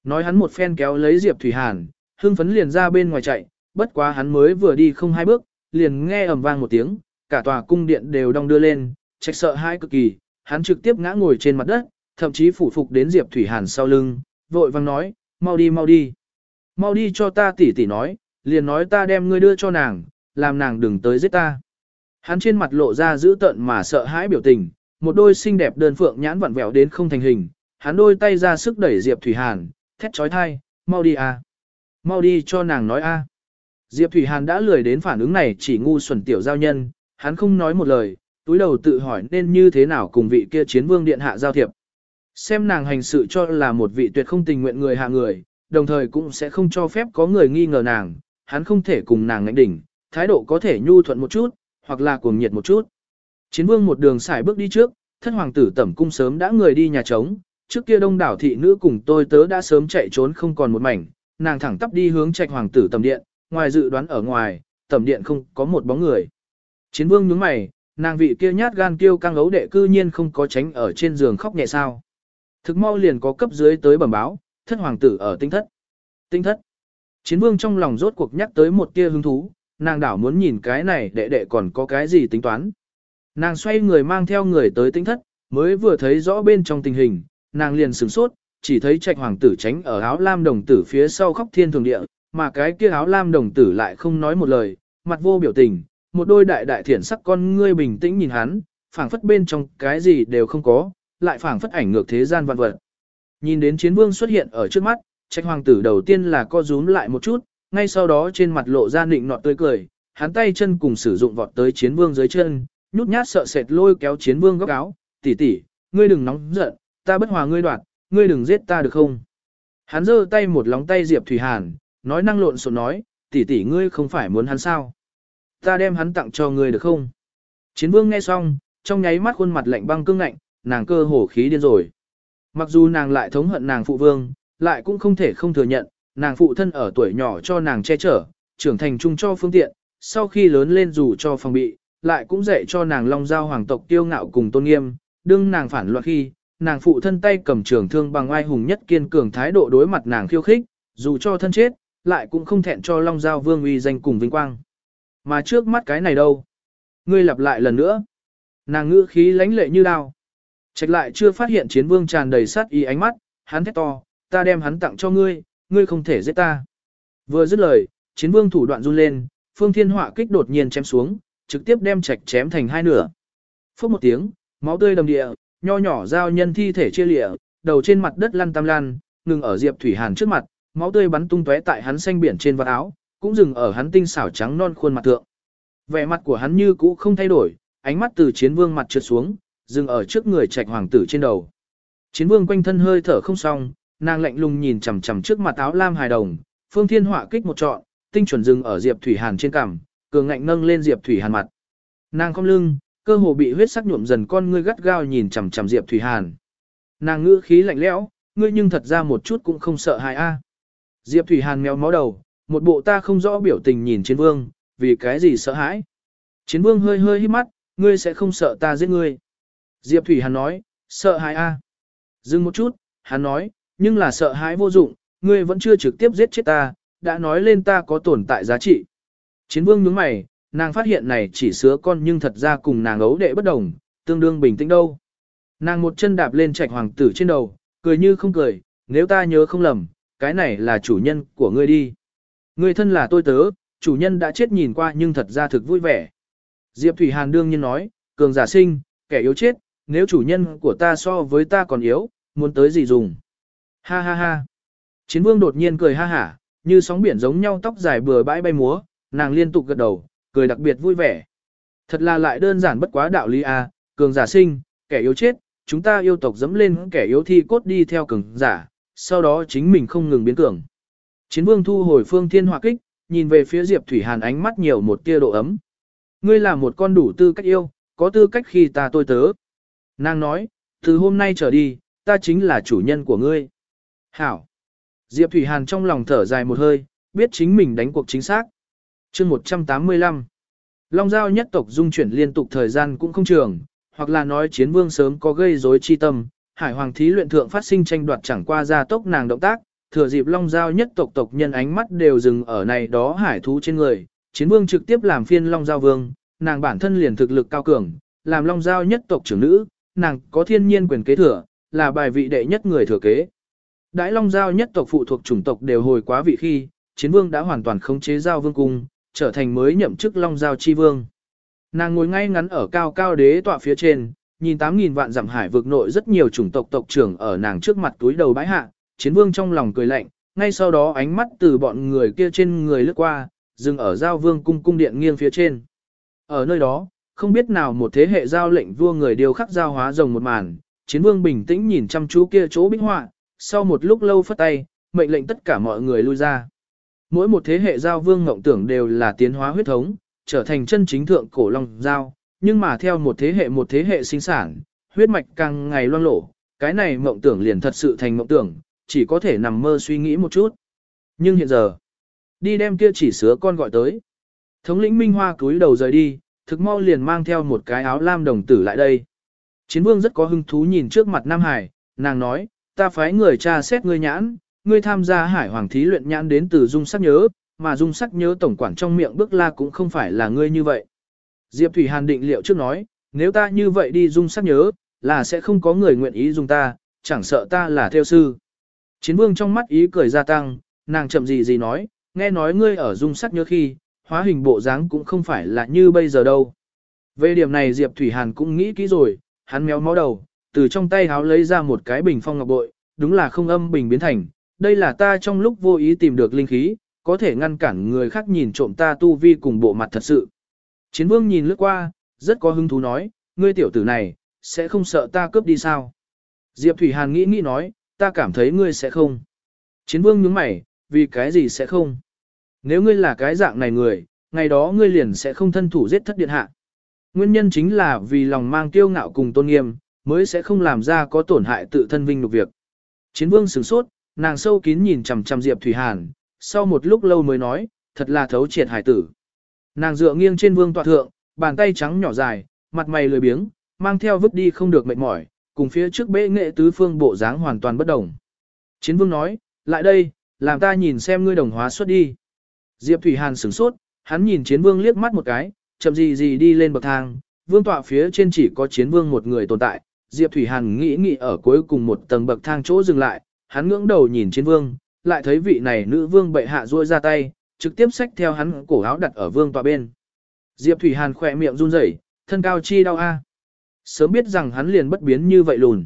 Speaker 1: Nói hắn một phen kéo lấy Diệp Thủy Hàn, hưng phấn liền ra bên ngoài chạy, bất quá hắn mới vừa đi không hai bước, liền nghe ầm vang một tiếng, cả tòa cung điện đều đong đưa lên, trách sợ hai cực kỳ, hắn trực tiếp ngã ngồi trên mặt đất, thậm chí phủ phục đến Diệp Thủy Hàn sau lưng, vội vang nói, mau đi mau đi. Mau đi cho ta tỉ tỉ nói, liền nói ta đem ngươi đưa cho nàng, làm nàng đừng tới giết ta. Hắn trên mặt lộ ra dữ tợn mà sợ hãi biểu tình, một đôi xinh đẹp đơn phượng nhãn vặn vẹo đến không thành hình, hắn đôi tay ra sức đẩy Diệp Thủy Hàn, thét trói thai, mau đi à. Mau đi cho nàng nói a. Diệp Thủy Hàn đã lười đến phản ứng này chỉ ngu xuẩn tiểu giao nhân, hắn không nói một lời, túi đầu tự hỏi nên như thế nào cùng vị kia chiến vương điện hạ giao thiệp. Xem nàng hành sự cho là một vị tuyệt không tình nguyện người hạ người, đồng thời cũng sẽ không cho phép có người nghi ngờ nàng, hắn không thể cùng nàng ngạnh đỉnh, thái độ có thể nhu thuận một chút, hoặc là cuồng nhiệt một chút. Chiến vương một đường xài bước đi trước, thất hoàng tử tẩm cung sớm đã người đi nhà trống, trước kia đông đảo thị nữ cùng tôi tớ đã sớm chạy trốn không còn một mảnh, nàng thẳng tắp đi hướng trạch hoàng tử tầm điện, ngoài dự đoán ở ngoài, tầm điện không có một bóng người. Chiến vương nhướng mày, nàng vị kia nhát gan kêu căng ấu đệ cư nhiên không có tránh ở trên giường khóc nhẹ sao. Thực mau liền có cấp dưới tới bẩm báo, thất hoàng tử ở tinh thất. Tinh thất. Chiến vương trong lòng rốt cuộc nhắc tới một tia hứng thú, nàng đảo muốn nhìn cái này đệ đệ còn có cái gì tính toán. Nàng xoay người mang theo người tới tinh thất, mới vừa thấy rõ bên trong tình hình, nàng liền sửng sốt, chỉ thấy trạch hoàng tử tránh ở áo lam đồng tử phía sau khóc thiên thường địa, mà cái kia áo lam đồng tử lại không nói một lời, mặt vô biểu tình, một đôi đại đại thiển sắc con ngươi bình tĩnh nhìn hắn, phảng phất bên trong cái gì đều không có, lại phảng phất ảnh ngược thế gian vạn vật. Nhìn đến chiến vương xuất hiện ở trước mắt, trạch hoàng tử đầu tiên là co rúm lại một chút, ngay sau đó trên mặt lộ ra nịnh nọt tươi cười, hắn tay chân cùng sử dụng vọt tới chiến vương dưới chân, nhút nhát sợ sệt lôi kéo chiến vương góc áo, tỷ tỷ, ngươi đừng nóng giận, ta bất hòa ngươi đoạt, ngươi đừng giết ta được không? Hắn giơ tay một lóng tay Diệp Thủy Hàn, nói năng lộn xộn nói, tỷ tỷ ngươi không phải muốn hắn sao? Ta đem hắn tặng cho ngươi được không? Chiến vương nghe xong, trong nháy mắt khuôn mặt lạnh băng cương ngạnh, nàng cơ hổ khí điên rồi. Mặc dù nàng lại thống hận nàng phụ vương, lại cũng không thể không thừa nhận, nàng phụ thân ở tuổi nhỏ cho nàng che chở, trưởng thành chung cho phương tiện, sau khi lớn lên dù cho phòng bị, lại cũng dạy cho nàng long giao hoàng tộc tiêu ngạo cùng tôn nghiêm, đương nàng phản loạn khi, nàng phụ thân tay cầm trường thương bằng oai hùng nhất kiên cường thái độ đối mặt nàng khiêu khích, dù cho thân chết, lại cũng không thẹn cho long giao vương uy danh cùng vinh quang. Mà trước mắt cái này đâu? Ngươi lặp lại lần nữa. Nàng ngữ khí lãnh lệ như đao. Trạch lại chưa phát hiện chiến vương tràn đầy sát ý ánh mắt, hắn thét to, ta đem hắn tặng cho ngươi, ngươi không thể giết ta. Vừa dứt lời, chiến vương thủ đoạn run lên, phương thiên họa kích đột nhiên chém xuống, trực tiếp đem trạch chém thành hai nửa. Phốc một tiếng, máu tươi đầm địa, nho nhỏ giao nhân thi thể chia lịa, đầu trên mặt đất lăn tam lăn, ngừng ở Diệp Thủy Hàn trước mặt, máu tươi bắn tung tóe tại hắn xanh biển trên vạt áo, cũng dừng ở hắn tinh xảo trắng non khuôn mặt thượng. Vẻ mặt của hắn như cũ không thay đổi, ánh mắt từ chiến vương mặt trượt xuống, dừng ở trước người trạch hoàng tử trên đầu. Chiến vương quanh thân hơi thở không xong, nàng lạnh lùng nhìn chằm chằm trước mặt áo lam hài đồng, phương thiên họa kích một trọn, tinh chuẩn dừng ở Diệp Thủy Hàn trên cằm, cường ngạnh nâng lên Diệp Thủy Hàn mặt. Nàng cong lưng, cơ hồ bị huyết sắc nhuộm dần con ngươi gắt gao nhìn chằm chằm Diệp Thủy Hàn. Nàng ngữ khí lạnh lẽo, ngươi nhưng thật ra một chút cũng không sợ hại a. Diệp Thủy Hàn méo máu đầu, một bộ ta không rõ biểu tình nhìn Chiến Vương, vì cái gì sợ hãi. Chiến Vương hơi hơi hít mắt, ngươi sẽ không sợ ta giết ngươi. Diệp Thủy Hàn nói, sợ hãi a. Dừng một chút, hắn nói, nhưng là sợ hãi vô dụng, ngươi vẫn chưa trực tiếp giết chết ta, đã nói lên ta có tồn tại giá trị. Chiến Vương nhướng mày, Nàng phát hiện này chỉ sứa con nhưng thật ra cùng nàng ấu đệ bất đồng, tương đương bình tĩnh đâu. Nàng một chân đạp lên trạch hoàng tử trên đầu, cười như không cười, nếu ta nhớ không lầm, cái này là chủ nhân của ngươi đi. Ngươi thân là tôi tớ, chủ nhân đã chết nhìn qua nhưng thật ra thực vui vẻ. Diệp Thủy Hàn đương nhiên nói, cường giả sinh, kẻ yếu chết, nếu chủ nhân của ta so với ta còn yếu, muốn tới gì dùng. Ha ha ha. Chiến vương đột nhiên cười ha hả, như sóng biển giống nhau tóc dài bừa bãi bay múa, nàng liên tục gật đầu, cười đặc biệt vui vẻ. Thật là lại đơn giản bất quá đạo lý a, à, cường giả sinh, kẻ yếu chết, chúng ta yêu tộc dẫm lên kẻ yếu thi cốt đi theo cường giả, sau đó chính mình không ngừng biến cường. Chiến vương thu hồi phương thiên hỏa kích, nhìn về phía Diệp Thủy Hàn ánh mắt nhiều một tia độ ấm. Ngươi là một con đủ tư cách yêu, có tư cách khi ta tôi tớ. Nàng nói, từ hôm nay trở đi, ta chính là chủ nhân của ngươi. Hảo. Diệp Thủy Hàn trong lòng thở dài một hơi, biết chính mình đánh cuộc chính xác chương 185. Long giao nhất tộc dung chuyển liên tục thời gian cũng không trường, hoặc là nói chiến vương sớm có gây rối chi tâm, hải hoàng thí luyện thượng phát sinh tranh đoạt chẳng qua ra tốc nàng động tác, thừa dịp long giao nhất tộc tộc nhân ánh mắt đều dừng ở này đó hải thú trên người, chiến vương trực tiếp làm phiên long giao vương, nàng bản thân liền thực lực cao cường, làm long giao nhất tộc trưởng nữ, nàng có thiên nhiên quyền kế thừa, là bài vị đệ nhất người thừa kế. Đãi long giao nhất tộc phụ thuộc chủng tộc đều hồi quá vị khi, chiến vương đã hoàn toàn khống chế giao vương cung, trở thành mới nhậm chức long giao chi vương. Nàng ngồi ngay ngắn ở cao cao đế tọa phía trên, nhìn 8.000 vạn dặm hải vực nội rất nhiều chủng tộc tộc trưởng ở nàng trước mặt túi đầu bãi hạ, chiến vương trong lòng cười lạnh, ngay sau đó ánh mắt từ bọn người kia trên người lướt qua, dừng ở giao vương cung cung điện nghiêng phía trên. Ở nơi đó, không biết nào một thế hệ giao lệnh vua người điều khắc giao hóa rồng một màn, chiến vương bình tĩnh nhìn chăm chú kia chỗ bích họa, sau một lúc lâu phất tay, mệnh lệnh tất cả mọi người lui ra. Mỗi một thế hệ giao vương ngộng tưởng đều là tiến hóa huyết thống, trở thành chân chính thượng cổ long giao, nhưng mà theo một thế hệ một thế hệ sinh sản, huyết mạch càng ngày loang lổ, cái này mộng tưởng liền thật sự thành mộng tưởng, chỉ có thể nằm mơ suy nghĩ một chút. Nhưng hiện giờ, đi đem kia chỉ sứa con gọi tới. Thống lĩnh Minh Hoa cúi đầu rời đi, thực mau liền mang theo một cái áo lam đồng tử lại đây. Chiến vương rất có hứng thú nhìn trước mặt Nam Hải, nàng nói, ta phái người tra xét ngươi nhãn, ngươi tham gia hải hoàng thí luyện nhãn đến từ dung sắc nhớ, mà dung sắc nhớ tổng quản trong miệng bước la cũng không phải là ngươi như vậy. Diệp Thủy Hàn định liệu trước nói, nếu ta như vậy đi dung sắc nhớ, là sẽ không có người nguyện ý dùng ta, chẳng sợ ta là theo sư. Chiến vương trong mắt ý cười gia tăng, nàng chậm gì gì nói, nghe nói ngươi ở dung sắc nhớ khi, hóa hình bộ dáng cũng không phải là như bây giờ đâu. Về điểm này Diệp Thủy Hàn cũng nghĩ kỹ rồi, hắn méo mó đầu, từ trong tay háo lấy ra một cái bình phong ngọc bội, đúng là không âm bình biến thành, đây là ta trong lúc vô ý tìm được linh khí, có thể ngăn cản người khác nhìn trộm ta tu vi cùng bộ mặt thật sự. Chiến vương nhìn lướt qua, rất có hứng thú nói, ngươi tiểu tử này, sẽ không sợ ta cướp đi sao? Diệp Thủy Hàn nghĩ nghĩ nói, ta cảm thấy ngươi sẽ không. Chiến vương nhướng mày, vì cái gì sẽ không? Nếu ngươi là cái dạng này người, ngày đó ngươi liền sẽ không thân thủ giết thất điện hạ. Nguyên nhân chính là vì lòng mang kiêu ngạo cùng tôn nghiêm, mới sẽ không làm ra có tổn hại tự thân vinh lục việc. Chiến vương sửng sốt, nàng sâu kín nhìn chằm chằm Diệp Thủy Hàn, sau một lúc lâu mới nói, thật là thấu triệt hải tử. Nàng dựa nghiêng trên vương tọa thượng, bàn tay trắng nhỏ dài, mặt mày lười biếng, mang theo vứt đi không được mệt mỏi, cùng phía trước bệ nghệ tứ phương bộ dáng hoàn toàn bất đồng. Chiến vương nói, lại đây, làm ta nhìn xem ngươi đồng hóa xuất đi. Diệp Thủy Hàn sửng sốt, hắn nhìn chiến vương liếc mắt một cái, chậm gì gì đi lên bậc thang, vương tọa phía trên chỉ có chiến vương một người tồn tại. Diệp Thủy Hàn nghĩ nghĩ ở cuối cùng một tầng bậc thang chỗ dừng lại, hắn ngưỡng đầu nhìn chiến vương, lại thấy vị này nữ vương bệ hạ duỗi ra tay, trực tiếp xách theo hắn cổ áo đặt ở vương tọa bên. Diệp Thủy Hàn khỏe miệng run rẩy, thân cao chi đau a. À. Sớm biết rằng hắn liền bất biến như vậy lùn.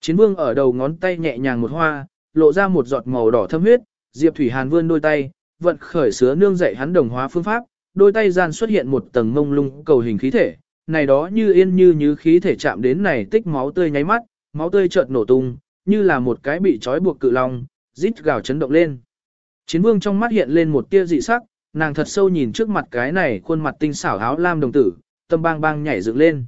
Speaker 1: Chiến vương ở đầu ngón tay nhẹ nhàng một hoa, lộ ra một giọt màu đỏ thâm huyết, Diệp Thủy Hàn vươn đôi tay, vận khởi sứa nương dạy hắn đồng hóa phương pháp, đôi tay gian xuất hiện một tầng mông lung cầu hình khí thể, này đó như yên như như khí thể chạm đến này tích máu tươi nháy mắt, máu tươi chợt nổ tung, như là một cái bị trói buộc cự long, rít gào chấn động lên. Chiến vương trong mắt hiện lên một tia dị sắc, nàng thật sâu nhìn trước mặt cái này khuôn mặt tinh xảo áo lam đồng tử, tâm bang bang nhảy dựng lên.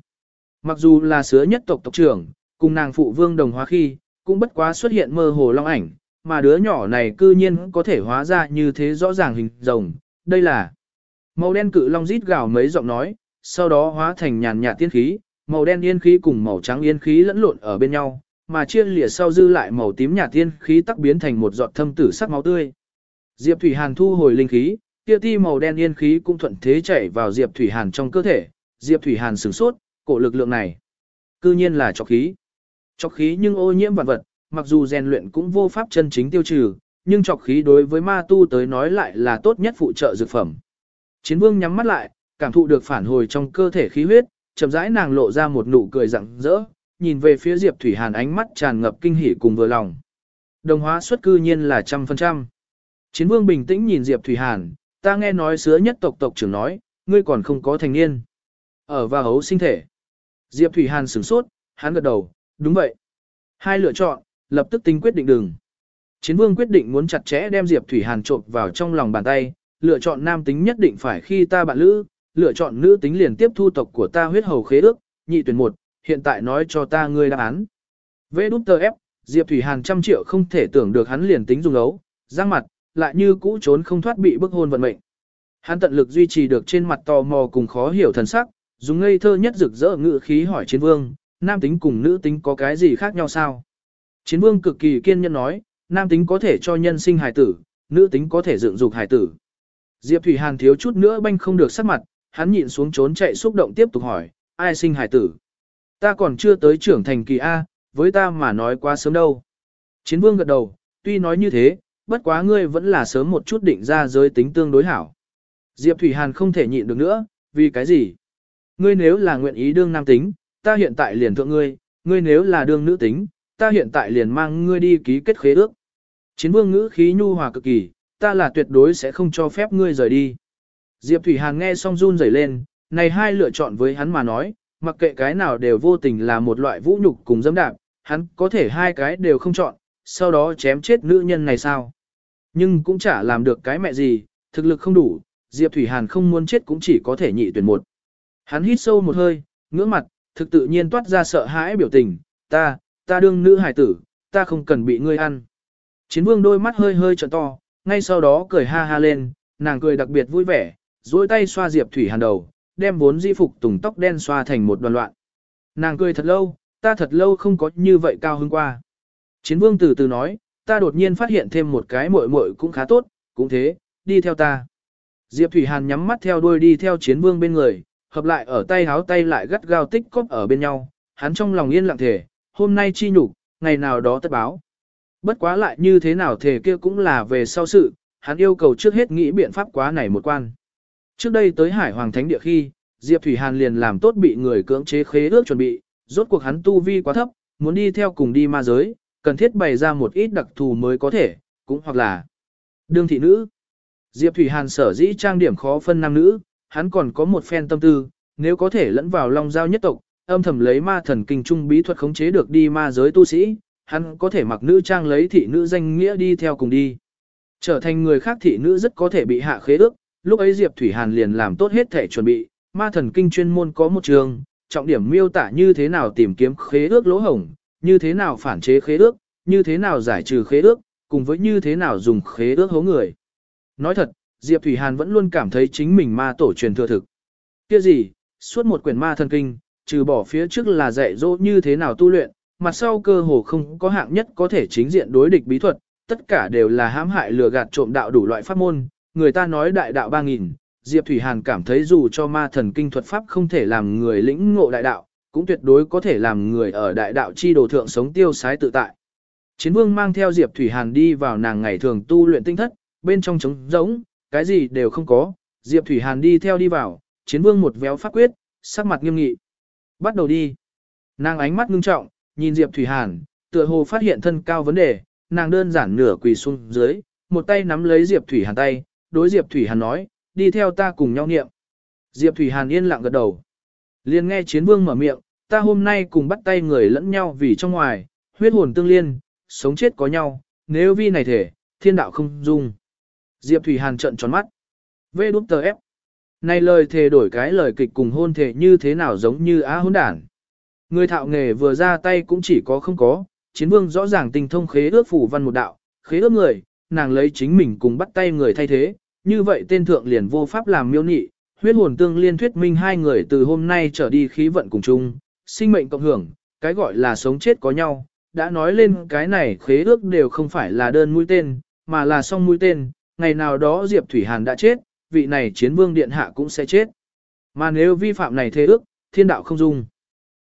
Speaker 1: Mặc dù là sứa nhất tộc tộc trưởng, cùng nàng phụ vương đồng hóa khi, cũng bất quá xuất hiện mơ hồ long ảnh, mà đứa nhỏ này cư nhiên có thể hóa ra như thế rõ ràng hình rồng, đây là màu đen cự long rít gào mấy giọng nói, sau đó hóa thành nhàn nhạt tiên khí, màu đen yên khí cùng màu trắng yên khí lẫn lộn ở bên nhau, mà chia lìa sau dư lại màu tím nhạt tiên khí tắc biến thành một giọt thâm tử sắc máu tươi. Diệp Thủy Hàn thu hồi linh khí, kia ti màu đen yên khí cũng thuận thế chảy vào Diệp Thủy Hàn trong cơ thể, Diệp Thủy Hàn sửng sốt, cổ lực lượng này. Cư nhiên là chọc khí. Chọc khí nhưng ô nhiễm vạn vật, mặc dù rèn luyện cũng vô pháp chân chính tiêu trừ, nhưng chọc khí đối với ma tu tới nói lại là tốt nhất phụ trợ dược phẩm. Chiến vương nhắm mắt lại, cảm thụ được phản hồi trong cơ thể khí huyết, chậm rãi nàng lộ ra một nụ cười rạng rỡ, nhìn về phía Diệp Thủy Hàn ánh mắt tràn ngập kinh hỉ cùng vừa lòng. Đồng hóa suất cư nhiên là trăm phần trăm. Chiến vương bình tĩnh nhìn Diệp Thủy Hàn, ta nghe nói sứa nhất tộc tộc trưởng nói, ngươi còn không có thành niên. Ở và hấu sinh thể. Diệp Thủy Hàn sửng sốt, hắn gật đầu, đúng vậy. Hai lựa chọn, lập tức tính quyết định đừng. Chiến vương quyết định muốn chặt chẽ đem Diệp Thủy Hàn trộn vào trong lòng bàn tay, lựa chọn nam tính nhất định phải khi ta bạn lữ, lựa chọn nữ tính liền tiếp thu tộc của ta huyết hầu khế ước, nhị tuyển một, hiện tại nói cho ta ngươi đáp án. Vê đút tờ ép, Diệp Thủy Hàn trăm triệu không thể tưởng được hắn liền tính dùng ấu, giang mặt, lại như cũ trốn không thoát bị bức hôn vận mệnh. Hắn tận lực duy trì được trên mặt tò mò cùng khó hiểu thần sắc, dùng ngây thơ nhất rực rỡ ngự khí hỏi chiến vương, nam tính cùng nữ tính có cái gì khác nhau sao? Chiến vương cực kỳ kiên nhẫn nói, nam tính có thể cho nhân sinh hài tử, nữ tính có thể dựng dục hài tử. Diệp Thủy Hàn thiếu chút nữa banh không được sắc mặt, hắn nhịn xuống trốn chạy xúc động tiếp tục hỏi, ai sinh hài tử? Ta còn chưa tới trưởng thành kỳ A, với ta mà nói quá sớm đâu. Chiến vương gật đầu, tuy nói như thế, bất quá ngươi vẫn là sớm một chút định ra giới tính tương đối hảo. Diệp Thủy Hàn không thể nhịn được nữa, vì cái gì? Ngươi nếu là nguyện ý đương nam tính, ta hiện tại liền thượng ngươi, ngươi nếu là đương nữ tính, ta hiện tại liền mang ngươi đi ký kết khế ước. Chiến vương ngữ khí nhu hòa cực kỳ, ta là tuyệt đối sẽ không cho phép ngươi rời đi. Diệp Thủy Hàn nghe xong run rẩy lên, này hai lựa chọn với hắn mà nói, mặc kệ cái nào đều vô tình là một loại vũ nhục cùng dâm đạp, hắn có thể hai cái đều không chọn, sau đó chém chết nữ nhân này sao. Nhưng cũng chả làm được cái mẹ gì, thực lực không đủ, Diệp Thủy Hàn không muốn chết cũng chỉ có thể nhị tuyển một. Hắn hít sâu một hơi, ngưỡng mặt, thực tự nhiên toát ra sợ hãi biểu tình, ta, ta đương nữ hải tử, ta không cần bị ngươi ăn. Chiến vương đôi mắt hơi hơi trợn to, ngay sau đó cười ha ha lên, nàng cười đặc biệt vui vẻ, duỗi tay xoa Diệp Thủy Hàn đầu, đem vốn di phục tùng tóc đen xoa thành một đoàn loạn. Nàng cười thật lâu, ta thật lâu không có như vậy cao hứng qua. Chiến vương từ từ nói, ta đột nhiên phát hiện thêm một cái muội muội cũng khá tốt, cũng thế, đi theo ta. Diệp Thủy Hàn nhắm mắt theo đuôi đi theo chiến vương bên người, hợp lại ở tay háo tay lại gắt gao tích cóp ở bên nhau, hắn trong lòng yên lặng thể, hôm nay chi nhục, ngày nào đó tất báo. Bất quá lại như thế nào thể kia cũng là về sau sự, hắn yêu cầu trước hết nghĩ biện pháp quá này một quan. Trước đây tới Hải Hoàng Thánh địa khi, Diệp Thủy Hàn liền làm tốt bị người cưỡng chế khế ước chuẩn bị, rốt cuộc hắn tu vi quá thấp, muốn đi theo cùng đi ma giới, cần thiết bày ra một ít đặc thù mới có thể, cũng hoặc là đương thị nữ. Diệp Thủy Hàn sở dĩ trang điểm khó phân nam nữ, hắn còn có một phen tâm tư, nếu có thể lẫn vào long giao nhất tộc, âm thầm lấy ma thần kinh trung bí thuật khống chế được đi ma giới tu sĩ, hắn có thể mặc nữ trang lấy thị nữ danh nghĩa đi theo cùng đi. Trở thành người khác thị nữ rất có thể bị hạ khế ước, lúc ấy Diệp Thủy Hàn liền làm tốt hết thể chuẩn bị, ma thần kinh chuyên môn có một trường, trọng điểm miêu tả như thế nào tìm kiếm khế ước lỗ hổng, như thế nào phản chế khế ước, như thế nào giải trừ khế ước, cùng với như thế nào dùng khế ước hố người. Nói thật, Diệp Thủy Hàn vẫn luôn cảm thấy chính mình ma tổ truyền thừa thực. Kia gì, suốt một quyển ma thần kinh, trừ bỏ phía trước là dạy dỗ như thế nào tu luyện, mặt sau cơ hồ không có hạng nhất có thể chính diện đối địch bí thuật, tất cả đều là hãm hại lừa gạt trộm đạo đủ loại pháp môn, người ta nói đại đạo 3000, Diệp Thủy Hàn cảm thấy dù cho ma thần kinh thuật pháp không thể làm người lĩnh ngộ đại đạo, cũng tuyệt đối có thể làm người ở đại đạo chi đồ thượng sống tiêu sái tự tại. Chiến vương mang theo Diệp Thủy Hàn đi vào nàng ngày thường tu luyện tinh thất, bên trong trống rỗng, cái gì đều không có, Diệp Thủy Hàn đi theo đi vào, chiến vương một véo pháp quyết, sắc mặt nghiêm nghị. Bắt đầu đi. Nàng ánh mắt ngưng trọng, nhìn Diệp Thủy Hàn, tựa hồ phát hiện thân cao vấn đề, nàng đơn giản nửa quỳ xuống dưới, một tay nắm lấy Diệp Thủy Hàn tay, đối Diệp Thủy Hàn nói, đi theo ta cùng nhau niệm. Diệp Thủy Hàn yên lặng gật đầu. Liền nghe chiến vương mở miệng, ta hôm nay cùng bắt tay người lẫn nhau vì trong ngoài, huyết hồn tương liên, sống chết có nhau, nếu vi này thể, thiên đạo không dung. Diệp Thủy Hàn trận tròn mắt. Vê đút tờ ép. Này lời thề đổi cái lời kịch cùng hôn thể như thế nào giống như á hôn đản. Người thạo nghề vừa ra tay cũng chỉ có không có, chiến vương rõ ràng tình thông khế ước phủ văn một đạo, khế ước người, nàng lấy chính mình cùng bắt tay người thay thế, như vậy tên thượng liền vô pháp làm miêu nị, huyết hồn tương liên thuyết minh hai người từ hôm nay trở đi khí vận cùng chung, sinh mệnh cộng hưởng, cái gọi là sống chết có nhau, đã nói lên cái này khế ước đều không phải là đơn mũi tên, mà là song mũi tên, ngày nào đó Diệp Thủy Hàn đã chết, vị này chiến vương điện hạ cũng sẽ chết. Mà nếu vi phạm này thế ước, thiên đạo không dung.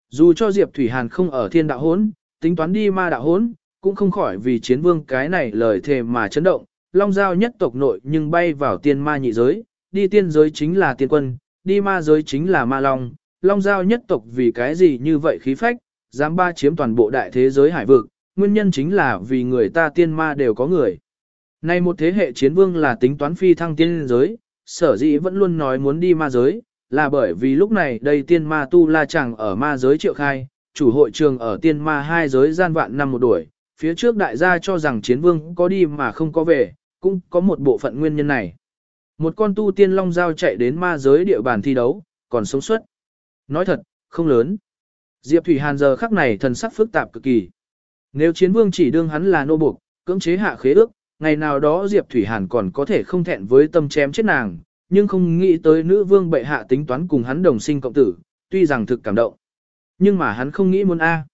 Speaker 1: Dù cho Diệp Thủy Hàn không ở thiên đạo hốn, tính toán đi ma đạo hốn, cũng không khỏi vì chiến vương cái này lời thề mà chấn động, long giao nhất tộc nội nhưng bay vào tiên ma nhị giới, đi tiên giới chính là tiên quân, đi ma giới chính là ma long, long giao nhất tộc vì cái gì như vậy khí phách, dám ba chiếm toàn bộ đại thế giới hải vực, nguyên nhân chính là vì người ta tiên ma đều có người. Nay một thế hệ chiến vương là tính toán phi thăng tiên giới, sở dĩ vẫn luôn nói muốn đi ma giới, là bởi vì lúc này đây tiên ma tu la chẳng ở ma giới triệu khai, chủ hội trường ở tiên ma hai giới gian vạn năm một đuổi, phía trước đại gia cho rằng chiến vương có đi mà không có về, cũng có một bộ phận nguyên nhân này. Một con tu tiên long giao chạy đến ma giới địa bàn thi đấu, còn sống suất. Nói thật, không lớn. Diệp Thủy Hàn giờ khắc này thần sắc phức tạp cực kỳ. Nếu chiến vương chỉ đương hắn là nô buộc, cưỡng chế hạ khế ước, ngày nào đó Diệp Thủy Hàn còn có thể không thẹn với tâm chém chết nàng, nhưng không nghĩ tới nữ vương bệ hạ tính toán cùng hắn đồng sinh cộng tử, tuy rằng thực cảm động. Nhưng mà hắn không nghĩ muốn A.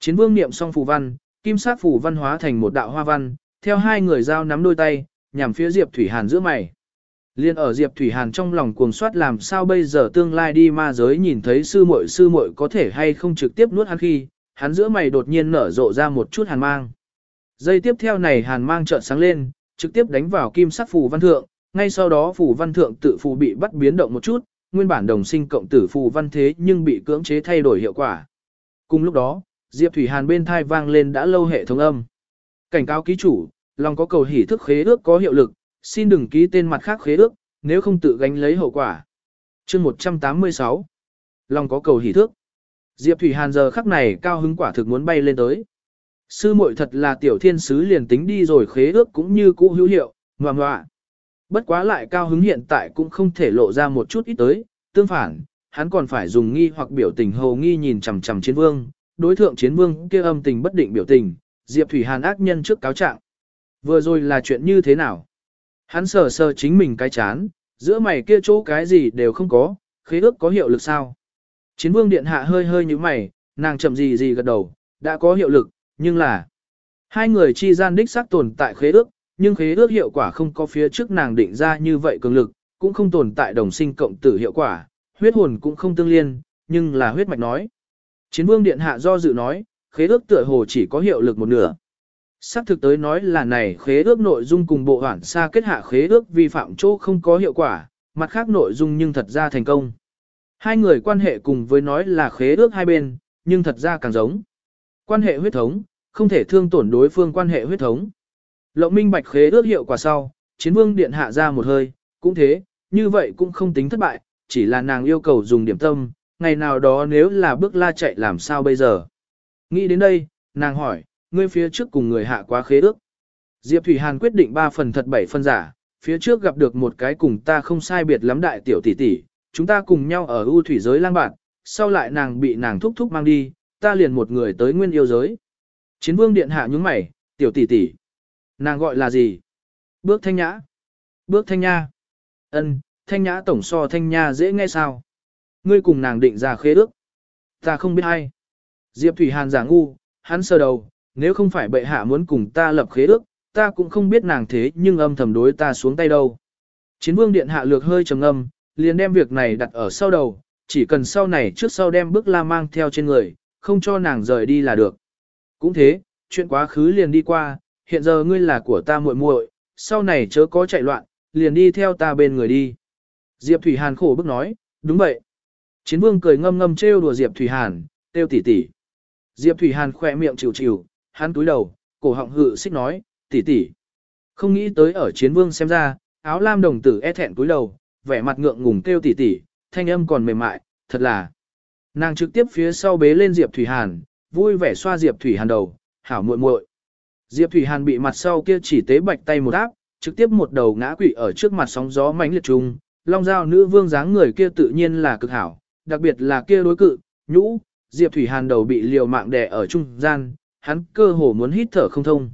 Speaker 1: Chiến vương niệm xong phù văn, kim sát phù văn hóa thành một đạo hoa văn, theo hai người giao nắm đôi tay, nhằm phía Diệp Thủy Hàn giữa mày. Liên ở Diệp Thủy Hàn trong lòng cuồng soát làm sao bây giờ tương lai đi ma giới nhìn thấy sư muội sư muội có thể hay không trực tiếp nuốt hắn khi, hắn giữa mày đột nhiên nở rộ ra một chút hàn mang. Giây tiếp theo này hàn mang chợt sáng lên, trực tiếp đánh vào kim sắc phù văn thượng, ngay sau đó phù văn thượng tự phù bị bắt biến động một chút, nguyên bản đồng sinh cộng tử phù văn thế nhưng bị cưỡng chế thay đổi hiệu quả. Cùng lúc đó, Diệp Thủy Hàn bên thai vang lên đã lâu hệ thống âm. Cảnh cáo ký chủ, lòng có cầu hỉ thức khế ước có hiệu lực, xin đừng ký tên mặt khác khế ước, nếu không tự gánh lấy hậu quả. Chương 186 Lòng có cầu hỉ thức. Diệp Thủy Hàn giờ khắc này cao hứng quả thực muốn bay lên tới. Sư muội thật là tiểu thiên sứ liền tính đi rồi khế ước cũng như cũ hữu hiệu, ngoà ngoạ. Bất quá lại cao hứng hiện tại cũng không thể lộ ra một chút ít tới, tương phản, hắn còn phải dùng nghi hoặc biểu tình hầu nghi nhìn chằm chằm chiến vương, đối thượng chiến vương kia âm tình bất định biểu tình, Diệp Thủy Hàn ác nhân trước cáo trạng. Vừa rồi là chuyện như thế nào? Hắn sờ sờ chính mình cái chán, giữa mày kia chỗ cái gì đều không có, khế ước có hiệu lực sao? Chiến vương điện hạ hơi hơi như mày, nàng chậm gì gì gật đầu, đã có hiệu lực, nhưng là hai người chi gian đích xác tồn tại khế ước, nhưng khế ước hiệu quả không có phía trước nàng định ra như vậy cường lực, cũng không tồn tại đồng sinh cộng tử hiệu quả, huyết hồn cũng không tương liên, nhưng là huyết mạch nói. Chiến vương điện hạ do dự nói, khế ước tựa hồ chỉ có hiệu lực một nửa. Sắc thực tới nói là này khế ước nội dung cùng bộ hoảng xa kết hạ khế ước vi phạm chỗ không có hiệu quả, mặt khác nội dung nhưng thật ra thành công. Hai người quan hệ cùng với nói là khế ước hai bên, nhưng thật ra càng giống. Quan hệ huyết thống, không thể thương tổn đối phương quan hệ huyết thống. Lộng minh bạch khế ước hiệu quả sau, chiến vương điện hạ ra một hơi, cũng thế, như vậy cũng không tính thất bại, chỉ là nàng yêu cầu dùng điểm tâm, ngày nào đó nếu là bước la chạy làm sao bây giờ. Nghĩ đến đây, nàng hỏi, ngươi phía trước cùng người hạ quá khế ước. Diệp Thủy Hàn quyết định 3 phần thật 7 phần giả, phía trước gặp được một cái cùng ta không sai biệt lắm đại tiểu tỷ tỷ, chúng ta cùng nhau ở ưu thủy giới lang bạn, sau lại nàng bị nàng thúc thúc mang đi, ta liền một người tới nguyên yêu giới. Chiến vương điện hạ nhúng mày, tiểu tỷ tỷ. Nàng gọi là gì? Bước thanh nhã. Bước thanh nha. Ân, thanh nhã tổng so thanh nha dễ nghe sao? Ngươi cùng nàng định ra khế ước. Ta không biết hay. Diệp Thủy Hàn giả ngu, hắn sơ đầu, nếu không phải bệ hạ muốn cùng ta lập khế ước, ta cũng không biết nàng thế nhưng âm thầm đối ta xuống tay đâu. Chiến vương điện hạ lược hơi trầm âm, liền đem việc này đặt ở sau đầu, chỉ cần sau này trước sau đem bước la mang theo trên người, không cho nàng rời đi là được. Cũng thế, chuyện quá khứ liền đi qua, hiện giờ ngươi là của ta muội muội, sau này chớ có chạy loạn, liền đi theo ta bên người đi. Diệp Thủy Hàn khổ bức nói, đúng vậy. Chiến vương cười ngâm ngâm trêu đùa Diệp Thủy Hàn, tiêu Tỷ Tỷ. Diệp Thủy Hàn khỏe miệng chịu chịu, hắn túi đầu, cổ họng hự xích nói, tỷ tỷ. Không nghĩ tới ở chiến vương xem ra, áo lam đồng tử e thẹn túi đầu, vẻ mặt ngượng ngùng kêu tỷ tỷ, thanh âm còn mềm mại, thật là. Nàng trực tiếp phía sau bế lên Diệp Thủy Hàn, vui vẻ xoa Diệp Thủy Hàn đầu, hảo muội muội. Diệp Thủy Hàn bị mặt sau kia chỉ tế bạch tay một áp, trực tiếp một đầu ngã quỵ ở trước mặt sóng gió mãnh liệt trùng, long giao nữ vương dáng người kia tự nhiên là cực hảo, đặc biệt là kia đối cự, nhũ, Diệp Thủy Hàn đầu bị liều mạng đè ở trung gian, hắn cơ hồ muốn hít thở không thông.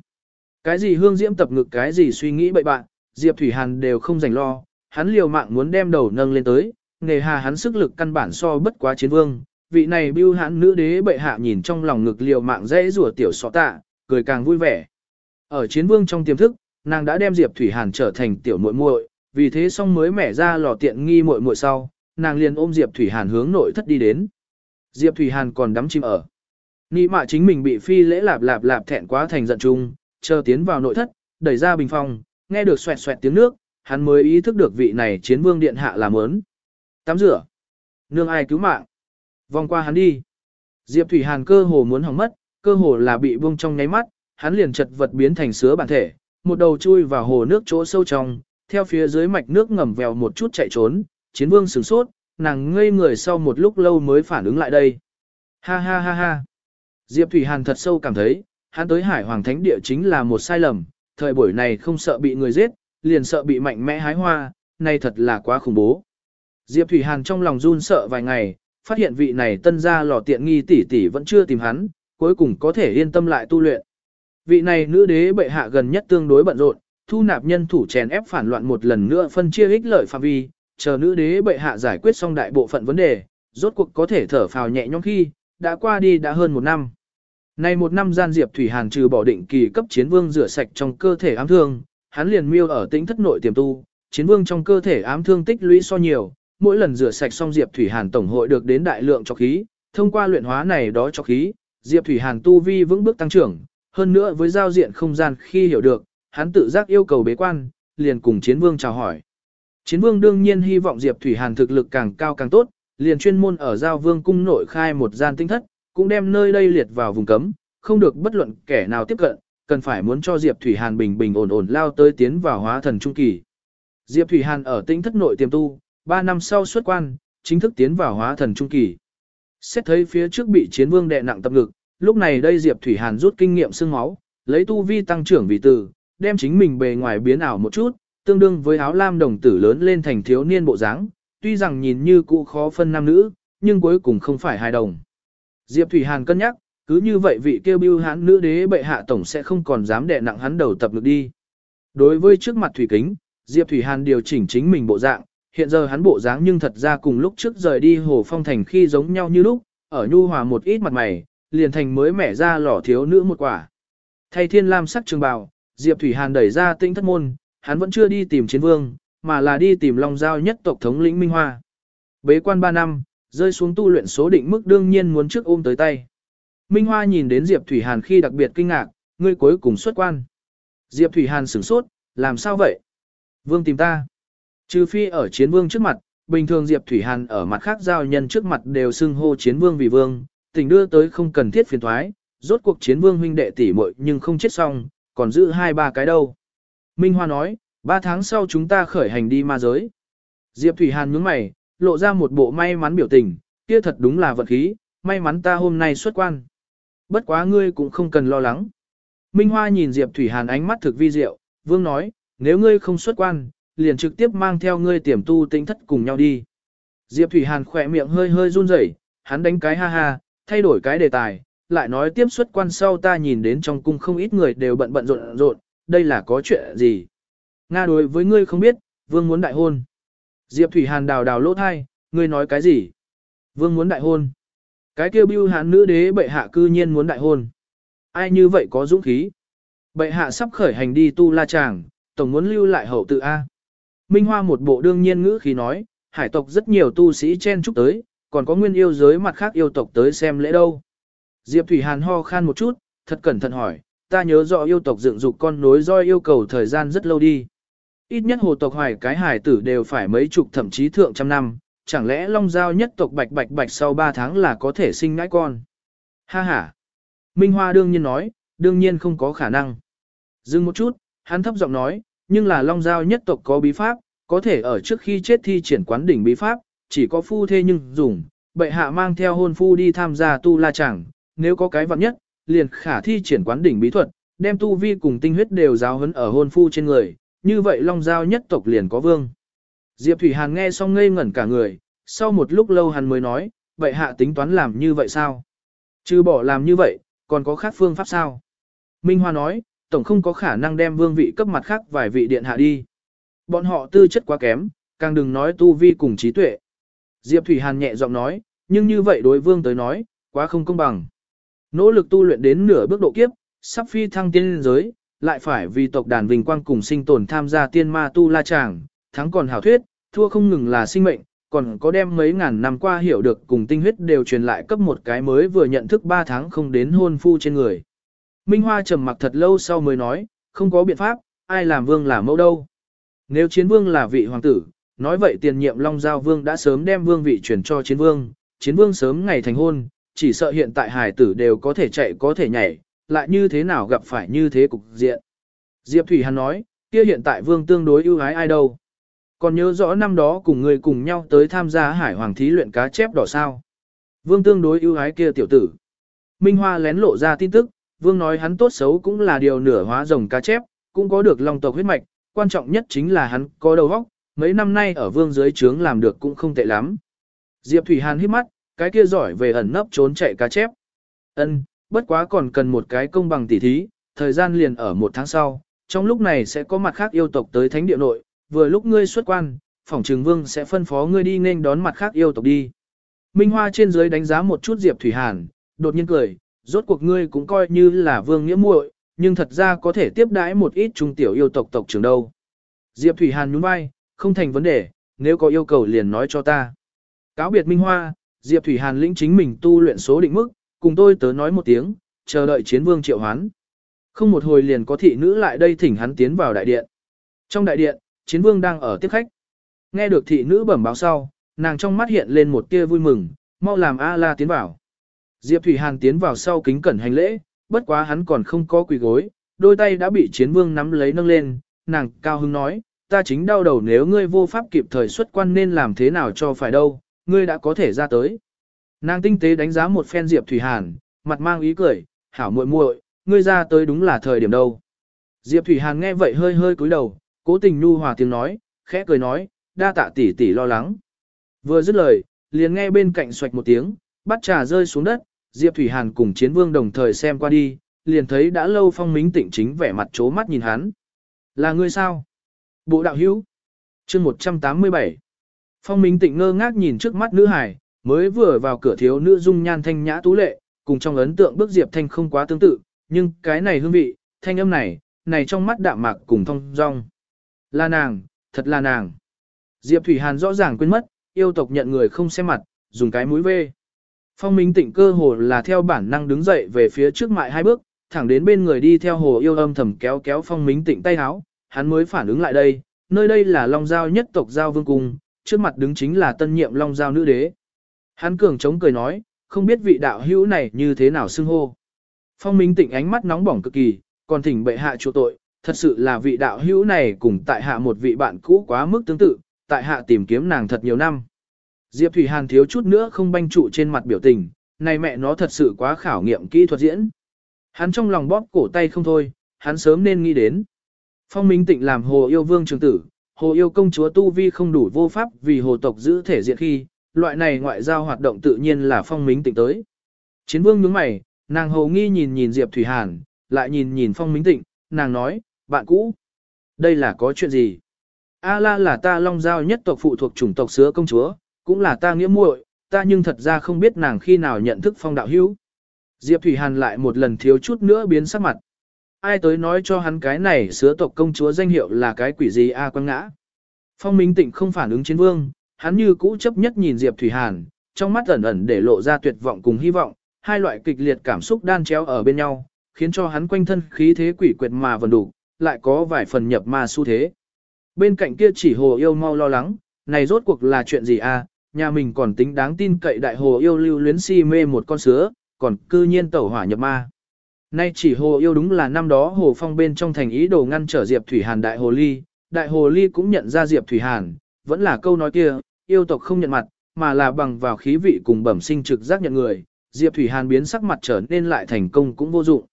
Speaker 1: Cái gì hương diễm tập ngực cái gì suy nghĩ bậy bạn, Diệp Thủy Hàn đều không rảnh lo, hắn liều mạng muốn đem đầu nâng lên tới, nghề hà hắn sức lực căn bản so bất quá chiến vương, vị này bưu hãn nữ đế bệ hạ nhìn trong lòng ngực liều mạng dễ rủa tiểu sọ tạ, cười càng vui vẻ. Ở chiến vương trong tiềm thức, nàng đã đem Diệp Thủy Hàn trở thành tiểu muội muội, vì thế xong mới mẻ ra lò tiện nghi muội muội sau, nàng liền ôm Diệp Thủy Hàn hướng nội thất đi đến. Diệp Thủy Hàn còn đắm chìm ở. Nghĩ mạ chính mình bị phi lễ lạp lạp lạp thẹn quá thành giận chung, chờ tiến vào nội thất, đẩy ra bình phòng, nghe được xoẹt xoẹt tiếng nước, hắn mới ý thức được vị này chiến vương điện hạ làm ớn. Tắm rửa. Nương ai cứu mạng. Vòng qua hắn đi. Diệp Thủy Hàn cơ hồ muốn hỏng mất, cơ hồ là bị buông trong nháy mắt, hắn liền chật vật biến thành sứa bản thể, một đầu chui vào hồ nước chỗ sâu trong, theo phía dưới mạch nước ngầm vèo một chút chạy trốn, chiến vương sửng sốt, nàng ngây người sau một lúc lâu mới phản ứng lại đây. Ha ha ha ha. Diệp Thủy Hàn thật sâu cảm thấy, hắn tới Hải Hoàng Thánh Địa chính là một sai lầm, thời buổi này không sợ bị người giết, liền sợ bị mạnh mẽ hái hoa, này thật là quá khủng bố. Diệp Thủy Hàn trong lòng run sợ vài ngày, phát hiện vị này tân gia lò tiện nghi tỷ tỷ vẫn chưa tìm hắn, cuối cùng có thể yên tâm lại tu luyện. Vị này nữ đế bệ hạ gần nhất tương đối bận rộn, thu nạp nhân thủ chèn ép phản loạn một lần nữa phân chia ích lợi phạm vi, chờ nữ đế bệ hạ giải quyết xong đại bộ phận vấn đề, rốt cuộc có thể thở phào nhẹ nhõm khi, đã qua đi đã hơn một năm. Nay một năm gian Diệp Thủy Hàn trừ bỏ định kỳ cấp chiến vương rửa sạch trong cơ thể ám thương, hắn liền miêu ở tĩnh thất nội tiềm tu, chiến vương trong cơ thể ám thương tích lũy so nhiều, mỗi lần rửa sạch xong Diệp Thủy Hàn tổng hội được đến đại lượng cho khí, thông qua luyện hóa này đó cho khí, Diệp Thủy Hàn tu vi vững bước tăng trưởng, hơn nữa với giao diện không gian khi hiểu được, hắn tự giác yêu cầu bế quan, liền cùng chiến vương chào hỏi. Chiến vương đương nhiên hy vọng Diệp Thủy Hàn thực lực càng cao càng tốt, liền chuyên môn ở giao vương cung nội khai một gian tinh thất, cũng đem nơi đây liệt vào vùng cấm, không được bất luận kẻ nào tiếp cận, cần phải muốn cho Diệp Thủy Hàn bình bình ổn ổn lao tới tiến vào hóa thần trung kỳ. Diệp Thủy Hàn ở tinh thất nội tiềm tu, 3 năm sau xuất quan, chính thức tiến vào hóa thần trung kỳ. Xét thấy phía trước bị chiến vương đè nặng tập ngực, lúc này đây Diệp Thủy Hàn rút kinh nghiệm xương máu, lấy tu vi tăng trưởng vì từ, đem chính mình bề ngoài biến ảo một chút, tương đương với áo lam đồng tử lớn lên thành thiếu niên bộ dáng, tuy rằng nhìn như cũ khó phân nam nữ, nhưng cuối cùng không phải hài đồng. Diệp Thủy Hàn cân nhắc, cứ như vậy vị kêu bưu hãn nữ đế bệ hạ tổng sẽ không còn dám đè nặng hắn đầu tập lực đi. Đối với trước mặt Thủy Kính, Diệp Thủy Hàn điều chỉnh chính mình bộ dạng, hiện giờ hắn bộ dáng nhưng thật ra cùng lúc trước rời đi hồ phong thành khi giống nhau như lúc, ở nhu hòa một ít mặt mày, liền thành mới mẻ ra lỏ thiếu nữ một quả. Thay thiên lam sắc trường bào, Diệp Thủy Hàn đẩy ra tinh thất môn, hắn vẫn chưa đi tìm chiến vương, mà là đi tìm Long Giao nhất tộc thống lĩnh Minh Hoa. Bế quan 3 năm, rơi xuống tu luyện số định mức đương nhiên muốn trước ôm tới tay. Minh Hoa nhìn đến Diệp Thủy Hàn khi đặc biệt kinh ngạc, ngươi cuối cùng xuất quan. Diệp Thủy Hàn sửng sốt, làm sao vậy? Vương tìm ta. Trừ phi ở chiến vương trước mặt, bình thường Diệp Thủy Hàn ở mặt khác giao nhân trước mặt đều xưng hô chiến vương vì vương, tình đưa tới không cần thiết phiền thoái, rốt cuộc chiến vương huynh đệ tỷ muội nhưng không chết xong, còn giữ hai ba cái đâu. Minh Hoa nói, ba tháng sau chúng ta khởi hành đi ma giới. Diệp Thủy Hàn nhướng mày, lộ ra một bộ may mắn biểu tình, kia thật đúng là vật khí, may mắn ta hôm nay xuất quan. Bất quá ngươi cũng không cần lo lắng. Minh Hoa nhìn Diệp Thủy Hàn ánh mắt thực vi diệu, vương nói, nếu ngươi không xuất quan, liền trực tiếp mang theo ngươi tiềm tu tinh thất cùng nhau đi. Diệp Thủy Hàn khỏe miệng hơi hơi run rẩy, hắn đánh cái ha ha, thay đổi cái đề tài, lại nói tiếp xuất quan sau ta nhìn đến trong cung không ít người đều bận bận rộn rộn, đây là có chuyện gì? Nga đối với ngươi không biết, vương muốn đại hôn. Diệp Thủy Hàn đào đào lỗ thai, ngươi nói cái gì? Vương muốn đại hôn. Cái kêu bưu hán nữ đế bệ hạ cư nhiên muốn đại hôn. Ai như vậy có dũng khí? Bệ hạ sắp khởi hành đi tu la chàng, tổng muốn lưu lại hậu tự A. Minh Hoa một bộ đương nhiên ngữ khí nói, hải tộc rất nhiều tu sĩ chen chúc tới, còn có nguyên yêu giới mặt khác yêu tộc tới xem lễ đâu. Diệp Thủy Hàn ho khan một chút, thật cẩn thận hỏi, ta nhớ rõ yêu tộc dựng dục con nối roi yêu cầu thời gian rất lâu đi. Ít nhất hồ tộc hoài cái hải tử đều phải mấy chục thậm chí thượng trăm năm, chẳng lẽ long giao nhất tộc bạch bạch bạch sau 3 tháng là có thể sinh ngãi con. Ha ha. Minh Hoa đương nhiên nói, đương nhiên không có khả năng. Dừng một chút, hắn thấp giọng nói, nhưng là long giao nhất tộc có bí pháp, có thể ở trước khi chết thi triển quán đỉnh bí pháp, chỉ có phu thê nhưng dùng, bệ hạ mang theo hôn phu đi tham gia tu la chẳng, nếu có cái vặn nhất, liền khả thi triển quán đỉnh bí thuật, đem tu vi cùng tinh huyết đều giáo huấn ở hôn phu trên người, như vậy long giao nhất tộc liền có vương. Diệp Thủy Hàn nghe xong ngây ngẩn cả người, sau một lúc lâu hắn mới nói, vậy hạ tính toán làm như vậy sao? Chứ bỏ làm như vậy, còn có khác phương pháp sao? Minh Hoa nói, tổng không có khả năng đem vương vị cấp mặt khác vài vị điện hạ đi. Bọn họ tư chất quá kém, càng đừng nói tu vi cùng trí tuệ. Diệp Thủy Hàn nhẹ giọng nói, nhưng như vậy đối vương tới nói, quá không công bằng. Nỗ lực tu luyện đến nửa bước độ kiếp, sắp phi thăng tiên giới, lại phải vì tộc đàn vinh quang cùng sinh tồn tham gia tiên ma tu la tràng, thắng còn hảo thuyết, thua không ngừng là sinh mệnh, còn có đem mấy ngàn năm qua hiểu được cùng tinh huyết đều truyền lại cấp một cái mới vừa nhận thức 3 tháng không đến hôn phu trên người. Minh Hoa trầm mặc thật lâu sau mới nói, không có biện pháp, ai làm vương là mẫu đâu. Nếu chiến vương là vị hoàng tử, nói vậy tiền nhiệm Long Giao Vương đã sớm đem vương vị chuyển cho chiến vương, chiến vương sớm ngày thành hôn, chỉ sợ hiện tại hài tử đều có thể chạy có thể nhảy, lại như thế nào gặp phải như thế cục diện. Diệp Thủy Hàn nói, kia hiện tại vương tương đối ưu ái ai đâu. Còn nhớ rõ năm đó cùng người cùng nhau tới tham gia hải hoàng thí luyện cá chép đỏ sao. Vương tương đối ưu ái kia tiểu tử. Minh Hoa lén lộ ra tin tức, vương nói hắn tốt xấu cũng là điều nửa hóa rồng cá chép, cũng có được lòng tộc huyết mạch, quan trọng nhất chính là hắn có đầu óc, mấy năm nay ở vương dưới trướng làm được cũng không tệ lắm. Diệp Thủy Hàn hít mắt, cái kia giỏi về ẩn nấp trốn chạy cá chép. Ân, bất quá còn cần một cái công bằng tỉ thí, thời gian liền ở một tháng sau, trong lúc này sẽ có mặt khác yêu tộc tới thánh địa nội, vừa lúc ngươi xuất quan, phỏng trường vương sẽ phân phó ngươi đi nên đón mặt khác yêu tộc đi. Minh Hoa trên dưới đánh giá một chút Diệp Thủy Hàn, đột nhiên cười, rốt cuộc ngươi cũng coi như là vương nghĩa muội, nhưng thật ra có thể tiếp đãi một ít trung tiểu yêu tộc tộc trưởng đâu. Diệp Thủy Hàn nhún vai, không thành vấn đề, nếu có yêu cầu liền nói cho ta. Cáo biệt Minh Hoa, Diệp Thủy Hàn lĩnh chính mình tu luyện số định mức, cùng tôi tớ nói một tiếng, chờ đợi chiến vương triệu hoán. Không một hồi liền có thị nữ lại đây thỉnh hắn tiến vào đại điện. Trong đại điện, chiến vương đang ở tiếp khách. Nghe được thị nữ bẩm báo sau, nàng trong mắt hiện lên một tia vui mừng, mau làm A-la tiến vào. Diệp Thủy Hàn tiến vào sau kính cẩn hành lễ, bất quá hắn còn không có quỳ gối, đôi tay đã bị chiến vương nắm lấy nâng lên, nàng cao hứng nói, ta chính đau đầu nếu ngươi vô pháp kịp thời xuất quan nên làm thế nào cho phải đâu, ngươi đã có thể ra tới. Nàng tinh tế đánh giá một phen Diệp Thủy Hàn, mặt mang ý cười, hảo muội muội, ngươi ra tới đúng là thời điểm đâu. Diệp Thủy Hàn nghe vậy hơi hơi cúi đầu, cố tình nhu hòa tiếng nói, khẽ cười nói, đa tạ tỷ tỷ lo lắng. Vừa dứt lời, liền nghe bên cạnh xoạch một tiếng, bắt trà rơi xuống đất, Diệp Thủy Hàn cùng chiến vương đồng thời xem qua đi, liền thấy đã lâu phong mính tịnh chính vẻ mặt chố mắt nhìn hắn. Là ngươi sao? Bộ đạo hữu. chương 187. Phong Minh Tịnh ngơ ngác nhìn trước mắt nữ hải, mới vừa vào cửa thiếu nữ dung nhan thanh nhã tú lệ, cùng trong ấn tượng bước Diệp Thanh không quá tương tự, nhưng cái này hương vị, thanh âm này, này trong mắt đạm mạc cùng thông dong. Là nàng, thật là nàng. Diệp Thủy Hàn rõ ràng quên mất, yêu tộc nhận người không xem mặt, dùng cái mũi vê. Phong Minh Tịnh cơ hồ là theo bản năng đứng dậy về phía trước mại hai bước, thẳng đến bên người đi theo hồ yêu âm thầm kéo kéo Phong Minh Tịnh tay háo, hắn mới phản ứng lại đây, nơi đây là Long Giao nhất tộc Giao Vương Cung, trước mặt đứng chính là tân nhiệm Long Giao nữ đế. Hắn cường chống cười nói, không biết vị đạo hữu này như thế nào xưng hô. Phong Minh Tịnh ánh mắt nóng bỏng cực kỳ, còn thỉnh bệ hạ chỗ tội, thật sự là vị đạo hữu này cùng tại hạ một vị bạn cũ quá mức tương tự, tại hạ tìm kiếm nàng thật nhiều năm. Diệp Thủy Hàn thiếu chút nữa không banh trụ trên mặt biểu tình, này mẹ nó thật sự quá khảo nghiệm kỹ thuật diễn. Hắn trong lòng bóp cổ tay không thôi, hắn sớm nên nghĩ đến. Phong Minh Tịnh làm hồ yêu vương trường tử, hồ yêu công chúa tu vi không đủ vô pháp vì hồ tộc giữ thể diện khi, loại này ngoại giao hoạt động tự nhiên là Phong Minh Tịnh tới. Chiến vương nhướng mày, nàng hồ nghi nhìn nhìn Diệp Thủy Hàn, lại nhìn nhìn Phong Minh Tịnh, nàng nói, bạn cũ, đây là có chuyện gì? A La là ta long giao nhất tộc phụ thuộc chủng tộc sứa công chúa, cũng là ta nghĩa muội, ta nhưng thật ra không biết nàng khi nào nhận thức phong đạo hữu. Diệp Thủy Hàn lại một lần thiếu chút nữa biến sắc mặt ai tới nói cho hắn cái này sứa tộc công chúa danh hiệu là cái quỷ gì a à quăng ngã. Phong Minh Tịnh không phản ứng chiến vương, hắn như cũ chấp nhất nhìn Diệp Thủy Hàn, trong mắt ẩn ẩn để lộ ra tuyệt vọng cùng hy vọng, hai loại kịch liệt cảm xúc đan chéo ở bên nhau, khiến cho hắn quanh thân khí thế quỷ quyệt mà vần đủ, lại có vài phần nhập ma xu thế. Bên cạnh kia chỉ hồ yêu mau lo lắng, này rốt cuộc là chuyện gì a? À? nhà mình còn tính đáng tin cậy đại hồ yêu lưu luyến si mê một con sứa, còn cư nhiên tẩu hỏa nhập ma. Nay chỉ hồ yêu đúng là năm đó hồ phong bên trong thành ý đồ ngăn trở Diệp Thủy Hàn đại hồ ly, đại hồ ly cũng nhận ra Diệp Thủy Hàn, vẫn là câu nói kia, yêu tộc không nhận mặt, mà là bằng vào khí vị cùng bẩm sinh trực giác nhận người, Diệp Thủy Hàn biến sắc mặt trở nên lại thành công cũng vô dụng.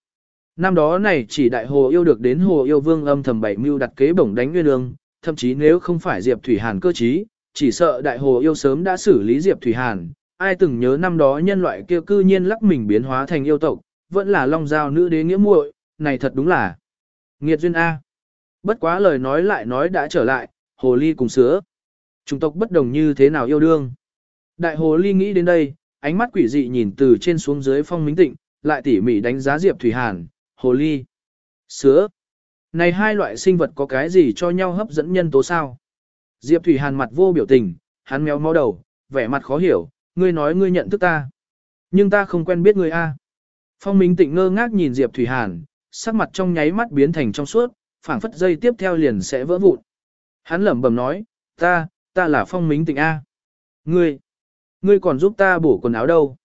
Speaker 1: Năm đó này chỉ đại hồ yêu được đến hồ yêu vương âm thầm bảy mưu đặt kế bổng đánh nguyên ương, thậm chí nếu không phải Diệp Thủy Hàn cơ trí, chỉ sợ đại hồ yêu sớm đã xử lý Diệp Thủy Hàn, ai từng nhớ năm đó nhân loại kia cư nhiên lắc mình biến hóa thành yêu tộc, vẫn là long giao nữ đế nghĩa muội, này thật đúng là nghiệt duyên A. Bất quá lời nói lại nói đã trở lại, hồ ly cùng sứa. Chủng tộc bất đồng như thế nào yêu đương. Đại hồ ly nghĩ đến đây, ánh mắt quỷ dị nhìn từ trên xuống dưới phong minh tịnh, lại tỉ mỉ đánh giá Diệp Thủy Hàn, hồ ly, sứa. Này hai loại sinh vật có cái gì cho nhau hấp dẫn nhân tố sao? Diệp Thủy Hàn mặt vô biểu tình, hắn méo mó đầu, vẻ mặt khó hiểu, ngươi nói ngươi nhận thức ta. Nhưng ta không quen biết ngươi a. Phong Minh Tịnh ngơ ngác nhìn Diệp Thủy Hàn, sắc mặt trong nháy mắt biến thành trong suốt, phảng phất dây tiếp theo liền sẽ vỡ vụn. Hắn lẩm bẩm nói, ta, ta là Phong Minh Tịnh a. Ngươi, ngươi còn giúp ta bổ quần áo đâu?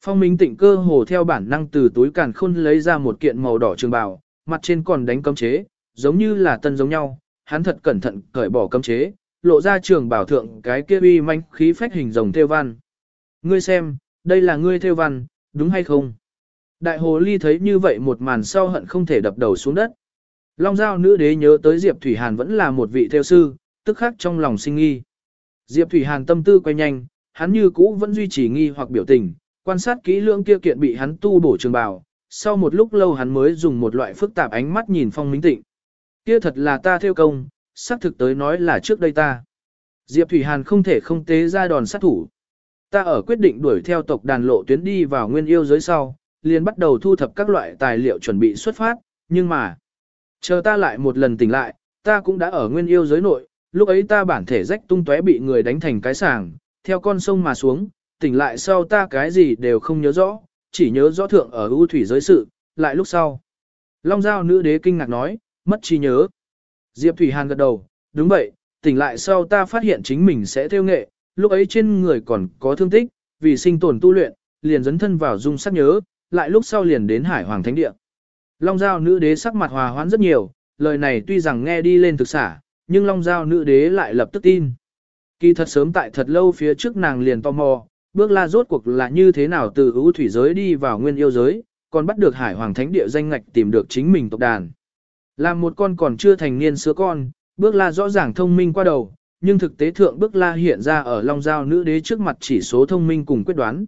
Speaker 1: Phong Minh Tịnh cơ hồ theo bản năng từ túi càn khôn lấy ra một kiện màu đỏ trường bào, mặt trên còn đánh cấm chế, giống như là tân giống nhau. Hắn thật cẩn thận cởi bỏ cấm chế, lộ ra trường bảo thượng cái kia uy manh khí phách hình rồng theo văn. Ngươi xem, đây là ngươi theo văn, đúng hay không? Đại hồ ly thấy như vậy một màn sau hận không thể đập đầu xuống đất. Long giao nữ đế nhớ tới Diệp Thủy Hàn vẫn là một vị theo sư, tức khắc trong lòng sinh nghi. Diệp Thủy Hàn tâm tư quay nhanh, hắn như cũ vẫn duy trì nghi hoặc biểu tình, quan sát kỹ lưỡng kia kiện bị hắn tu bổ trường bào. Sau một lúc lâu hắn mới dùng một loại phức tạp ánh mắt nhìn phong minh tịnh. Kia thật là ta theo công, xác thực tới nói là trước đây ta. Diệp Thủy Hàn không thể không tế ra đòn sát thủ. Ta ở quyết định đuổi theo tộc đàn lộ tuyến đi vào nguyên yêu giới sau, liền bắt đầu thu thập các loại tài liệu chuẩn bị xuất phát, nhưng mà, chờ ta lại một lần tỉnh lại, ta cũng đã ở nguyên yêu giới nội, lúc ấy ta bản thể rách tung tóe bị người đánh thành cái sàng, theo con sông mà xuống, tỉnh lại sau ta cái gì đều không nhớ rõ, chỉ nhớ rõ thượng ở ưu thủy giới sự, lại lúc sau. Long giao nữ đế kinh ngạc nói, mất trí nhớ. Diệp Thủy Hàn gật đầu, đúng vậy, tỉnh lại sau ta phát hiện chính mình sẽ theo nghệ, lúc ấy trên người còn có thương tích, vì sinh tồn tu luyện, liền dấn thân vào dung sắc nhớ, lại lúc sau liền đến Hải Hoàng Thánh Địa. Long Giao nữ đế sắc mặt hòa hoãn rất nhiều, lời này tuy rằng nghe đi lên thực xả, nhưng Long Giao nữ đế lại lập tức tin. Kỳ thật sớm tại thật lâu phía trước nàng liền tò mò, bước la rốt cuộc là như thế nào từ ưu thủy giới đi vào nguyên yêu giới, còn bắt được Hải Hoàng Thánh Địa danh ngạch tìm được chính mình tộc đàn. Làm một con còn chưa thành niên sứa con, bước la rõ ràng thông minh qua đầu, nhưng thực tế thượng bước la hiện ra ở Long Giao nữ đế trước mặt chỉ số thông minh cùng quyết đoán.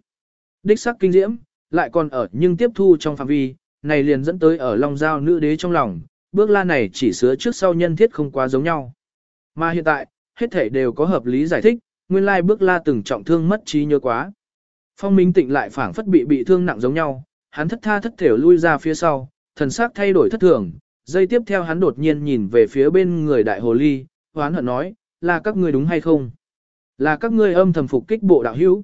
Speaker 1: Đích sắc kinh diễm, lại còn ở nhưng tiếp thu trong phạm vi, này liền dẫn tới ở Long Giao nữ đế trong lòng, bước la này chỉ sứa trước sau nhân thiết không quá giống nhau. Mà hiện tại, hết thể đều có hợp lý giải thích, nguyên lai bước la từng trọng thương mất trí nhớ quá. Phong Minh Tịnh lại phảng phất bị bị thương nặng giống nhau, hắn thất tha thất thểu lui ra phía sau, thần sắc thay đổi thất thường, Giây tiếp theo hắn đột nhiên nhìn về phía bên người đại hồ ly, hoán hận nói, là các ngươi đúng hay không? Là các ngươi âm thầm phục kích bộ đạo hữu.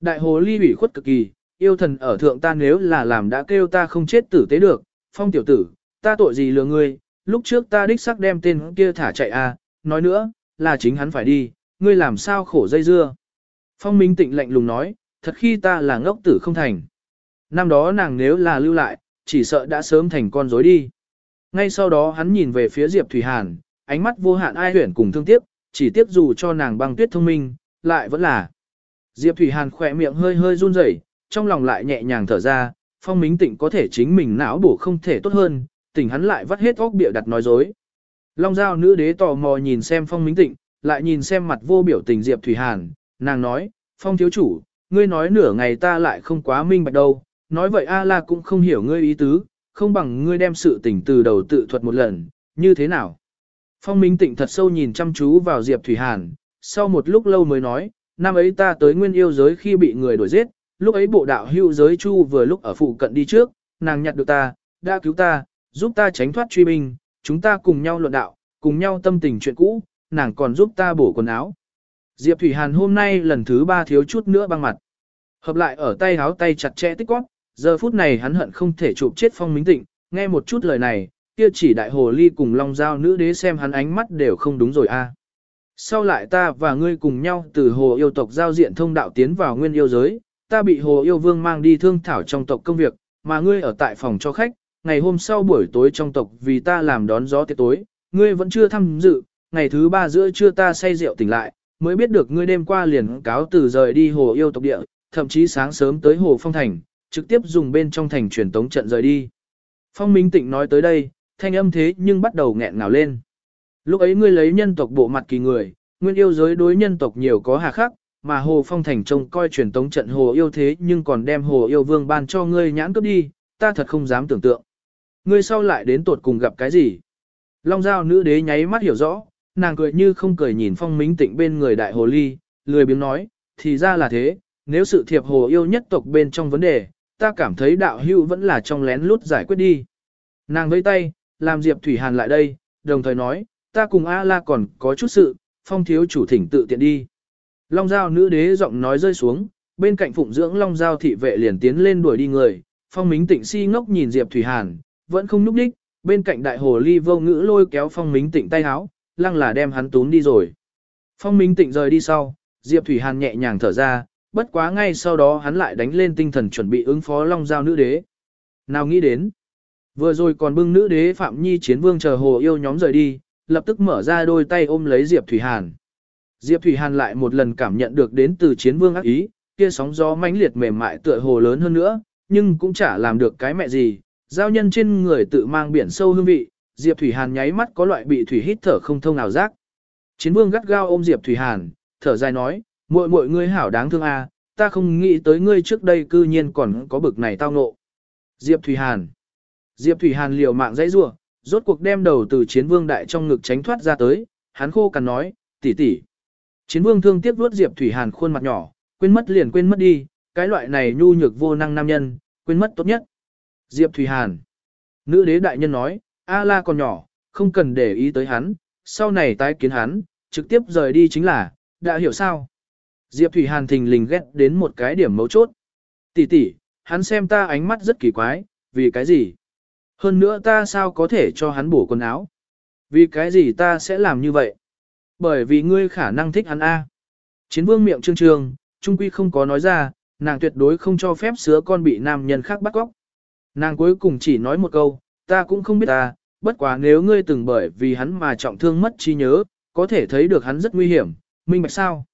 Speaker 1: Đại hồ ly ủy khuất cực kỳ, yêu thần ở thượng ta nếu là làm đã kêu ta không chết tử tế được, phong tiểu tử, ta tội gì lừa ngươi, lúc trước ta đích sắc đem tên kia thả chạy à, nói nữa, là chính hắn phải đi, ngươi làm sao khổ dây dưa. Phong Minh Tịnh lạnh lùng nói, thật khi ta là ngốc tử không thành. Năm đó nàng nếu là lưu lại, chỉ sợ đã sớm thành con rối đi. Ngay sau đó hắn nhìn về phía Diệp Thủy Hàn, ánh mắt vô hạn ai huyển cùng thương tiếc, chỉ tiếc dù cho nàng băng tuyết thông minh, lại vẫn là. Diệp Thủy Hàn khỏe miệng hơi hơi run rẩy, trong lòng lại nhẹ nhàng thở ra, phong minh tịnh có thể chính mình não bổ không thể tốt hơn, tỉnh hắn lại vắt hết óc bịa đặt nói dối. Long giao nữ đế tò mò nhìn xem phong minh tịnh, lại nhìn xem mặt vô biểu tình Diệp Thủy Hàn, nàng nói, phong thiếu chủ, ngươi nói nửa ngày ta lại không quá minh bạch đâu, nói vậy A la cũng không hiểu ngươi ý tứ, không bằng ngươi đem sự tình từ đầu tự thuật một lần, như thế nào? Phong Minh Tịnh thật sâu nhìn chăm chú vào Diệp Thủy Hàn, sau một lúc lâu mới nói, năm ấy ta tới nguyên yêu giới khi bị người đuổi giết, lúc ấy bộ đạo hưu giới chu vừa lúc ở phụ cận đi trước, nàng nhặt được ta, đã cứu ta, giúp ta tránh thoát truy binh, chúng ta cùng nhau luận đạo, cùng nhau tâm tình chuyện cũ, nàng còn giúp ta bổ quần áo. Diệp Thủy Hàn hôm nay lần thứ ba thiếu chút nữa băng mặt. Hợp lại ở tay háo tay chặt chẽ tích quát, Giờ phút này hắn hận không thể chụp chết phong minh tịnh, nghe một chút lời này, kia chỉ đại hồ ly cùng long giao nữ đế xem hắn ánh mắt đều không đúng rồi a. Sau lại ta và ngươi cùng nhau từ hồ yêu tộc giao diện thông đạo tiến vào nguyên yêu giới, ta bị hồ yêu vương mang đi thương thảo trong tộc công việc, mà ngươi ở tại phòng cho khách, ngày hôm sau buổi tối trong tộc vì ta làm đón gió tiệc tối, ngươi vẫn chưa tham dự, ngày thứ ba giữa trưa ta say rượu tỉnh lại, mới biết được ngươi đêm qua liền cáo từ rời đi hồ yêu tộc địa, thậm chí sáng sớm tới hồ phong thành, trực tiếp dùng bên trong thành truyền tống trận rời đi. Phong Minh Tịnh nói tới đây, thanh âm thế nhưng bắt đầu nghẹn ngào lên. Lúc ấy ngươi lấy nhân tộc bộ mặt kỳ người, nguyên yêu giới đối nhân tộc nhiều có hà khắc, mà Hồ Phong Thành trông coi truyền tống trận Hồ yêu thế nhưng còn đem Hồ yêu vương ban cho ngươi nhãn cướp đi, ta thật không dám tưởng tượng. Ngươi sau lại đến tột cùng gặp cái gì? Long giao nữ đế nháy mắt hiểu rõ, nàng cười như không cười nhìn Phong Minh Tịnh bên người đại hồ ly, lười biếng nói, thì ra là thế, nếu sự thiệp Hồ yêu nhất tộc bên trong vấn đề, ta cảm thấy đạo hưu vẫn là trong lén lút giải quyết đi. Nàng vẫy tay, làm Diệp Thủy Hàn lại đây, đồng thời nói, ta cùng A-la còn có chút sự, phong thiếu chủ thỉnh tự tiện đi. Long giao nữ đế giọng nói rơi xuống, bên cạnh phụng dưỡng long giao thị vệ liền tiến lên đuổi đi người, phong mính tịnh si ngốc nhìn Diệp Thủy Hàn, vẫn không núp đích, bên cạnh đại hồ ly vô ngữ lôi kéo phong mính tịnh tay háo, lăng là đem hắn tún đi rồi. Phong mính tịnh rời đi sau, Diệp Thủy Hàn nhẹ nhàng thở ra, bất quá ngay sau đó hắn lại đánh lên tinh thần chuẩn bị ứng phó long giao nữ đế. Nào nghĩ đến, vừa rồi còn bưng nữ đế Phạm Nhi chiến vương chờ hồ yêu nhóm rời đi, lập tức mở ra đôi tay ôm lấy Diệp Thủy Hàn. Diệp Thủy Hàn lại một lần cảm nhận được đến từ chiến vương ác ý, kia sóng gió mãnh liệt mềm mại tựa hồ lớn hơn nữa, nhưng cũng chả làm được cái mẹ gì, giao nhân trên người tự mang biển sâu hương vị, Diệp Thủy Hàn nháy mắt có loại bị thủy hít thở không thông nào giác. Chiến vương gắt gao ôm Diệp Thủy Hàn, thở dài nói, muội muội ngươi hảo đáng thương a, à, ta không nghĩ tới ngươi trước đây cư nhiên còn có bực này tao ngộ. Diệp Thủy Hàn. Diệp Thủy Hàn liều mạng dãy rủa, rốt cuộc đem đầu từ chiến vương đại trong ngực tránh thoát ra tới, hắn khô cằn nói, tỷ tỷ. Chiến vương thương tiếc vuốt Diệp Thủy Hàn khuôn mặt nhỏ, quên mất liền quên mất đi, cái loại này nhu nhược vô năng nam nhân, quên mất tốt nhất. Diệp Thủy Hàn. Nữ đế đại nhân nói, A la còn nhỏ, không cần để ý tới hắn, sau này tái kiến hắn, trực tiếp rời đi chính là, đã hiểu sao. Diệp Thủy Hàn thình lình ghét đến một cái điểm mấu chốt. Tỷ tỷ, hắn xem ta ánh mắt rất kỳ quái, vì cái gì? Hơn nữa ta sao có thể cho hắn bổ quần áo? Vì cái gì ta sẽ làm như vậy? Bởi vì ngươi khả năng thích hắn A. Chiến vương miệng trương trương, trung quy không có nói ra, nàng tuyệt đối không cho phép sứa con bị nam nhân khác bắt cóc. Nàng cuối cùng chỉ nói một câu, ta cũng không biết ta, bất quá nếu ngươi từng bởi vì hắn mà trọng thương mất trí nhớ, có thể thấy được hắn rất nguy hiểm, minh bạch sao?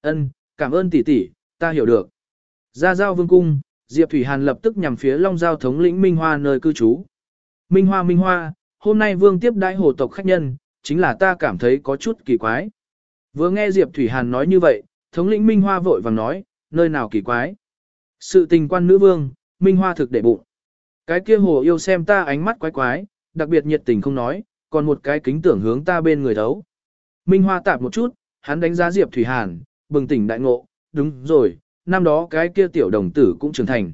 Speaker 1: Ân, cảm ơn tỷ tỷ, ta hiểu được. Ra giao vương cung, Diệp Thủy Hàn lập tức nhằm phía Long Giao thống lĩnh Minh Hoa nơi cư trú. Minh Hoa Minh Hoa, hôm nay vương tiếp đãi hồ tộc khách nhân, chính là ta cảm thấy có chút kỳ quái. Vừa nghe Diệp Thủy Hàn nói như vậy, thống lĩnh Minh Hoa vội vàng nói, nơi nào kỳ quái. Sự tình quan nữ vương, Minh Hoa thực để bụng. Cái kia hồ yêu xem ta ánh mắt quái quái, đặc biệt nhiệt tình không nói, còn một cái kính tưởng hướng ta bên người thấu. Minh Hoa tạp một chút, hắn đánh giá Diệp Thủy Hàn, bừng tỉnh đại ngộ, đúng rồi, năm đó cái kia tiểu đồng tử cũng trưởng thành.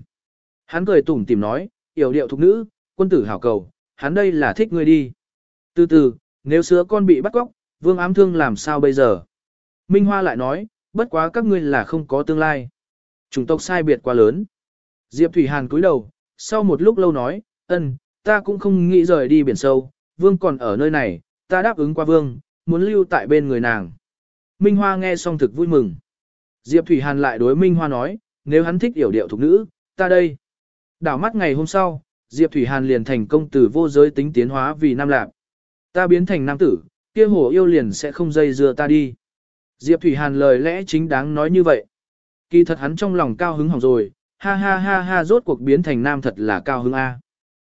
Speaker 1: Hắn cười tủm tìm nói, yểu điệu thục nữ, quân tử hảo cầu, hắn đây là thích ngươi đi. Từ từ, nếu sữa con bị bắt cóc, vương ám thương làm sao bây giờ? Minh Hoa lại nói, bất quá các ngươi là không có tương lai. Chủng tộc sai biệt quá lớn. Diệp Thủy Hàn cúi đầu, sau một lúc lâu nói, ân, ta cũng không nghĩ rời đi biển sâu, vương còn ở nơi này, ta đáp ứng qua vương, muốn lưu tại bên người nàng. Minh Hoa nghe xong thực vui mừng. Diệp Thủy Hàn lại đối Minh Hoa nói, nếu hắn thích hiểu điệu thục nữ, ta đây. Đảo mắt ngày hôm sau, Diệp Thủy Hàn liền thành công từ vô giới tính tiến hóa vì nam lạc. Ta biến thành nam tử, kia hổ yêu liền sẽ không dây dưa ta đi. Diệp Thủy Hàn lời lẽ chính đáng nói như vậy. Kỳ thật hắn trong lòng cao hứng hỏng rồi, ha ha ha ha rốt cuộc biến thành nam thật là cao hứng A.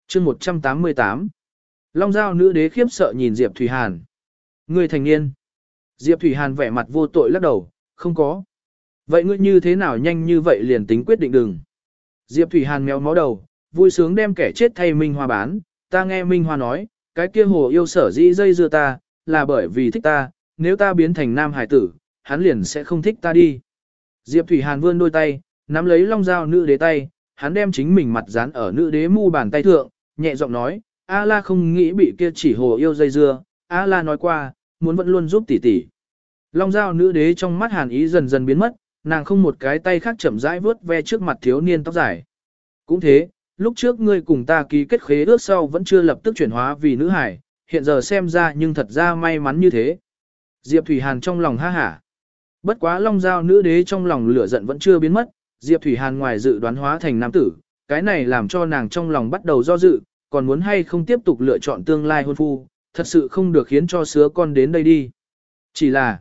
Speaker 1: chương 188 Long giao nữ đế khiếp sợ nhìn Diệp Thủy Hàn. Người thành niên. Diệp Thủy Hàn vẻ mặt vô tội lắc đầu, không có. Vậy ngươi như thế nào nhanh như vậy liền tính quyết định đừng. Diệp Thủy Hàn méo mó đầu, vui sướng đem kẻ chết thay Minh Hoa bán, ta nghe Minh Hoa nói, cái kia hồ yêu sở dĩ dây dưa ta, là bởi vì thích ta, nếu ta biến thành nam hải tử, hắn liền sẽ không thích ta đi. Diệp Thủy Hàn vươn đôi tay, nắm lấy long dao nữ đế tay, hắn đem chính mình mặt dán ở nữ đế mu bàn tay thượng, nhẹ giọng nói, A la không nghĩ bị kia chỉ hồ yêu dây dưa, A la nói qua, muốn vẫn luôn giúp tỷ tỷ. Long dao nữ đế trong mắt hàn ý dần dần biến mất, nàng không một cái tay khác chậm rãi vướt ve trước mặt thiếu niên tóc dài. Cũng thế, lúc trước ngươi cùng ta ký kết khế ước sau vẫn chưa lập tức chuyển hóa vì nữ hải, hiện giờ xem ra nhưng thật ra may mắn như thế. Diệp Thủy Hàn trong lòng ha hả. Bất quá long giao nữ đế trong lòng lửa giận vẫn chưa biến mất, Diệp Thủy Hàn ngoài dự đoán hóa thành nam tử, cái này làm cho nàng trong lòng bắt đầu do dự, còn muốn hay không tiếp tục lựa chọn tương lai hôn phu, thật sự không được khiến cho sứa con đến đây đi. Chỉ là,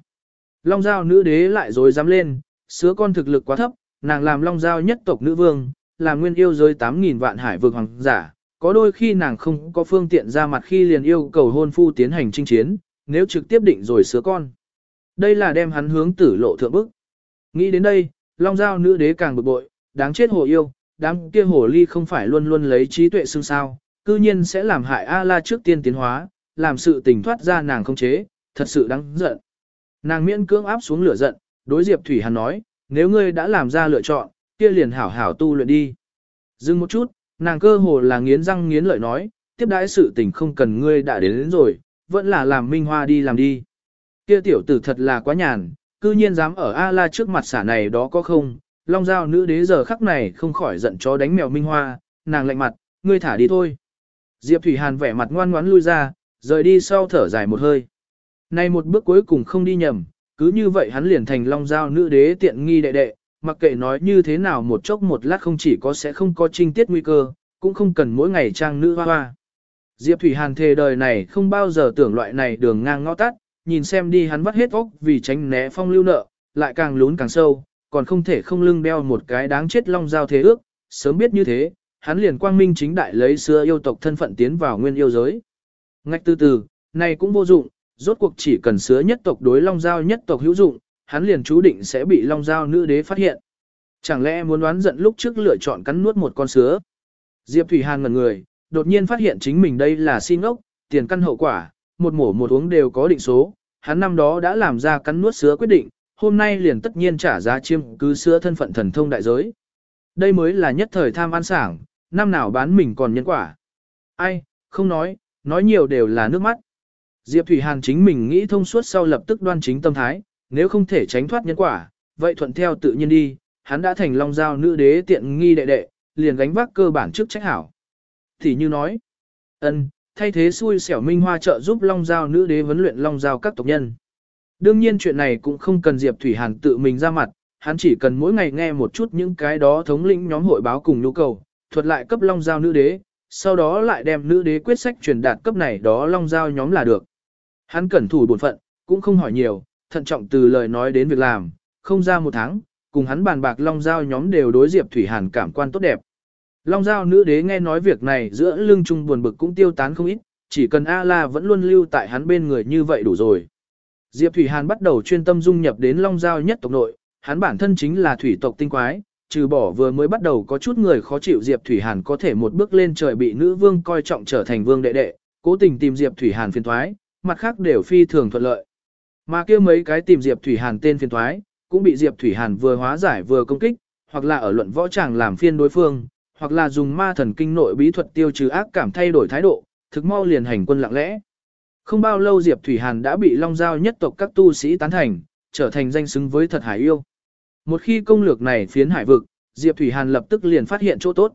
Speaker 1: long giao nữ đế lại rồi dám lên, sứa con thực lực quá thấp, nàng làm long giao nhất tộc nữ vương, là nguyên yêu giới 8.000 vạn hải vực hoàng giả, có đôi khi nàng không có phương tiện ra mặt khi liền yêu cầu hôn phu tiến hành chinh chiến, nếu trực tiếp định rồi sứa con. Đây là đem hắn hướng tử lộ thượng bức. Nghĩ đến đây, long giao nữ đế càng bực bội, đáng chết hồ yêu, đám kia hồ ly không phải luôn luôn lấy trí tuệ xương sao, cư nhiên sẽ làm hại A-la trước tiên tiến hóa, làm sự tình thoát ra nàng không chế, thật sự đáng giận. Nàng miễn cưỡng áp xuống lửa giận, đối Diệp Thủy Hàn nói, nếu ngươi đã làm ra lựa chọn, kia liền hảo hảo tu luyện đi. Dừng một chút, nàng cơ hồ là nghiến răng nghiến lợi nói, tiếp đãi sự tình không cần ngươi đã đến, đến rồi, vẫn là làm minh hoa đi làm đi. Kia tiểu tử thật là quá nhàn, cư nhiên dám ở A-la trước mặt xả này đó có không, long giao nữ đế giờ khắc này không khỏi giận chó đánh mèo minh hoa, nàng lạnh mặt, ngươi thả đi thôi. Diệp Thủy Hàn vẻ mặt ngoan ngoãn lui ra, rời đi sau thở dài một hơi. Này một bước cuối cùng không đi nhầm, cứ như vậy hắn liền thành long giao nữ đế tiện nghi đệ đệ, mặc kệ nói như thế nào một chốc một lát không chỉ có sẽ không có trinh tiết nguy cơ, cũng không cần mỗi ngày trang nữ hoa hoa. Diệp Thủy Hàn thề đời này không bao giờ tưởng loại này đường ngang ngõ tắt, nhìn xem đi hắn vắt hết óc vì tránh né phong lưu nợ, lại càng lún càng sâu, còn không thể không lưng đeo một cái đáng chết long giao thế ước, sớm biết như thế, hắn liền quang minh chính đại lấy xưa yêu tộc thân phận tiến vào nguyên yêu giới. Ngạch từ từ, này cũng vô dụng, rốt cuộc chỉ cần sứa nhất tộc đối long giao nhất tộc hữu dụng, hắn liền chú định sẽ bị long giao nữ đế phát hiện. Chẳng lẽ muốn đoán giận lúc trước lựa chọn cắn nuốt một con sứa? Diệp Thủy Hàn ngẩn người, đột nhiên phát hiện chính mình đây là xin ngốc, tiền căn hậu quả, một mổ một uống đều có định số, hắn năm đó đã làm ra cắn nuốt sứa quyết định, hôm nay liền tất nhiên trả giá chiêm cứ sứa thân phận thần thông đại giới. Đây mới là nhất thời tham ăn sảng, năm nào bán mình còn nhân quả. Ai, không nói, nói nhiều đều là nước mắt. Diệp Thủy Hàn chính mình nghĩ thông suốt sau lập tức đoan chính tâm thái, nếu không thể tránh thoát nhân quả, vậy thuận theo tự nhiên đi, hắn đã thành long giao nữ đế tiện nghi đệ đệ, liền gánh vác cơ bản trước trách hảo. Thì như nói, ân, thay thế xui xẻo minh hoa trợ giúp long giao nữ đế vấn luyện long giao các tộc nhân. Đương nhiên chuyện này cũng không cần Diệp Thủy Hàn tự mình ra mặt, hắn chỉ cần mỗi ngày nghe một chút những cái đó thống lĩnh nhóm hội báo cùng nhu cầu, thuật lại cấp long giao nữ đế, sau đó lại đem nữ đế quyết sách truyền đạt cấp này đó long giao nhóm là được. Hắn cẩn thủ bổn phận, cũng không hỏi nhiều, thận trọng từ lời nói đến việc làm, không ra một tháng, cùng hắn bàn bạc long giao nhóm đều đối Diệp Thủy Hàn cảm quan tốt đẹp. Long giao nữ đế nghe nói việc này giữa lưng trung buồn bực cũng tiêu tán không ít, chỉ cần A-la vẫn luôn lưu tại hắn bên người như vậy đủ rồi. Diệp Thủy Hàn bắt đầu chuyên tâm dung nhập đến long giao nhất tộc nội, hắn bản thân chính là thủy tộc tinh quái, trừ bỏ vừa mới bắt đầu có chút người khó chịu Diệp Thủy Hàn có thể một bước lên trời bị nữ vương coi trọng trở thành vương đệ đệ, cố tình tìm Diệp Thủy Hàn phiền thoái, mặt khác đều phi thường thuận lợi. Mà kia mấy cái tìm Diệp Thủy Hàn tên phiền thoái, cũng bị Diệp Thủy Hàn vừa hóa giải vừa công kích, hoặc là ở luận võ tràng làm phiên đối phương, hoặc là dùng ma thần kinh nội bí thuật tiêu trừ ác cảm thay đổi thái độ, thực mau liền hành quân lặng lẽ. Không bao lâu Diệp Thủy Hàn đã bị Long Giao nhất tộc các tu sĩ tán thành, trở thành danh xứng với thật hải yêu. Một khi công lược này phiến hải vực, Diệp Thủy Hàn lập tức liền phát hiện chỗ tốt.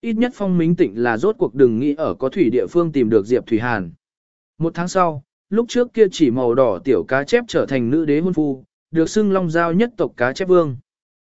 Speaker 1: Ít nhất phong minh tịnh là rốt cuộc đừng nghĩ ở có thủy địa phương tìm được Diệp Thủy Hàn. Một tháng sau, lúc trước kia chỉ màu đỏ tiểu cá chép trở thành nữ đế hôn phu, được xưng long giao nhất tộc cá chép vương.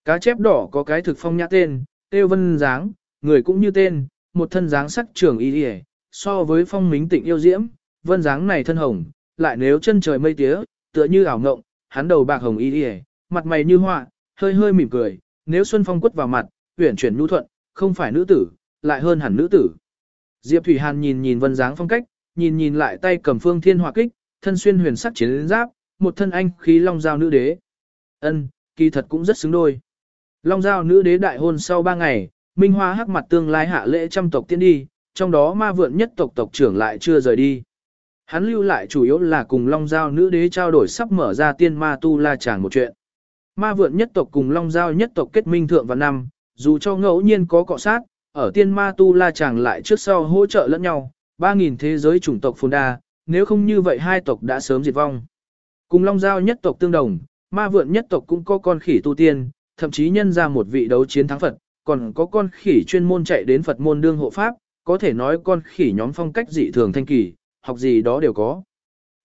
Speaker 1: Cá chép đỏ có cái thực phong nhã tên, tiêu vân dáng, người cũng như tên, một thân dáng sắc trường y điề, so với phong minh tịnh yêu diễm, vân dáng này thân hồng, lại nếu chân trời mây tía, tựa như ảo ngộng, hắn đầu bạc hồng y điề, mặt mày như họa, hơi hơi mỉm cười, nếu xuân phong quất vào mặt, uyển chuyển nhu thuận, không phải nữ tử, lại hơn hẳn nữ tử. Diệp Thủy Hàn nhìn nhìn vân dáng phong cách, nhìn nhìn lại tay cầm phương thiên hỏa kích, thân xuyên huyền sắc chiến giáp, một thân anh khí long giao nữ đế. Ân, kỳ thật cũng rất xứng đôi. Long giao nữ đế đại hôn sau ba ngày, Minh Hoa hắc mặt tương lai hạ lễ trăm tộc tiến đi, trong đó ma vượn nhất tộc tộc trưởng lại chưa rời đi. Hắn lưu lại chủ yếu là cùng Long Giao nữ đế trao đổi sắp mở ra tiên ma tu la chàng một chuyện. Ma vượn nhất tộc cùng Long Giao nhất tộc kết minh thượng vào năm, dù cho ngẫu nhiên có cọ sát, ở tiên ma tu la chàng lại trước sau hỗ trợ lẫn nhau, 3.000 thế giới chủng tộc phồn đa, nếu không như vậy hai tộc đã sớm diệt vong. Cùng Long Giao nhất tộc tương đồng, ma vượn nhất tộc cũng có con khỉ tu tiên, thậm chí nhân ra một vị đấu chiến thắng Phật, còn có con khỉ chuyên môn chạy đến Phật môn đương hộ pháp, có thể nói con khỉ nhóm phong cách dị thường thanh kỳ, học gì đó đều có.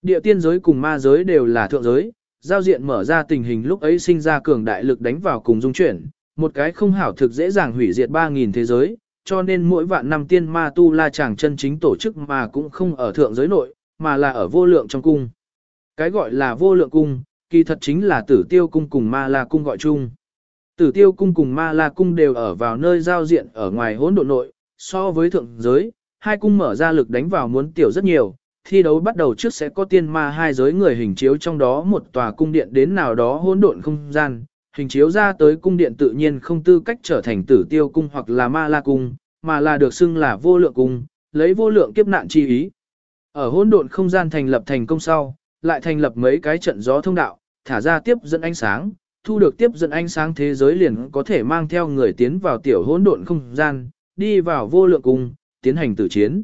Speaker 1: Địa tiên giới cùng ma giới đều là thượng giới, giao diện mở ra tình hình lúc ấy sinh ra cường đại lực đánh vào cùng dung chuyển, một cái không hảo thực dễ dàng hủy diệt 3.000 thế giới, cho nên mỗi vạn năm tiên ma tu la chàng chân chính tổ chức mà cũng không ở thượng giới nội, mà là ở vô lượng trong cung. Cái gọi là vô lượng cung, kỳ thật chính là tử tiêu cung cùng ma la cung gọi chung. Tử tiêu cung cùng ma la cung đều ở vào nơi giao diện ở ngoài hỗn độn nội, so với thượng giới, hai cung mở ra lực đánh vào muốn tiểu rất nhiều. Thi đấu bắt đầu trước sẽ có tiên ma hai giới người hình chiếu trong đó một tòa cung điện đến nào đó hỗn độn không gian, hình chiếu ra tới cung điện tự nhiên không tư cách trở thành tử tiêu cung hoặc là ma la cung, mà là được xưng là vô lượng cung, lấy vô lượng kiếp nạn chi ý. Ở hỗn độn không gian thành lập thành công sau, lại thành lập mấy cái trận gió thông đạo, thả ra tiếp dẫn ánh sáng, thu được tiếp dẫn ánh sáng thế giới liền có thể mang theo người tiến vào tiểu hỗn độn không gian, đi vào vô lượng cung, tiến hành tử chiến.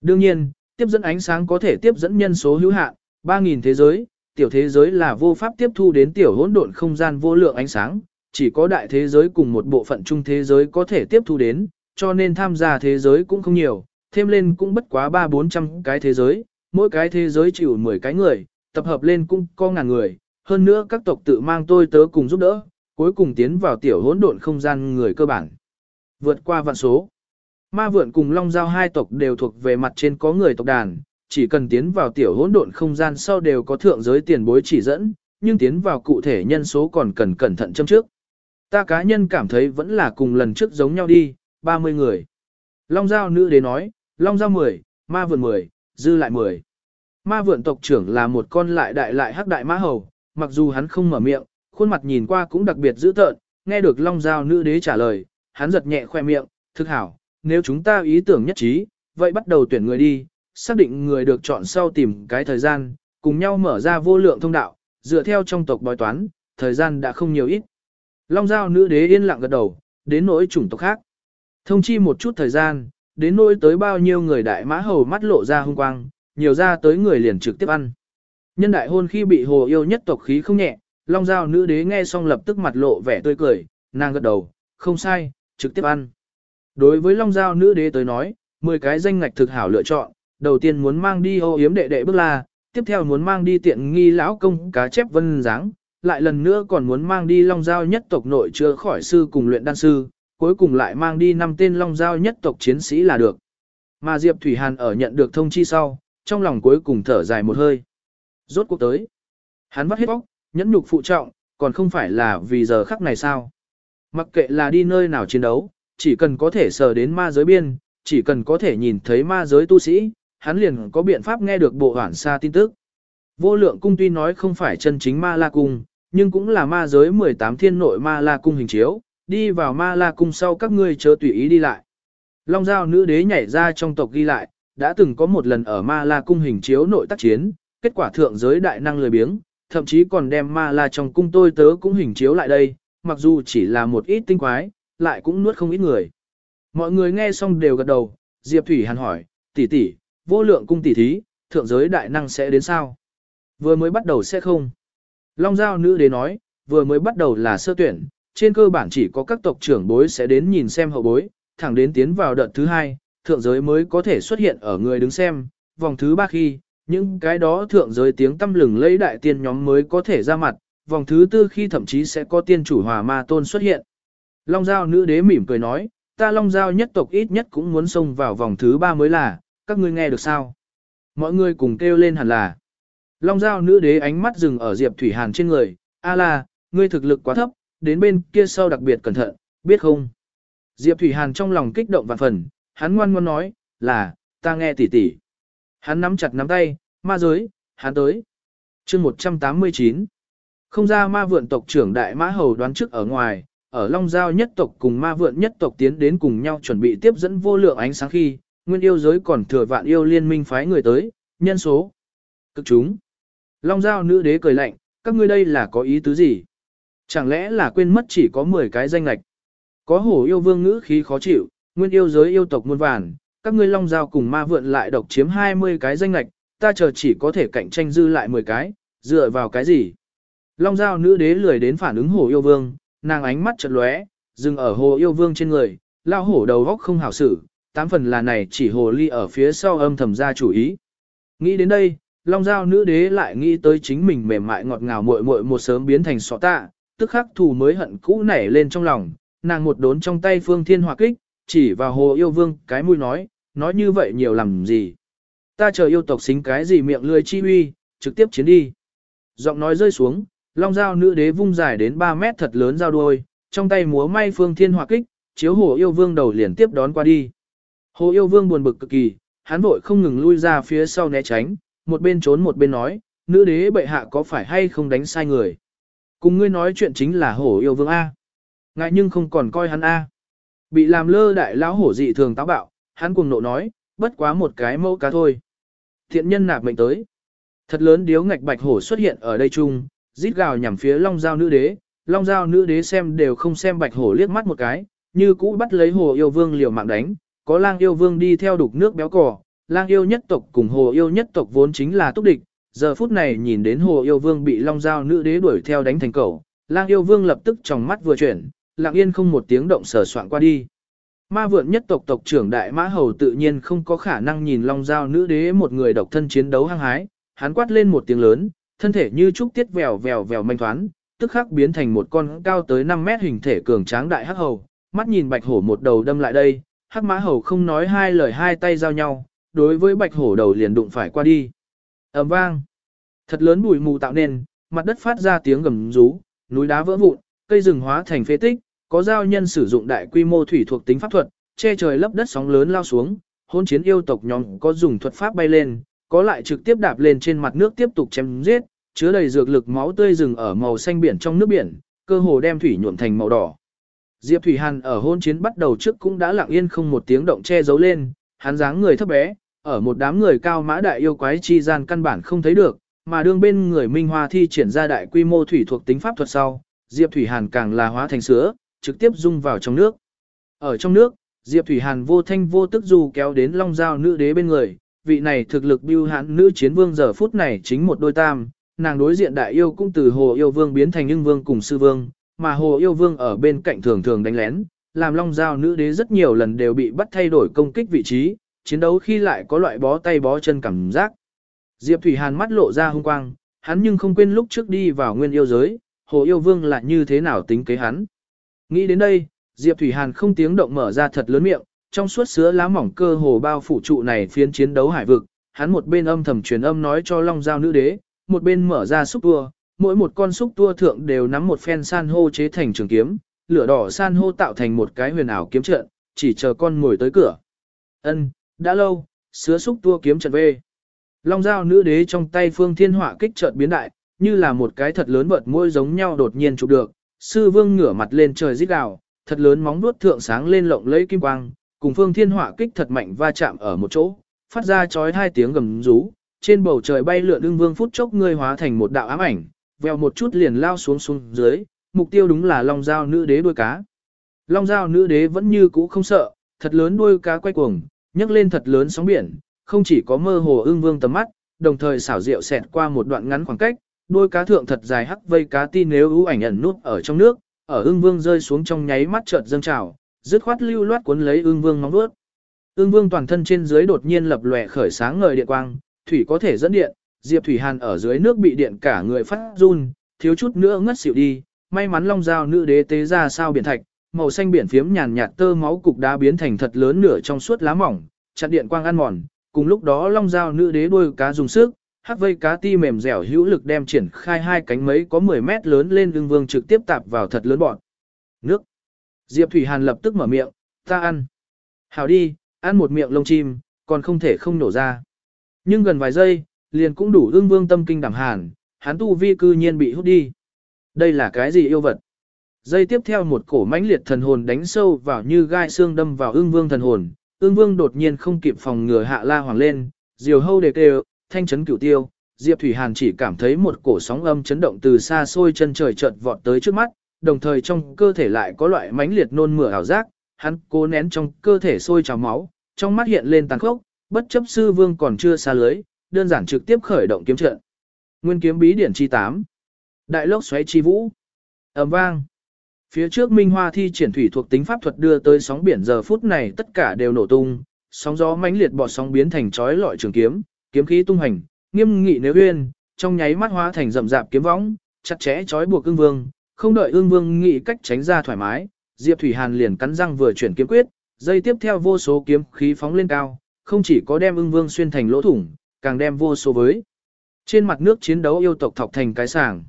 Speaker 1: Đương nhiên, tiếp dẫn ánh sáng có thể tiếp dẫn nhân số hữu hạn, 3.000 thế giới, tiểu thế giới là vô pháp tiếp thu đến tiểu hỗn độn không gian vô lượng ánh sáng, chỉ có đại thế giới cùng một bộ phận trung thế giới có thể tiếp thu đến, cho nên tham gia thế giới cũng không nhiều, thêm lên cũng bất quá 3-400 cái thế giới, mỗi cái thế giới chịu 10 cái người, tập hợp lên cũng có ngàn người, hơn nữa các tộc tự mang tôi tớ cùng giúp đỡ, cuối cùng tiến vào tiểu hỗn độn không gian người cơ bản. Vượt qua vạn số. Ma vượn cùng Long Giao hai tộc đều thuộc về mặt trên có người tộc đàn, chỉ cần tiến vào tiểu hỗn độn không gian sau đều có thượng giới tiền bối chỉ dẫn, nhưng tiến vào cụ thể nhân số còn cần cẩn thận châm trước. Ta cá nhân cảm thấy vẫn là cùng lần trước giống nhau đi, 30 người. Long Giao nữ đế nói, Long Giao 10, ma vượn 10, dư lại 10. Ma vượn tộc trưởng là một con lại đại lại hắc đại ma hầu, mặc dù hắn không mở miệng, khuôn mặt nhìn qua cũng đặc biệt dữ tợn, nghe được Long Giao nữ đế trả lời, hắn giật nhẹ khoe miệng, thực hảo, nếu chúng ta ý tưởng nhất trí, vậy bắt đầu tuyển người đi, xác định người được chọn sau tìm cái thời gian, cùng nhau mở ra vô lượng thông đạo, dựa theo trong tộc bói toán, thời gian đã không nhiều ít. Long Giao nữ đế yên lặng gật đầu, đến nỗi chủng tộc khác. Thông chi một chút thời gian, đến nỗi tới bao nhiêu người đại mã hầu mắt lộ ra hung quang, nhiều ra tới người liền trực tiếp ăn. Nhân đại hôn khi bị hồ yêu nhất tộc khí không nhẹ, Long Giao nữ đế nghe xong lập tức mặt lộ vẻ tươi cười, nàng gật đầu, không sai, trực tiếp ăn. Đối với Long Giao nữ đế tới nói, 10 cái danh ngạch thực hảo lựa chọn, đầu tiên muốn mang đi ô yếm đệ đệ bước la, tiếp theo muốn mang đi tiện nghi lão công cá chép vân dáng, lại lần nữa còn muốn mang đi Long Giao nhất tộc nội chữa khỏi sư cùng luyện đan sư, cuối cùng lại mang đi năm tên Long Giao nhất tộc chiến sĩ là được. Mà Diệp Thủy Hàn ở nhận được thông chi sau, trong lòng cuối cùng thở dài một hơi. Rốt cuộc tới. Hắn vắt hết bóc, nhẫn nhục phụ trọng, còn không phải là vì giờ khắc này sao. Mặc kệ là đi nơi nào chiến đấu, chỉ cần có thể sờ đến ma giới biên, chỉ cần có thể nhìn thấy ma giới tu sĩ, hắn liền có biện pháp nghe được bộ hoảng xa tin tức. Vô lượng cung tuy nói không phải chân chính ma la cung, nhưng cũng là ma giới 18 thiên nội ma la cung hình chiếu, đi vào ma la cung sau các ngươi chớ tùy ý đi lại. Long giao nữ đế nhảy ra trong tộc ghi lại, đã từng có một lần ở ma la cung hình chiếu nội tác chiến, kết quả thượng giới đại năng lười biếng, thậm chí còn đem ma la trong cung tôi tớ cũng hình chiếu lại đây, mặc dù chỉ là một ít tinh quái, lại cũng nuốt không ít người. Mọi người nghe xong đều gật đầu, Diệp Thủy Hàn hỏi, tỷ tỷ, vô lượng cung tỷ thí, thượng giới đại năng sẽ đến sao? Vừa mới bắt đầu sẽ không. Long giao nữ đế nói, vừa mới bắt đầu là sơ tuyển, trên cơ bản chỉ có các tộc trưởng bối sẽ đến nhìn xem hậu bối, thẳng đến tiến vào đợt thứ hai, thượng giới mới có thể xuất hiện ở người đứng xem, vòng thứ ba khi, những cái đó thượng giới tiếng tâm lừng lấy đại tiên nhóm mới có thể ra mặt, vòng thứ tư khi thậm chí sẽ có tiên chủ hòa ma tôn xuất hiện. Long giao nữ đế mỉm cười nói, ta long giao nhất tộc ít nhất cũng muốn xông vào vòng thứ ba mới là, các ngươi nghe được sao? Mọi người cùng kêu lên hẳn là. Long giao nữ đế ánh mắt dừng ở Diệp Thủy Hàn trên người, a la, ngươi thực lực quá thấp, đến bên kia sau đặc biệt cẩn thận, biết không? Diệp Thủy Hàn trong lòng kích động vạn phần, hắn ngoan ngoan nói, là, ta nghe tỉ tỉ. Hắn nắm chặt nắm tay, ma giới, hắn tới. chương 189. Không ra ma vượn tộc trưởng đại mã hầu đoán trước ở ngoài, ở Long Giao nhất tộc cùng ma vượn nhất tộc tiến đến cùng nhau chuẩn bị tiếp dẫn vô lượng ánh sáng khi, nguyên yêu giới còn thừa vạn yêu liên minh phái người tới, nhân số. Cực chúng. Long Giao nữ đế cười lạnh, các ngươi đây là có ý tứ gì? Chẳng lẽ là quên mất chỉ có 10 cái danh lạch? Có hổ yêu vương ngữ khí khó chịu, nguyên yêu giới yêu tộc muôn vàn, các ngươi long giao cùng ma vượn lại độc chiếm 20 cái danh lạch, ta chờ chỉ có thể cạnh tranh dư lại 10 cái, dựa vào cái gì? Long giao nữ đế lười đến phản ứng hổ yêu vương, nàng ánh mắt chật lóe, dừng ở hồ yêu vương trên người, lao hổ đầu góc không hảo xử, tám phần là này chỉ hồ ly ở phía sau âm thầm ra chủ ý. Nghĩ đến đây, long giao nữ đế lại nghĩ tới chính mình mềm mại ngọt ngào muội muội một sớm biến thành sọ tạ, tức khắc thù mới hận cũ nảy lên trong lòng, nàng một đốn trong tay phương thiên hỏa kích, chỉ vào hồ yêu vương cái mũi nói, nói như vậy nhiều làm gì. Ta chờ yêu tộc xính cái gì miệng lươi chi uy, trực tiếp chiến đi. Giọng nói rơi xuống, long dao nữ đế vung dài đến 3 mét thật lớn dao đuôi, trong tay múa may phương thiên hỏa kích, chiếu hồ yêu vương đầu liền tiếp đón qua đi. Hồ yêu vương buồn bực cực kỳ, hắn vội không ngừng lui ra phía sau né tránh, một bên trốn một bên nói, nữ đế bệ hạ có phải hay không đánh sai người. Cùng ngươi nói chuyện chính là hổ yêu vương A. Ngại nhưng không còn coi hắn A. Bị làm lơ đại lão hổ dị thường táo bạo, hắn cuồng nộ nói, bất quá một cái mẫu cá thôi. Thiện nhân nạp mệnh tới. Thật lớn điếu ngạch bạch hổ xuất hiện ở đây chung, rít gào nhằm phía long giao nữ đế. Long giao nữ đế xem đều không xem bạch hổ liếc mắt một cái, như cũ bắt lấy hồ yêu vương liều mạng đánh. Có lang yêu vương đi theo đục nước béo cỏ, lang yêu nhất tộc cùng hồ yêu nhất tộc vốn chính là túc địch, giờ phút này nhìn đến hồ yêu vương bị long giao nữ đế đuổi theo đánh thành cầu, lang yêu vương lập tức trong mắt vừa chuyển, lặng yên không một tiếng động sờ soạn qua đi. Ma vượn nhất tộc tộc trưởng đại mã hầu tự nhiên không có khả năng nhìn long giao nữ đế một người độc thân chiến đấu hăng hái, hắn quát lên một tiếng lớn, thân thể như trúc tiết vèo vèo vèo manh thoán, tức khắc biến thành một con cao tới 5 mét hình thể cường tráng đại hắc hầu, mắt nhìn bạch hổ một đầu đâm lại đây, hắc mã hầu không nói hai lời hai tay giao nhau, đối với bạch hổ đầu liền đụng phải qua đi. ầm vang, thật lớn bụi mù tạo nên, mặt đất phát ra tiếng gầm rú, núi đá vỡ vụn, cây rừng hóa thành phế tích, có giao nhân sử dụng đại quy mô thủy thuộc tính pháp thuật, che trời lấp đất sóng lớn lao xuống, hôn chiến yêu tộc nhóm có dùng thuật pháp bay lên, có lại trực tiếp đạp lên trên mặt nước tiếp tục chém giết, chứa đầy dược lực máu tươi rừng ở màu xanh biển trong nước biển, cơ hồ đem thủy nhuộm thành màu đỏ. Diệp Thủy Hàn ở hôn chiến bắt đầu trước cũng đã lặng yên không một tiếng động che giấu lên, hắn dáng người thấp bé, ở một đám người cao mã đại yêu quái chi gian căn bản không thấy được, mà đương bên người Minh Hoa thi triển ra đại quy mô thủy thuộc tính pháp thuật sau, Diệp Thủy Hàn càng là hóa thành sữa, trực tiếp dung vào trong nước. Ở trong nước, Diệp Thủy Hàn vô thanh vô tức dù kéo đến Long Giao nữ đế bên người, vị này thực lực biêu hãn nữ chiến vương giờ phút này chính một đôi tam, nàng đối diện đại yêu cũng từ hồ yêu vương biến thành ưng vương cùng sư vương, mà hồ yêu vương ở bên cạnh thường thường đánh lén, làm long giao nữ đế rất nhiều lần đều bị bắt thay đổi công kích vị trí, chiến đấu khi lại có loại bó tay bó chân cảm giác. Diệp Thủy Hàn mắt lộ ra hung quang, hắn nhưng không quên lúc trước đi vào nguyên yêu giới, hồ yêu vương lại như thế nào tính kế hắn. Nghĩ đến đây, Diệp Thủy Hàn không tiếng động mở ra thật lớn miệng, trong suốt sứa lá mỏng cơ hồ bao phủ trụ này phiến chiến đấu hải vực, hắn một bên âm thầm truyền âm nói cho Long Giao nữ đế, một bên mở ra xúc tua, mỗi một con xúc tua thượng đều nắm một phen san hô chế thành trường kiếm, lửa đỏ san hô tạo thành một cái huyền ảo kiếm trận, chỉ chờ con ngồi tới cửa. Ân, đã lâu, sứa xúc tua kiếm trận về. Long dao nữ đế trong tay phương thiên họa kích trận biến đại, như là một cái thật lớn vợt môi giống nhau đột nhiên chụp được, sư vương ngửa mặt lên trời rít gào, thật lớn móng vuốt thượng sáng lên lộng lấy kim quang, cùng phương thiên hỏa kích thật mạnh va chạm ở một chỗ, phát ra chói hai tiếng gầm rú, trên bầu trời bay lượn đương vương phút chốc ngươi hóa thành một đạo ám ảnh, veo một chút liền lao xuống xuống dưới, mục tiêu đúng là long dao nữ đế đuôi cá. Long dao nữ đế vẫn như cũ không sợ, thật lớn đuôi cá quay cuồng, nhấc lên thật lớn sóng biển, không chỉ có mơ hồ ưng vương tầm mắt, đồng thời xảo diệu xẹt qua một đoạn ngắn khoảng cách, đuôi cá thượng thật dài hắc vây cá tin nếu ưu ảnh ẩn nút ở trong nước, ở ưng vương rơi xuống trong nháy mắt chợt dâng trào, dứt khoát lưu loát cuốn lấy ương vương móng vuốt. Ương vương toàn thân trên dưới đột nhiên lập lòe khởi sáng ngời điện quang, thủy có thể dẫn điện, Diệp Thủy Hàn ở dưới nước bị điện cả người phát run, thiếu chút nữa ngất xỉu đi, may mắn long dao nữ đế tế ra sao biển thạch, màu xanh biển phiếm nhàn nhạt tơ máu cục đá biến thành thật lớn nửa trong suốt lá mỏng, chặn điện quang ăn mòn, cùng lúc đó long dao nữ đế đuôi cá dùng sức, hắc vây cá ti mềm dẻo hữu lực đem triển khai hai cánh mấy có 10 mét lớn lên đương vương trực tiếp tạp vào thật lớn bọn. Nước. Diệp Thủy Hàn lập tức mở miệng, ta ăn. hào đi, ăn một miệng lông chim, còn không thể không nổ ra. Nhưng gần vài giây, liền cũng đủ ương vương tâm kinh đảm hàn, hắn tu vi cư nhiên bị hút đi. Đây là cái gì yêu vật? Giây tiếp theo một cổ mãnh liệt thần hồn đánh sâu vào như gai xương đâm vào ương vương thần hồn. Ương vương đột nhiên không kịp phòng ngừa hạ la hoàng lên, diều hâu đề kêu, thanh chấn cửu tiêu. Diệp Thủy Hàn chỉ cảm thấy một cổ sóng âm chấn động từ xa xôi chân trời chợt vọt tới trước mắt, đồng thời trong cơ thể lại có loại mãnh liệt nôn mửa ảo giác, hắn cố nén trong cơ thể sôi trào máu, trong mắt hiện lên tàn khốc, bất chấp sư vương còn chưa xa lưới, đơn giản trực tiếp khởi động kiếm trận. Nguyên kiếm bí điển chi 8. Đại lốc xoáy chi vũ. ầm vang. Phía trước Minh Hoa thi triển thủy thuộc tính pháp thuật đưa tới sóng biển giờ phút này tất cả đều nổ tung, sóng gió mãnh liệt bọt sóng biến thành chói lọi trường kiếm, kiếm khí tung hành, nghiêm nghị nếu uyên, trong nháy mắt hóa thành rậm rạp kiếm võng, chặt chẽ chói buộc cương vương, không đợi ương vương nghĩ cách tránh ra thoải mái, Diệp Thủy Hàn liền cắn răng vừa chuyển kiếm quyết, dây tiếp theo vô số kiếm khí phóng lên cao, không chỉ có đem ương vương xuyên thành lỗ thủng, càng đem vô số với. Trên mặt nước chiến đấu yêu tộc thọc thành cái sàng.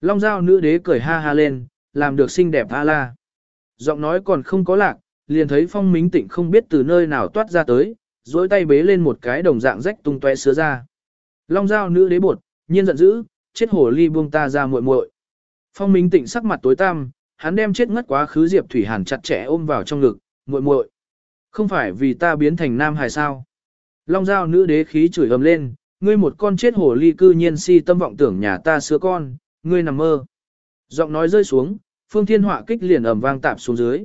Speaker 1: Long giao nữ đế cười ha ha lên, làm được xinh đẹp a la. Giọng nói còn không có lạc, liền thấy phong Minh tịnh không biết từ nơi nào toát ra tới, dối tay bế lên một cái đồng dạng rách tung tóe sứa ra. Long giao nữ đế bột, nhiên giận dữ, chết hổ ly buông ta ra muội muội. Phong Minh Tịnh sắc mặt tối tăm, hắn đem chết ngất quá khứ Diệp Thủy Hàn chặt chẽ ôm vào trong ngực, muội muội, không phải vì ta biến thành nam hài sao? Long giao nữ đế khí chửi ầm lên, ngươi một con chết hổ ly cư nhiên si tâm vọng tưởng nhà ta sứa con, ngươi nằm mơ. Giọng nói rơi xuống, Phương Thiên Họa kích liền ầm vang tạp xuống dưới.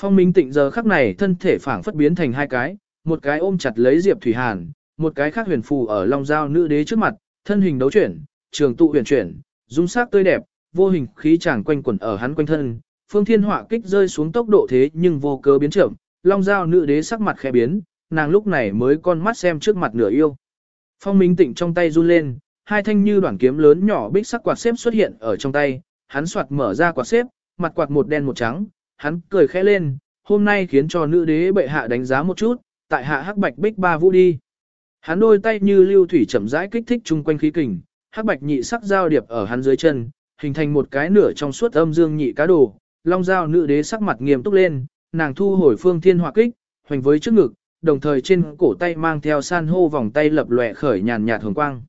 Speaker 1: Phong Minh Tịnh giờ khắc này thân thể phảng phất biến thành hai cái, một cái ôm chặt lấy Diệp Thủy Hàn, một cái khác huyền phù ở Long giao nữ đế trước mặt, Thân hình đấu chuyển, trường tụ huyền chuyển, dung sắc tươi đẹp, vô hình khí chàng quanh quẩn ở hắn quanh thân, phương thiên họa kích rơi xuống tốc độ thế nhưng vô cớ biến chậm, long giao nữ đế sắc mặt khẽ biến, nàng lúc này mới con mắt xem trước mặt nửa yêu. Phong minh tịnh trong tay run lên, hai thanh như đoạn kiếm lớn nhỏ bích sắc quạt xếp xuất hiện ở trong tay, hắn soạt mở ra quạt xếp, mặt quạt một đen một trắng, hắn cười khẽ lên, hôm nay khiến cho nữ đế bệ hạ đánh giá một chút, tại hạ hắc bạch bích ba vũ đi. Hắn đôi tay như lưu thủy chậm rãi kích thích chung quanh khí kình, hắc bạch nhị sắc giao điệp ở hắn dưới chân, hình thành một cái nửa trong suốt âm dương nhị cá đồ, long giao nữ đế sắc mặt nghiêm túc lên, nàng thu hồi phương thiên hỏa kích, hoành với trước ngực, đồng thời trên cổ tay mang theo san hô vòng tay lập lòe khởi nhàn nhạt hồng quang.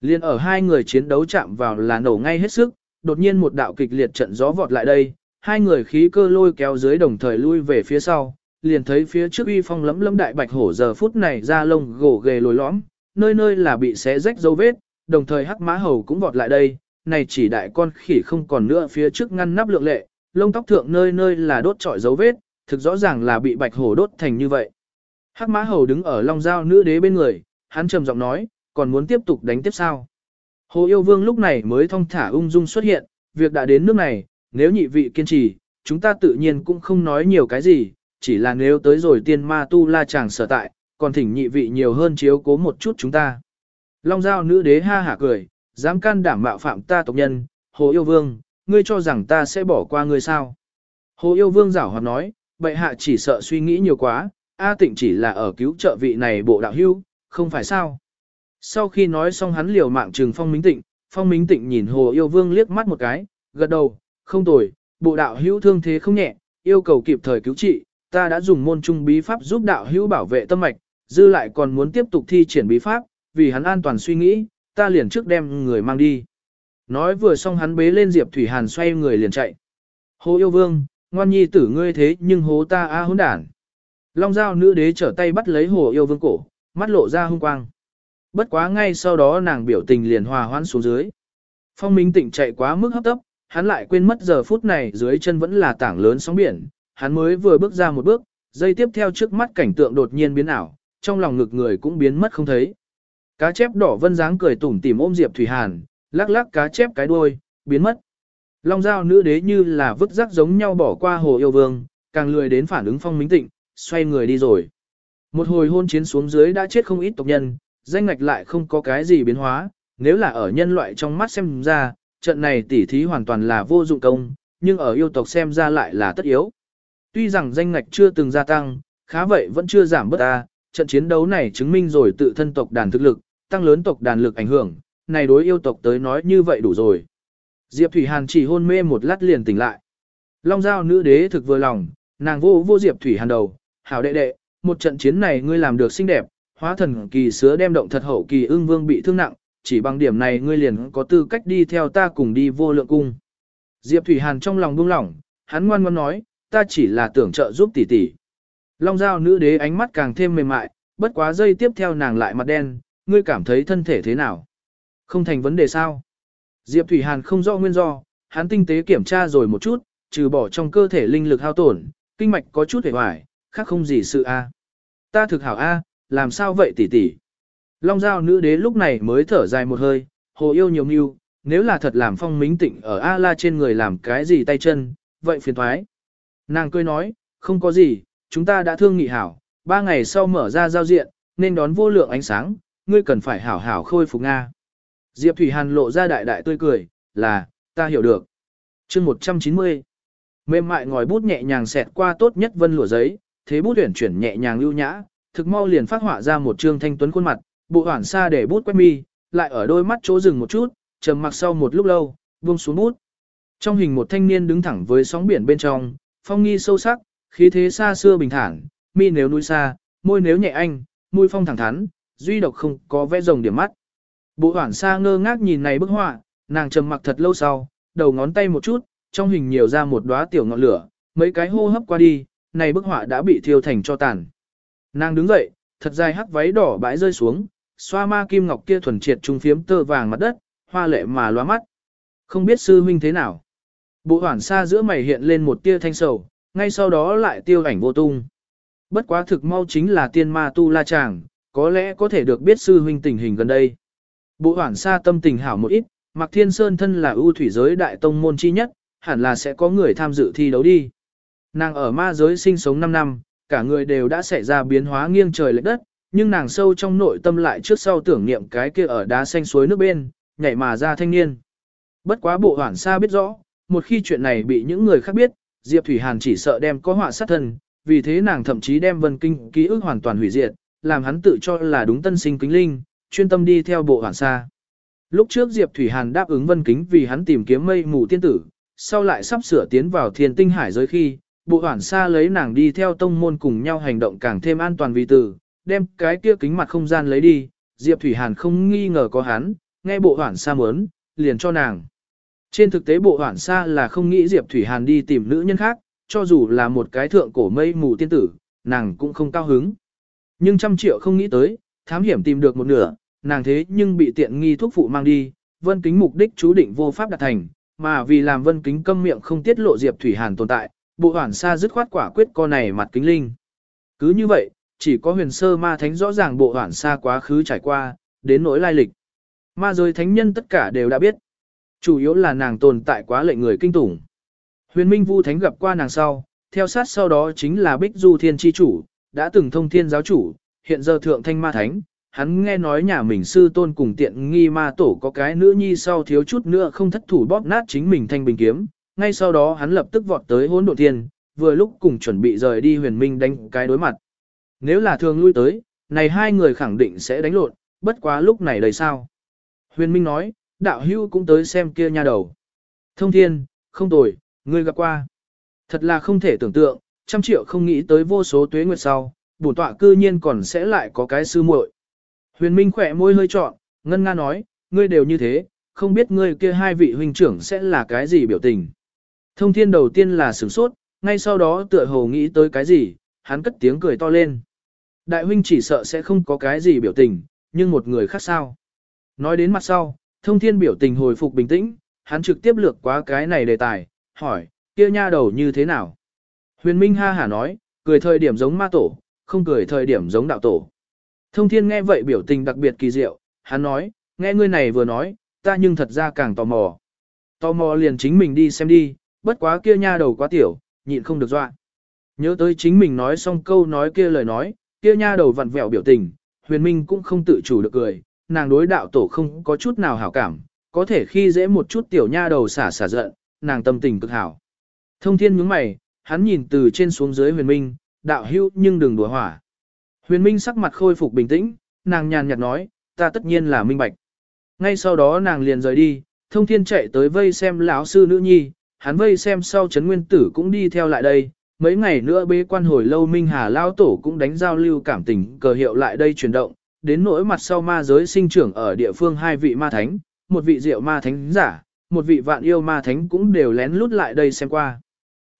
Speaker 1: Liên ở hai người chiến đấu chạm vào là nổ ngay hết sức, đột nhiên một đạo kịch liệt trận gió vọt lại đây, hai người khí cơ lôi kéo dưới đồng thời lui về phía sau, liền thấy phía trước uy phong lấm lấm đại bạch hổ giờ phút này ra lông gỗ ghề lồi lõm, nơi nơi là bị xé rách dấu vết, đồng thời hắc mã hầu cũng vọt lại đây, này chỉ đại con khỉ không còn nữa phía trước ngăn nắp lượng lệ, lông tóc thượng nơi nơi là đốt trọi dấu vết, thực rõ ràng là bị bạch hổ đốt thành như vậy. Hắc mã hầu đứng ở long giao nữ đế bên người, hắn trầm giọng nói, còn muốn tiếp tục đánh tiếp sao. Hồ yêu vương lúc này mới thong thả ung dung xuất hiện, việc đã đến nước này, nếu nhị vị kiên trì, chúng ta tự nhiên cũng không nói nhiều cái gì, chỉ là nếu tới rồi tiên ma tu la chàng sở tại, còn thỉnh nhị vị nhiều hơn chiếu cố một chút chúng ta. Long giao nữ đế ha hả cười, dám can đảm mạo phạm ta tộc nhân, hồ yêu vương, ngươi cho rằng ta sẽ bỏ qua ngươi sao. Hồ yêu vương giảo hoạt nói, bệ hạ chỉ sợ suy nghĩ nhiều quá, A tịnh chỉ là ở cứu trợ vị này bộ đạo hưu, không phải sao. Sau khi nói xong hắn liều mạng trừng phong minh tịnh, phong minh tịnh nhìn hồ yêu vương liếc mắt một cái, gật đầu, không tồi, bộ đạo hữu thương thế không nhẹ, yêu cầu kịp thời cứu trị, ta đã dùng môn trung bí pháp giúp đạo hữu bảo vệ tâm mạch, dư lại còn muốn tiếp tục thi triển bí pháp, vì hắn an toàn suy nghĩ, ta liền trước đem người mang đi. Nói vừa xong hắn bế lên Diệp Thủy Hàn xoay người liền chạy. Hồ yêu vương, ngoan nhi tử ngươi thế nhưng hố ta a hỗn đản. Long giao nữ đế trở tay bắt lấy hồ yêu vương cổ, mắt lộ ra hung quang. Bất quá ngay sau đó nàng biểu tình liền hòa hoãn xuống dưới. Phong Minh Tịnh chạy quá mức hấp tấp, hắn lại quên mất giờ phút này dưới chân vẫn là tảng lớn sóng biển, hắn mới vừa bước ra một bước, dây tiếp theo trước mắt cảnh tượng đột nhiên biến ảo, trong lòng ngực người cũng biến mất không thấy. Cá chép đỏ vân dáng cười tủm tỉm ôm Diệp Thủy Hàn, lắc lắc cá chép cái đuôi, biến mất. Long giao nữ đế như là vứt rác giống nhau bỏ qua hồ yêu vương, càng lười đến phản ứng phong minh tịnh, xoay người đi rồi. Một hồi hôn chiến xuống dưới đã chết không ít tộc nhân, danh ngạch lại không có cái gì biến hóa, nếu là ở nhân loại trong mắt xem ra, trận này tỉ thí hoàn toàn là vô dụng công, nhưng ở yêu tộc xem ra lại là tất yếu. Tuy rằng danh ngạch chưa từng gia tăng, khá vậy vẫn chưa giảm bớt ta, trận chiến đấu này chứng minh rồi tự thân tộc đàn thực lực, tăng lớn tộc đàn lực ảnh hưởng, này đối yêu tộc tới nói như vậy đủ rồi. Diệp Thủy Hàn chỉ hôn mê một lát liền tỉnh lại. Long giao nữ đế thực vừa lòng, nàng vô vô Diệp Thủy Hàn đầu, hảo đệ đệ, một trận chiến này ngươi làm được xinh đẹp, hóa thần kỳ sứa đem động thật hậu kỳ ưng vương bị thương nặng, chỉ bằng điểm này ngươi liền có tư cách đi theo ta cùng đi vô lượng cung. Diệp Thủy Hàn trong lòng buông lỏng, hắn ngoan ngoãn nói, ta chỉ là tưởng trợ giúp tỷ tỷ. Long giao nữ đế ánh mắt càng thêm mềm mại, bất quá giây tiếp theo nàng lại mặt đen, ngươi cảm thấy thân thể thế nào? Không thành vấn đề sao? Diệp Thủy Hàn không rõ nguyên do, hắn tinh tế kiểm tra rồi một chút, trừ bỏ trong cơ thể linh lực hao tổn, kinh mạch có chút hề hoài, khác không gì sự a. Ta thực hảo a, làm sao vậy tỷ tỷ? Long giao nữ đế lúc này mới thở dài một hơi, hồ yêu nhiều mưu, nếu là thật làm phong mính tịnh ở A-la trên người làm cái gì tay chân, vậy phiền thoái. Nàng cười nói, không có gì, chúng ta đã thương nghị hảo, ba ngày sau mở ra giao diện, nên đón vô lượng ánh sáng, ngươi cần phải hảo hảo khôi phục Nga. Diệp Thủy Hàn lộ ra đại đại tươi cười, là, ta hiểu được. chương 190. Mềm mại ngòi bút nhẹ nhàng xẹt qua tốt nhất vân lụa giấy, thế bút tuyển chuyển nhẹ nhàng lưu nhã, thực mau liền phát họa ra một trương thanh tuấn khuôn mặt, bộ hoản xa để bút quét mi, lại ở đôi mắt chỗ dừng một chút, trầm mặc sau một lúc lâu, buông xuống bút. Trong hình một thanh niên đứng thẳng với sóng biển bên trong, phong nghi sâu sắc, khí thế xa xưa bình thản, mi nếu núi xa, môi nếu nhẹ anh, môi phong thẳng thắn, duy độc không có vẽ rồng điểm mắt. Bộ hoản xa ngơ ngác nhìn này bức họa, nàng trầm mặc thật lâu sau, đầu ngón tay một chút, trong hình nhiều ra một đóa tiểu ngọn lửa, mấy cái hô hấp qua đi, này bức họa đã bị thiêu thành cho tàn. Nàng đứng dậy, thật dài hắc váy đỏ bãi rơi xuống, xoa ma kim ngọc kia thuần triệt trung phiếm tơ vàng mặt đất, hoa lệ mà loa mắt. Không biết sư huynh thế nào. Bộ hoảng xa giữa mày hiện lên một tia thanh sầu, ngay sau đó lại tiêu ảnh vô tung. Bất quá thực mau chính là tiên ma tu la chàng, có lẽ có thể được biết sư huynh tình hình gần đây. Bộ hoảng xa tâm tình hảo một ít, Mạc Thiên Sơn thân là ưu thủy giới đại tông môn chi nhất, hẳn là sẽ có người tham dự thi đấu đi. Nàng ở ma giới sinh sống 5 năm, cả người đều đã xảy ra biến hóa nghiêng trời lệch đất, nhưng nàng sâu trong nội tâm lại trước sau tưởng niệm cái kia ở đá xanh suối nước bên, nhảy mà ra thanh niên. Bất quá bộ hoảng xa biết rõ, một khi chuyện này bị những người khác biết, Diệp Thủy Hàn chỉ sợ đem có họa sát thân, vì thế nàng thậm chí đem vân kinh ký ức hoàn toàn hủy diệt, làm hắn tự cho là đúng tân sinh kính linh, chuyên tâm đi theo bộ hoảng xa. Lúc trước Diệp Thủy Hàn đáp ứng vân kính vì hắn tìm kiếm mây mù tiên tử, sau lại sắp sửa tiến vào thiên tinh hải giới khi, bộ hoảng xa lấy nàng đi theo tông môn cùng nhau hành động càng thêm an toàn vì tử, đem cái kia kính mặt không gian lấy đi, Diệp Thủy Hàn không nghi ngờ có hắn, nghe bộ hoảng xa muốn, liền cho nàng. Trên thực tế bộ hoảng xa là không nghĩ Diệp Thủy Hàn đi tìm nữ nhân khác, cho dù là một cái thượng cổ mây mù tiên tử, nàng cũng không cao hứng. Nhưng trăm triệu không nghĩ tới, thám hiểm tìm được một nửa, nàng thế nhưng bị tiện nghi thuốc phụ mang đi, vân kính mục đích chú định vô pháp đạt thành, mà vì làm vân kính câm miệng không tiết lộ Diệp Thủy Hàn tồn tại, bộ hoàn sa dứt khoát quả quyết con này mặt kính linh. Cứ như vậy, chỉ có huyền sơ ma thánh rõ ràng bộ hoàn sa quá khứ trải qua, đến nỗi lai lịch. Ma giới thánh nhân tất cả đều đã biết. Chủ yếu là nàng tồn tại quá lệnh người kinh tủng. Huyền Minh Vu Thánh gặp qua nàng sau, theo sát sau đó chính là Bích Du Thiên Chi Chủ, đã từng thông thiên giáo chủ, hiện giờ thượng thanh ma thánh. Hắn nghe nói nhà mình sư tôn cùng tiện nghi ma tổ có cái nữ nhi sau thiếu chút nữa không thất thủ bóp nát chính mình thanh bình kiếm. Ngay sau đó hắn lập tức vọt tới hỗn độn thiên, vừa lúc cùng chuẩn bị rời đi huyền minh đánh cái đối mặt. Nếu là thường lui tới, này hai người khẳng định sẽ đánh lộn, bất quá lúc này đầy sao. Huyền minh nói, đạo hưu cũng tới xem kia nha đầu. Thông thiên, không tồi, ngươi gặp qua. Thật là không thể tưởng tượng, trăm triệu không nghĩ tới vô số tuế nguyệt sau, bổn tọa cư nhiên còn sẽ lại có cái sư muội. Huyền Minh khỏe môi hơi trọn, ngân nga nói, ngươi đều như thế, không biết ngươi kia hai vị huynh trưởng sẽ là cái gì biểu tình. Thông thiên đầu tiên là sửng sốt, ngay sau đó tựa hồ nghĩ tới cái gì, hắn cất tiếng cười to lên. Đại huynh chỉ sợ sẽ không có cái gì biểu tình, nhưng một người khác sao. Nói đến mặt sau, thông thiên biểu tình hồi phục bình tĩnh, hắn trực tiếp lược qua cái này đề tài, hỏi, kia nha đầu như thế nào? Huyền Minh ha hả nói, cười thời điểm giống ma tổ, không cười thời điểm giống đạo tổ. Thông thiên nghe vậy biểu tình đặc biệt kỳ diệu, hắn nói, nghe ngươi này vừa nói, ta nhưng thật ra càng tò mò. Tò mò liền chính mình đi xem đi, bất quá kia nha đầu quá tiểu, nhịn không được dọa. Nhớ tới chính mình nói xong câu nói kia lời nói, kia nha đầu vặn vẹo biểu tình, huyền minh cũng không tự chủ được cười, nàng đối đạo tổ không có chút nào hảo cảm, có thể khi dễ một chút tiểu nha đầu xả xả giận, nàng tâm tình cực hảo. Thông thiên nhướng mày, hắn nhìn từ trên xuống dưới huyền minh, đạo hữu nhưng đừng đùa hỏa. Huyền minh sắc mặt khôi phục bình tĩnh, nàng nhàn nhạt nói, ta tất nhiên là minh bạch. Ngay sau đó nàng liền rời đi, thông thiên chạy tới vây xem lão sư nữ nhi, hắn vây xem sau chấn nguyên tử cũng đi theo lại đây. Mấy ngày nữa bế quan hồi lâu Minh Hà Lao Tổ cũng đánh giao lưu cảm tình cờ hiệu lại đây chuyển động, đến nỗi mặt sau ma giới sinh trưởng ở địa phương hai vị ma thánh, một vị diệu ma thánh giả, một vị vạn yêu ma thánh cũng đều lén lút lại đây xem qua.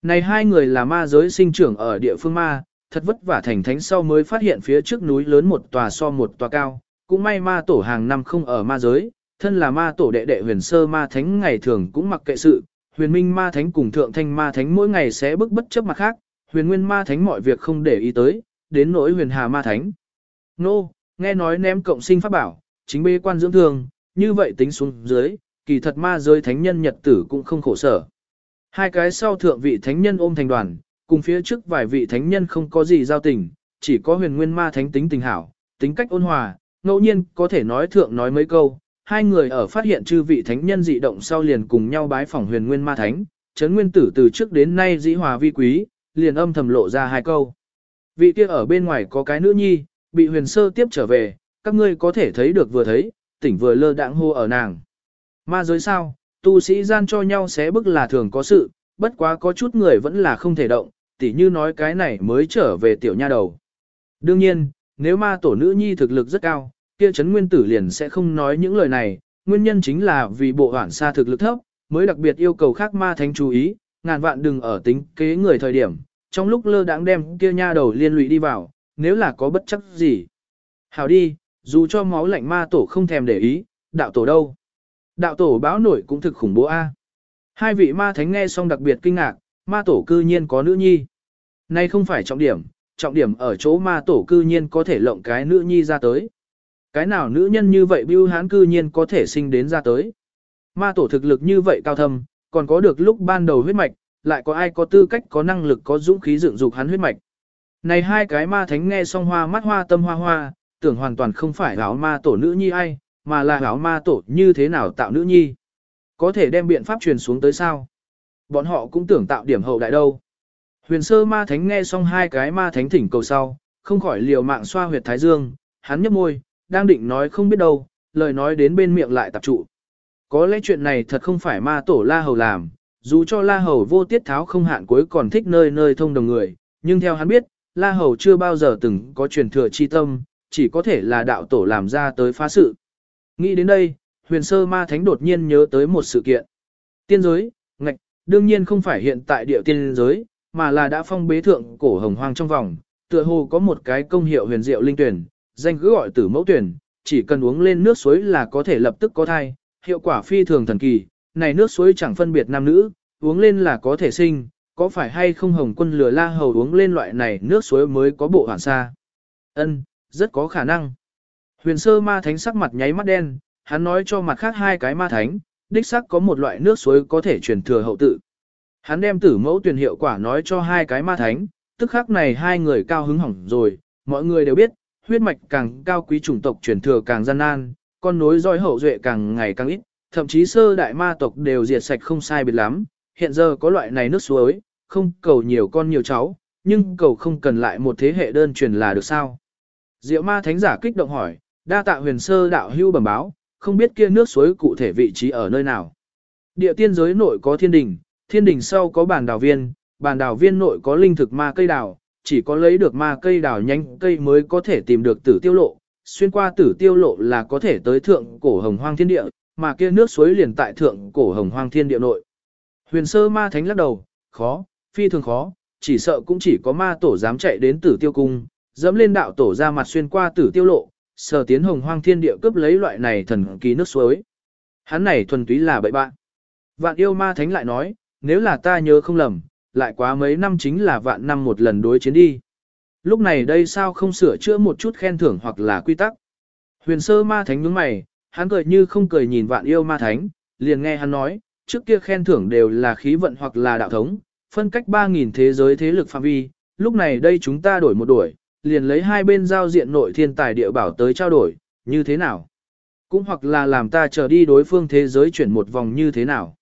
Speaker 1: Này hai người là ma giới sinh trưởng ở địa phương ma, thật vất vả thành thánh sau mới phát hiện phía trước núi lớn một tòa so một tòa cao, cũng may ma tổ hàng năm không ở ma giới, thân là ma tổ đệ đệ huyền sơ ma thánh ngày thường cũng mặc kệ sự, huyền minh ma thánh cùng thượng thanh ma thánh mỗi ngày sẽ bức bất chấp mặt khác, huyền nguyên ma thánh mọi việc không để ý tới, đến nỗi huyền hà ma thánh. Nô, nghe nói ném cộng sinh pháp bảo, chính bê quan dưỡng thương, như vậy tính xuống dưới, kỳ thật ma giới thánh nhân nhật tử cũng không khổ sở. Hai cái sau thượng vị thánh nhân ôm thành đoàn, cùng phía trước vài vị thánh nhân không có gì giao tình, chỉ có huyền nguyên ma thánh tính tình hảo, tính cách ôn hòa, ngẫu nhiên có thể nói thượng nói mấy câu. Hai người ở phát hiện chư vị thánh nhân dị động sau liền cùng nhau bái phỏng huyền nguyên ma thánh, chấn nguyên tử từ trước đến nay dĩ hòa vi quý, liền âm thầm lộ ra hai câu. Vị kia ở bên ngoài có cái nữ nhi, bị huyền sơ tiếp trở về, các ngươi có thể thấy được vừa thấy, tỉnh vừa lơ đãng hô ở nàng. Ma giới sao, tu sĩ gian cho nhau xé bức là thường có sự, bất quá có chút người vẫn là không thể động, tỉ như nói cái này mới trở về tiểu nha đầu. Đương nhiên, nếu ma tổ nữ nhi thực lực rất cao, kia chấn nguyên tử liền sẽ không nói những lời này, nguyên nhân chính là vì bộ hoảng xa thực lực thấp, mới đặc biệt yêu cầu khác ma thánh chú ý, ngàn vạn đừng ở tính kế người thời điểm, trong lúc lơ đãng đem kia nha đầu liên lụy đi vào, nếu là có bất chấp gì. Hảo đi, dù cho máu lạnh ma tổ không thèm để ý, đạo tổ đâu. Đạo tổ báo nổi cũng thực khủng bố A. Hai vị ma thánh nghe xong đặc biệt kinh ngạc, ma tổ cư nhiên có nữ nhi. Nay không phải trọng điểm, trọng điểm ở chỗ ma tổ cư nhiên có thể lộng cái nữ nhi ra tới. Cái nào nữ nhân như vậy bưu hán cư nhiên có thể sinh đến ra tới. Ma tổ thực lực như vậy cao thâm, còn có được lúc ban đầu huyết mạch, lại có ai có tư cách có năng lực có dũng khí dựng dục hắn huyết mạch. Này hai cái ma thánh nghe xong hoa mắt hoa tâm hoa hoa, tưởng hoàn toàn không phải áo ma tổ nữ nhi ai, mà là áo ma tổ như thế nào tạo nữ nhi. Có thể đem biện pháp truyền xuống tới sao? Bọn họ cũng tưởng tạo điểm hậu đại đâu. Huyền sơ ma thánh nghe xong hai cái ma thánh thỉnh cầu sau, không khỏi liều mạng xoa huyệt thái dương, hắn nhấp môi, đang định nói không biết đâu, lời nói đến bên miệng lại tập trụ. Có lẽ chuyện này thật không phải ma tổ la hầu làm, dù cho la hầu vô tiết tháo không hạn cuối còn thích nơi nơi thông đồng người, nhưng theo hắn biết, la hầu chưa bao giờ từng có truyền thừa chi tâm, chỉ có thể là đạo tổ làm ra tới phá sự. Nghĩ đến đây, huyền sơ ma thánh đột nhiên nhớ tới một sự kiện. Tiên giới, ngạch, đương nhiên không phải hiện tại địa tiên giới, mà là đã phong bế thượng cổ hồng hoang trong vòng, tựa hồ có một cái công hiệu huyền diệu linh tuyển, danh cứ gọi tử mẫu tuyển, chỉ cần uống lên nước suối là có thể lập tức có thai, hiệu quả phi thường thần kỳ, này nước suối chẳng phân biệt nam nữ, uống lên là có thể sinh, có phải hay không hồng quân lừa la hầu uống lên loại này nước suối mới có bộ hoàn xa. Ân, rất có khả năng. Huyền sơ ma thánh sắc mặt nháy mắt đen, hắn nói cho mặt khác hai cái ma thánh, đích sắc có một loại nước suối có thể truyền thừa hậu tự. Hắn đem tử mẫu tuyển hiệu quả nói cho hai cái ma thánh, tức khắc này hai người cao hứng hỏng rồi, mọi người đều biết, huyết mạch càng cao quý chủng tộc truyền thừa càng gian nan, con nối dõi hậu duệ càng ngày càng ít, thậm chí sơ đại ma tộc đều diệt sạch không sai biệt lắm, hiện giờ có loại này nước suối, không cầu nhiều con nhiều cháu, nhưng cầu không cần lại một thế hệ đơn truyền là được sao. Diệu ma thánh giả kích động hỏi, đa tạ huyền sơ đạo hưu bẩm báo, không biết kia nước suối cụ thể vị trí ở nơi nào. Địa tiên giới nội có thiên đình, thiên đình sau có bàn đào viên, bàn đào viên nội có linh thực ma cây đào, chỉ có lấy được ma cây đào nhanh cây mới có thể tìm được tử tiêu lộ, xuyên qua tử tiêu lộ là có thể tới thượng cổ hồng hoang thiên địa, mà kia nước suối liền tại thượng cổ hồng hoang thiên địa nội. Huyền sơ ma thánh lắc đầu, khó, phi thường khó, chỉ sợ cũng chỉ có ma tổ dám chạy đến tử tiêu cung, dẫm lên đạo tổ ra mặt xuyên qua tử tiêu lộ, sở tiến hồng hoang thiên địa cướp lấy loại này thần kỳ nước suối. Hắn này thuần túy là bậy bạn. Vạn yêu ma thánh lại nói, nếu là ta nhớ không lầm, lại quá mấy năm chính là vạn năm một lần đối chiến đi. Lúc này đây sao không sửa chữa một chút khen thưởng hoặc là quy tắc. Huyền sơ ma thánh nhướng mày, hắn cười như không cười nhìn vạn yêu ma thánh, liền nghe hắn nói, trước kia khen thưởng đều là khí vận hoặc là đạo thống, phân cách 3.000 thế giới thế lực phạm vi, lúc này đây chúng ta đổi một đổi, liền lấy hai bên giao diện nội thiên tài địa bảo tới trao đổi, như thế nào? Cũng hoặc là làm ta trở đi đối phương thế giới chuyển một vòng như thế nào?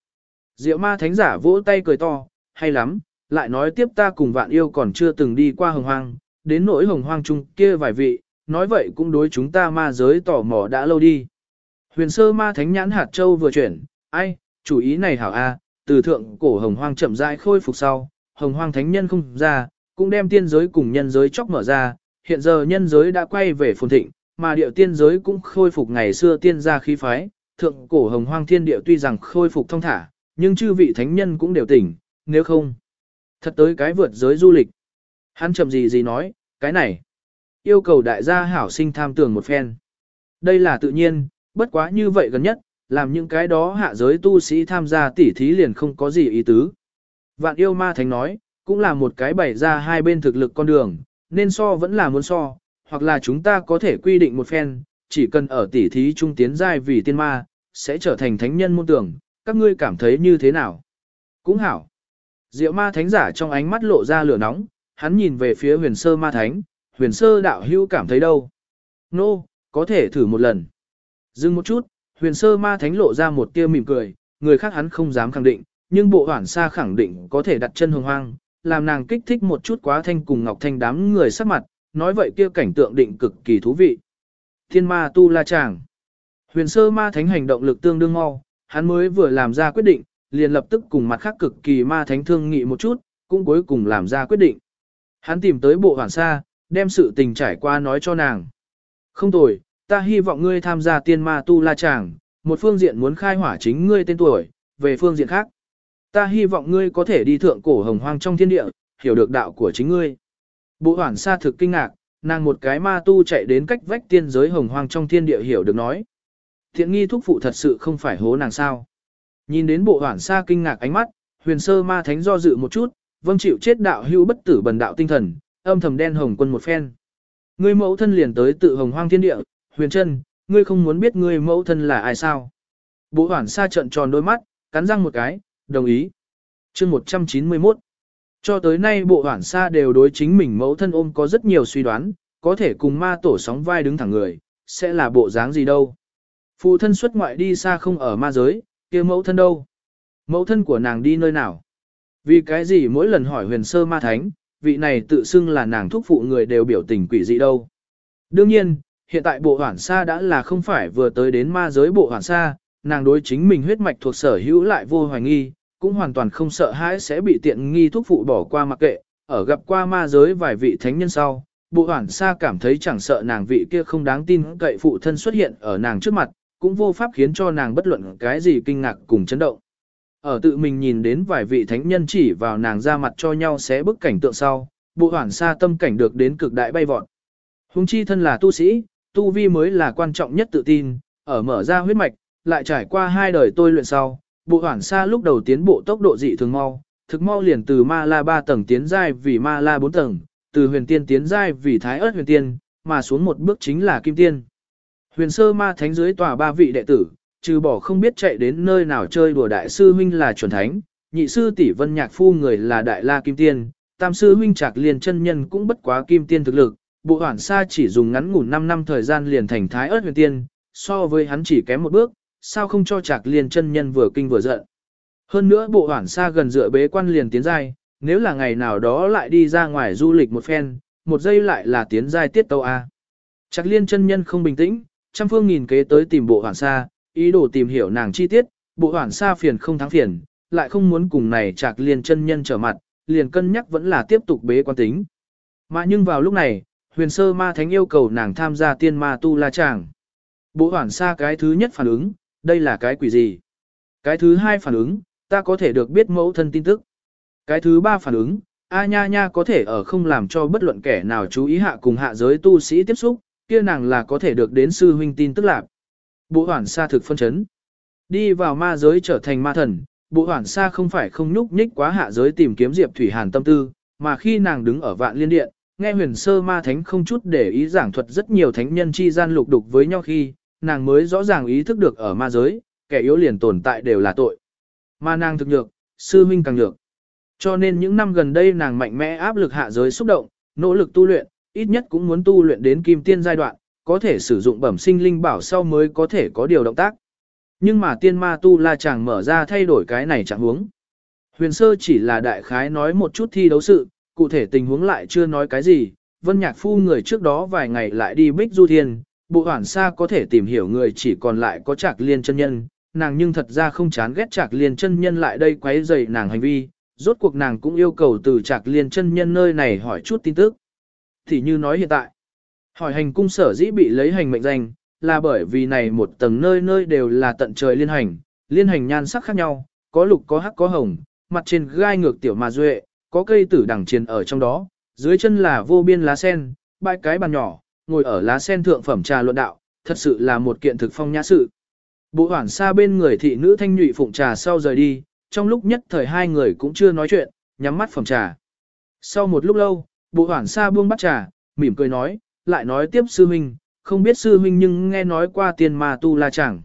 Speaker 1: Diệu ma thánh giả vỗ tay cười to, hay lắm, lại nói tiếp ta cùng vạn yêu còn chưa từng đi qua hồng hoang, đến nỗi hồng hoang chung kia vài vị, nói vậy cũng đối chúng ta ma giới tỏ mò đã lâu đi. Huyền sơ ma thánh nhãn hạt châu vừa chuyển, ai, chủ ý này hảo a, từ thượng cổ hồng hoang chậm rãi khôi phục sau, hồng hoang thánh nhân không ra, cũng đem tiên giới cùng nhân giới chóc mở ra, hiện giờ nhân giới đã quay về phồn thịnh, mà điệu tiên giới cũng khôi phục ngày xưa tiên gia khí phái, thượng cổ hồng hoang thiên điệu tuy rằng khôi phục thông thả, nhưng chư vị thánh nhân cũng đều tỉnh, nếu không, thật tới cái vượt giới du lịch. Hắn chậm gì gì nói, cái này, yêu cầu đại gia hảo sinh tham tưởng một phen. Đây là tự nhiên, bất quá như vậy gần nhất, làm những cái đó hạ giới tu sĩ tham gia tỉ thí liền không có gì ý tứ. Vạn yêu ma thánh nói, cũng là một cái bày ra hai bên thực lực con đường, nên so vẫn là muốn so, hoặc là chúng ta có thể quy định một phen, chỉ cần ở tỉ thí trung tiến giai vì tiên ma, sẽ trở thành thánh nhân môn tưởng, các ngươi cảm thấy như thế nào? Cũng hảo. Diệu ma thánh giả trong ánh mắt lộ ra lửa nóng, hắn nhìn về phía huyền sơ ma thánh, huyền sơ đạo hữu cảm thấy đâu? Nô, no, có thể thử một lần. Dừng một chút, huyền sơ ma thánh lộ ra một tia mỉm cười, người khác hắn không dám khẳng định, nhưng bộ hoảng xa khẳng định có thể đặt chân hồng hoang, làm nàng kích thích một chút quá thanh cùng ngọc thanh đám người sắc mặt, nói vậy kia cảnh tượng định cực kỳ thú vị. Thiên ma tu la chàng. Huyền sơ ma thánh hành động lực tương đương mau, hắn mới vừa làm ra quyết định, liền lập tức cùng mặt khác cực kỳ ma thánh thương nghị một chút, cũng cuối cùng làm ra quyết định. Hắn tìm tới bộ hoàn sa, đem sự tình trải qua nói cho nàng. Không tồi, ta hy vọng ngươi tham gia tiên ma tu la chàng, một phương diện muốn khai hỏa chính ngươi tên tuổi, về phương diện khác. Ta hy vọng ngươi có thể đi thượng cổ hồng hoang trong thiên địa, hiểu được đạo của chính ngươi. Bộ hoảng sa thực kinh ngạc, nàng một cái ma tu chạy đến cách vách tiên giới hồng hoang trong thiên địa hiểu được nói. Thiện nghi thúc phụ thật sự không phải hố nàng sao. Nhìn đến bộ hoảng sa kinh ngạc ánh mắt, huyền sơ ma thánh do dự một chút, vâng chịu chết đạo hữu bất tử bần đạo tinh thần, âm thầm đen hồng quân một phen. Ngươi mẫu thân liền tới tự hồng hoang thiên địa, huyền chân, ngươi không muốn biết ngươi mẫu thân là ai sao. Bộ hoảng xa trận tròn đôi mắt, cắn răng một cái, đồng ý. chương 191 Cho tới nay bộ hoảng xa đều đối chính mình mẫu thân ôm có rất nhiều suy đoán, có thể cùng ma tổ sóng vai đứng thẳng người, sẽ là bộ dáng gì đâu. Phụ thân xuất ngoại đi xa không ở ma giới, kia mẫu thân đâu? Mẫu thân của nàng đi nơi nào? Vì cái gì mỗi lần hỏi huyền sơ ma thánh, vị này tự xưng là nàng thúc phụ người đều biểu tình quỷ dị đâu. Đương nhiên, hiện tại bộ hoảng xa đã là không phải vừa tới đến ma giới bộ hoảng xa, nàng đối chính mình huyết mạch thuộc sở hữu lại vô hoài nghi, cũng hoàn toàn không sợ hãi sẽ bị tiện nghi thúc phụ bỏ qua mặc kệ, ở gặp qua ma giới vài vị thánh nhân sau. Bộ hoảng xa cảm thấy chẳng sợ nàng vị kia không đáng tin cậy phụ thân xuất hiện ở nàng trước mặt, cũng vô pháp khiến cho nàng bất luận cái gì kinh ngạc cùng chấn động. Ở tự mình nhìn đến vài vị thánh nhân chỉ vào nàng ra mặt cho nhau sẽ bức cảnh tượng sau, bộ hoảng xa tâm cảnh được đến cực đại bay vọt. Hùng chi thân là tu sĩ, tu vi mới là quan trọng nhất tự tin, ở mở ra huyết mạch, lại trải qua hai đời tôi luyện sau, bộ hoảng xa lúc đầu tiến bộ tốc độ dị thường mau, thực mau liền từ ma la 3 tầng tiến giai vì ma la 4 tầng, từ huyền tiên tiến giai vì thái ớt huyền tiên, mà xuống một bước chính là kim tiên. Huyền sơ ma thánh dưới tòa ba vị đệ tử, trừ bỏ không biết chạy đến nơi nào chơi đùa đại sư huynh là chuẩn thánh, nhị sư tỷ vân nhạc phu người là đại la kim tiên, tam sư huynh trạc liền chân nhân cũng bất quá kim tiên thực lực, bộ hoản sa chỉ dùng ngắn ngủ 5 năm thời gian liền thành thái ớt huyền tiên, so với hắn chỉ kém một bước, sao không cho trạc liền chân nhân vừa kinh vừa giận. Hơn nữa bộ hoản sa gần dựa bế quan liền tiến giai, nếu là ngày nào đó lại đi ra ngoài du lịch một phen, một giây lại là tiến giai tiết tâu A. Trạc liên chân nhân không bình tĩnh, trăm phương nghìn kế tới tìm bộ hoảng sa, ý đồ tìm hiểu nàng chi tiết, bộ hoảng sa phiền không thắng phiền, lại không muốn cùng này chạc liền chân nhân trở mặt, liền cân nhắc vẫn là tiếp tục bế quan tính. Mà nhưng vào lúc này, huyền sơ ma thánh yêu cầu nàng tham gia tiên ma tu la chàng. Bộ hoảng sa cái thứ nhất phản ứng, đây là cái quỷ gì? Cái thứ hai phản ứng, ta có thể được biết mẫu thân tin tức. Cái thứ ba phản ứng, A nha nha có thể ở không làm cho bất luận kẻ nào chú ý hạ cùng hạ giới tu sĩ tiếp xúc, kia nàng là có thể được đến sư huynh tin tức lạc. Bộ hoảng sa thực phân chấn. Đi vào ma giới trở thành ma thần, bộ hoảng sa không phải không nhúc nhích quá hạ giới tìm kiếm Diệp Thủy Hàn tâm tư, mà khi nàng đứng ở vạn liên điện, nghe huyền sơ ma thánh không chút để ý giảng thuật rất nhiều thánh nhân chi gian lục đục với nhau khi, nàng mới rõ ràng ý thức được ở ma giới, kẻ yếu liền tồn tại đều là tội. Ma nàng thực nhược, sư huynh càng nhược. Cho nên những năm gần đây nàng mạnh mẽ áp lực hạ giới xúc động, nỗ lực tu luyện, ít nhất cũng muốn tu luyện đến kim tiên giai đoạn, có thể sử dụng bẩm sinh linh bảo sau mới có thể có điều động tác. Nhưng mà tiên ma tu la chàng mở ra thay đổi cái này chẳng huống. Huyền sơ chỉ là đại khái nói một chút thi đấu sự, cụ thể tình huống lại chưa nói cái gì. Vân nhạc phu người trước đó vài ngày lại đi bích du thiên, bộ hoảng xa có thể tìm hiểu người chỉ còn lại có trạc liên chân nhân, nàng nhưng thật ra không chán ghét trạc liên chân nhân lại đây quấy rầy nàng hành vi, rốt cuộc nàng cũng yêu cầu từ trạc liên chân nhân nơi này hỏi chút tin tức. Thì như nói hiện tại, hỏi hành cung sở dĩ bị lấy hành mệnh danh, là bởi vì này một tầng nơi nơi đều là tận trời liên hành, liên hành nhan sắc khác nhau, có lục có hắc có hồng, mặt trên gai ngược tiểu mà duệ, có cây tử đẳng triền ở trong đó, dưới chân là vô biên lá sen, bãi cái bàn nhỏ, ngồi ở lá sen thượng phẩm trà luận đạo, thật sự là một kiện thực phong nhã sự. Bộ hoảng xa bên người thị nữ thanh nhụy phụng trà sau rời đi, trong lúc nhất thời hai người cũng chưa nói chuyện, nhắm mắt phẩm trà. Sau một lúc lâu, bộ hoảng xa buông bắt trà, mỉm cười nói, lại nói tiếp sư huynh, không biết sư huynh nhưng nghe nói qua tiền mà tu la chẳng.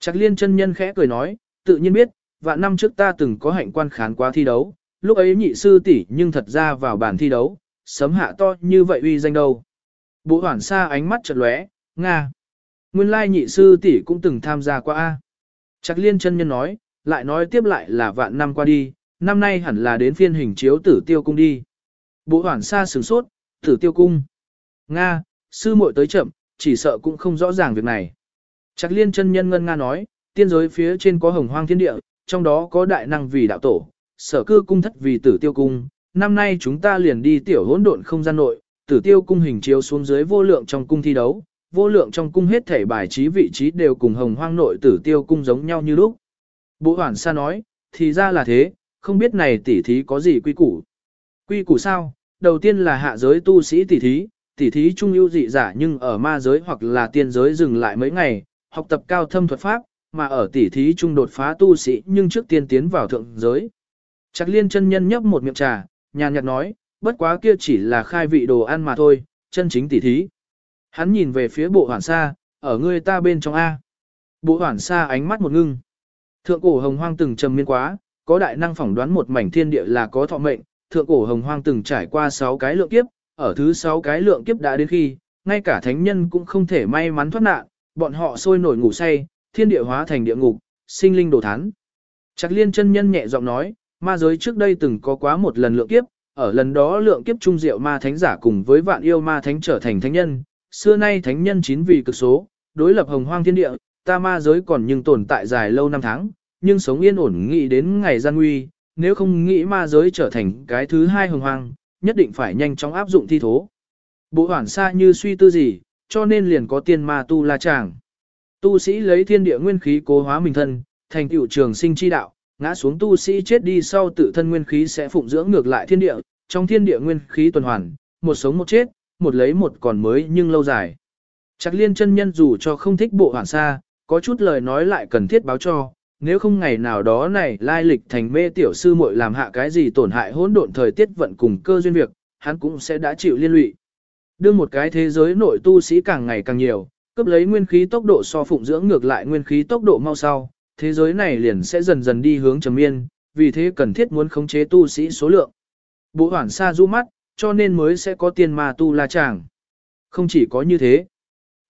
Speaker 1: Chắc liên chân nhân khẽ cười nói, tự nhiên biết, vạn năm trước ta từng có hạnh quan khán qua thi đấu, lúc ấy nhị sư tỷ nhưng thật ra vào bàn thi đấu, sấm hạ to như vậy uy danh đâu. Bộ hoảng xa ánh mắt chợt lóe, Nga. Nguyên lai nhị sư tỷ cũng từng tham gia qua A. Chắc liên chân nhân nói, lại nói tiếp lại là vạn năm qua đi, năm nay hẳn là đến phiên hình chiếu tử tiêu cung đi. Bộ hoảng xa sửng sốt, tử tiêu cung. Nga, sư muội tới chậm, chỉ sợ cũng không rõ ràng việc này. Chắc liên chân nhân ngân Nga nói, tiên giới phía trên có hồng hoang thiên địa, trong đó có đại năng vì đạo tổ, sở cư cung thất vì tử tiêu cung. Năm nay chúng ta liền đi tiểu hỗn độn không gian nội, tử tiêu cung hình chiếu xuống dưới vô lượng trong cung thi đấu, vô lượng trong cung hết thể bài trí vị trí đều cùng hồng hoang nội tử tiêu cung giống nhau như lúc. Bộ hoảng sa nói, thì ra là thế, không biết này tỷ thí có gì quy củ. Quy củ sao? Đầu tiên là hạ giới tu sĩ tỷ thí, tỷ thí trung ưu dị giả nhưng ở ma giới hoặc là tiên giới dừng lại mấy ngày, học tập cao thâm thuật pháp, mà ở tỷ thí trung đột phá tu sĩ nhưng trước tiên tiến vào thượng giới. Chắc liên chân nhân nhấp một miệng trà, nhàn nhạt nói, bất quá kia chỉ là khai vị đồ ăn mà thôi, chân chính tỷ thí. Hắn nhìn về phía bộ hoảng xa, ở ngươi ta bên trong A. Bộ hoảng xa ánh mắt một ngưng. Thượng cổ hồng hoang từng trầm miên quá, có đại năng phỏng đoán một mảnh thiên địa là có thọ mệnh, thượng cổ hồng hoang từng trải qua 6 cái lượng kiếp, ở thứ 6 cái lượng kiếp đã đến khi, ngay cả thánh nhân cũng không thể may mắn thoát nạn, bọn họ sôi nổi ngủ say, thiên địa hóa thành địa ngục, sinh linh đổ thán. Chắc liên chân nhân nhẹ giọng nói, ma giới trước đây từng có quá một lần lượng kiếp, ở lần đó lượng kiếp trung diệu ma thánh giả cùng với vạn yêu ma thánh trở thành thánh nhân, xưa nay thánh nhân chín vì cực số, đối lập hồng hoang thiên địa, ta ma giới còn nhưng tồn tại dài lâu năm tháng, nhưng sống yên ổn nghĩ đến ngày gian nguy, nếu không nghĩ ma giới trở thành cái thứ hai hồng hoang, nhất định phải nhanh chóng áp dụng thi thố. Bộ hoảng xa như suy tư gì, cho nên liền có tiên ma tu la chàng. Tu sĩ lấy thiên địa nguyên khí cố hóa mình thân, thành tựu trường sinh chi đạo, ngã xuống tu sĩ chết đi sau tự thân nguyên khí sẽ phụng dưỡng ngược lại thiên địa, trong thiên địa nguyên khí tuần hoàn, một sống một chết, một lấy một còn mới nhưng lâu dài. Chắc liên chân nhân dù cho không thích bộ hoảng xa, có chút lời nói lại cần thiết báo cho, nếu không ngày nào đó này lai lịch thành mê tiểu sư muội làm hạ cái gì tổn hại hỗn độn thời tiết vận cùng cơ duyên việc, hắn cũng sẽ đã chịu liên lụy. Đưa một cái thế giới nội tu sĩ càng ngày càng nhiều, cấp lấy nguyên khí tốc độ so phụng dưỡng ngược lại nguyên khí tốc độ mau sau, thế giới này liền sẽ dần dần đi hướng trầm miên, vì thế cần thiết muốn khống chế tu sĩ số lượng. Bộ hoảng xa du mắt, cho nên mới sẽ có tiền mà tu la chàng. Không chỉ có như thế.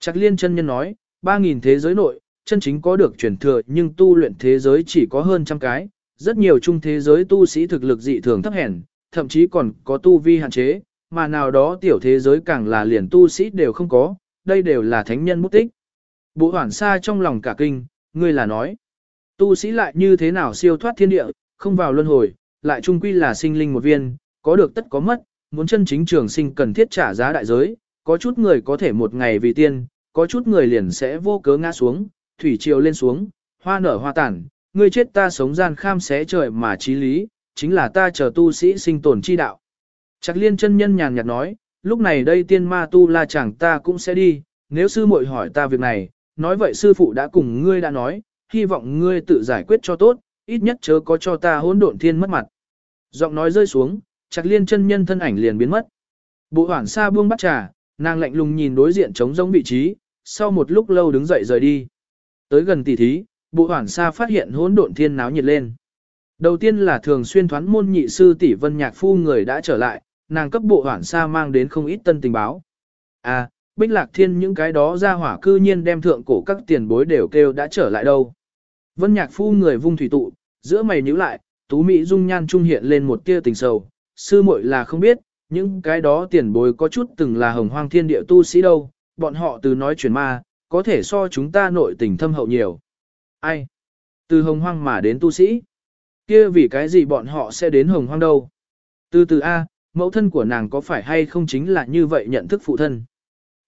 Speaker 1: Chắc liên chân nhân nói, 3.000 thế giới nội, chân chính có được truyền thừa nhưng tu luyện thế giới chỉ có hơn trăm cái. Rất nhiều chung thế giới tu sĩ thực lực dị thường thấp hèn, thậm chí còn có tu vi hạn chế, mà nào đó tiểu thế giới càng là liền tu sĩ đều không có, đây đều là thánh nhân mục tích. Bộ hoảng xa trong lòng cả kinh, ngươi là nói. Tu sĩ lại như thế nào siêu thoát thiên địa, không vào luân hồi, lại trung quy là sinh linh một viên, có được tất có mất, muốn chân chính trường sinh cần thiết trả giá đại giới, có chút người có thể một ngày vì tiên, có chút người liền sẽ vô cớ ngã xuống, thủy triều lên xuống, hoa nở hoa tàn, ngươi chết ta sống gian kham xé trời mà trí lý, chính là ta chờ tu sĩ sinh tồn chi đạo. Chắc liên chân nhân nhàn nhạt nói, lúc này đây tiên ma tu la chẳng ta cũng sẽ đi, nếu sư muội hỏi ta việc này, nói vậy sư phụ đã cùng ngươi đã nói, hy vọng ngươi tự giải quyết cho tốt, ít nhất chớ có cho ta hỗn độn thiên mất mặt. Giọng nói rơi xuống, chắc liên chân nhân thân ảnh liền biến mất. Bộ hoảng xa buông bắt trà, nàng lạnh lùng nhìn đối diện trống rỗng vị trí, sau một lúc lâu đứng dậy rời đi. Tới gần tỷ thí, bộ hoảng xa phát hiện hỗn độn thiên náo nhiệt lên. Đầu tiên là thường xuyên thoán môn nhị sư tỷ vân nhạc phu người đã trở lại, nàng cấp bộ hoảng xa mang đến không ít tân tình báo. À, Bích Lạc Thiên những cái đó ra hỏa cư nhiên đem thượng cổ các tiền bối đều kêu đã trở lại đâu. Vân Nhạc Phu người vung thủy tụ, giữa mày nhíu lại, Tú Mỹ dung nhan trung hiện lên một tia tình sầu, sư muội là không biết, những cái đó tiền bối có chút từng là hồng hoang thiên địa tu sĩ đâu, bọn họ từ nói chuyển ma, có thể so chúng ta nội tình thâm hậu nhiều. Ai? Từ hồng hoang mà đến tu sĩ? kia vì cái gì bọn họ sẽ đến hồng hoang đâu? Từ từ A, mẫu thân của nàng có phải hay không chính là như vậy nhận thức phụ thân?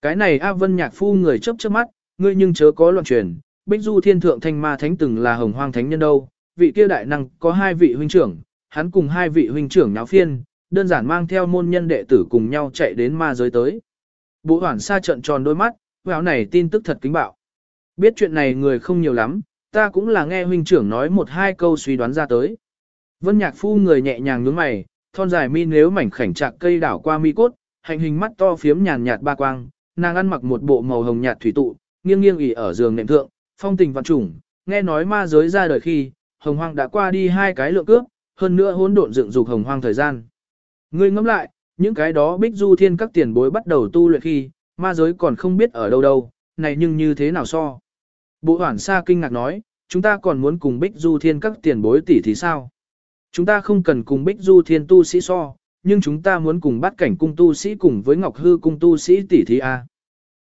Speaker 1: Cái này A Vân Nhạc Phu người chấp chớp mắt, ngươi nhưng chớ có loạn truyền, Bích Du Thiên Thượng Thanh Ma Thánh từng là hồng hoang thánh nhân đâu, vị kia đại năng có hai vị huynh trưởng, hắn cùng hai vị huynh trưởng nháo phiên, đơn giản mang theo môn nhân đệ tử cùng nhau chạy đến ma giới tới. Bộ hoảng xa trận tròn đôi mắt, vào này tin tức thật kính bạo. Biết chuyện này người không nhiều lắm, ta cũng là nghe huynh trưởng nói một hai câu suy đoán ra tới. Vân nhạc phu người nhẹ nhàng nhướng mày, thon dài mi nếu mảnh khảnh chạc cây đảo qua mi cốt, hành hình mắt to phiếm nhàn nhạt ba quang, nàng ăn mặc một bộ màu hồng nhạt thủy tụ, nghiêng nghiêng ỉ ở giường nệm thượng, phong tình vạn trùng, nghe nói ma giới ra đời khi, hồng hoang đã qua đi hai cái lượng cướp, hơn nữa hỗn độn dựng dục hồng hoang thời gian. Ngươi ngẫm lại, những cái đó bích du thiên các tiền bối bắt đầu tu luyện khi, ma giới còn không biết ở đâu đâu, này nhưng như thế nào so. Bộ hoảng sa kinh ngạc nói, chúng ta còn muốn cùng bích du thiên các tiền bối tỷ thì sao? Chúng ta không cần cùng bích du thiên tu sĩ so, nhưng chúng ta muốn cùng bắt cảnh cung tu sĩ cùng với ngọc hư cung tu sĩ tỷ thí A.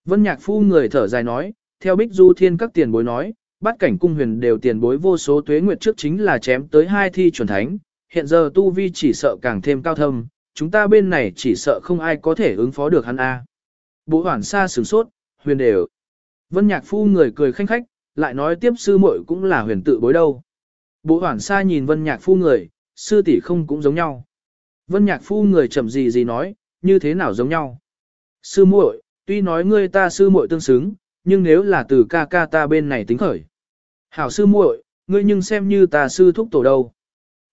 Speaker 1: Vân nhạc phu người thở dài nói, theo bích du thiên các tiền bối nói, bắt cảnh cung huyền đều tiền bối vô số tuế nguyệt trước chính là chém tới hai thi chuẩn thánh, hiện giờ tu vi chỉ sợ càng thêm cao thâm, chúng ta bên này chỉ sợ không ai có thể ứng phó được hắn A. Bộ hoảng xa sửng sốt, huyền đều. Vân nhạc phu người cười khanh khách, lại nói tiếp sư muội cũng là huyền tự bối đâu. Bộ hoảng xa nhìn vân nhạc phu người, sư tỷ không cũng giống nhau. Vân nhạc phu người chậm gì gì nói, như thế nào giống nhau. Sư muội, tuy nói ngươi ta sư muội tương xứng, nhưng nếu là từ ca ca ta bên này tính khởi. Hảo sư muội, ngươi nhưng xem như ta sư thúc tổ đâu.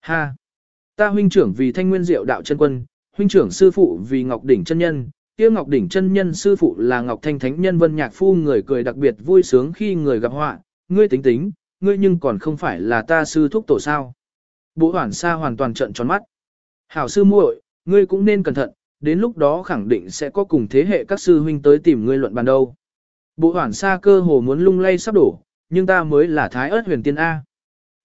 Speaker 1: Ha! Ta huynh trưởng vì thanh nguyên diệu đạo chân quân, huynh trưởng sư phụ vì ngọc đỉnh chân nhân, kia Ngọc Đỉnh chân nhân sư phụ là Ngọc Thanh Thánh nhân Vân Nhạc Phu người cười đặc biệt vui sướng khi người gặp họa, ngươi tính tính, ngươi nhưng còn không phải là ta sư thúc tổ sao. Bộ hoảng xa hoàn toàn trợn tròn mắt. Hảo sư muội, ngươi cũng nên cẩn thận, đến lúc đó khẳng định sẽ có cùng thế hệ các sư huynh tới tìm ngươi luận bàn đâu. Bộ hoảng xa cơ hồ muốn lung lay sắp đổ, nhưng ta mới là thái ớt huyền tiên A.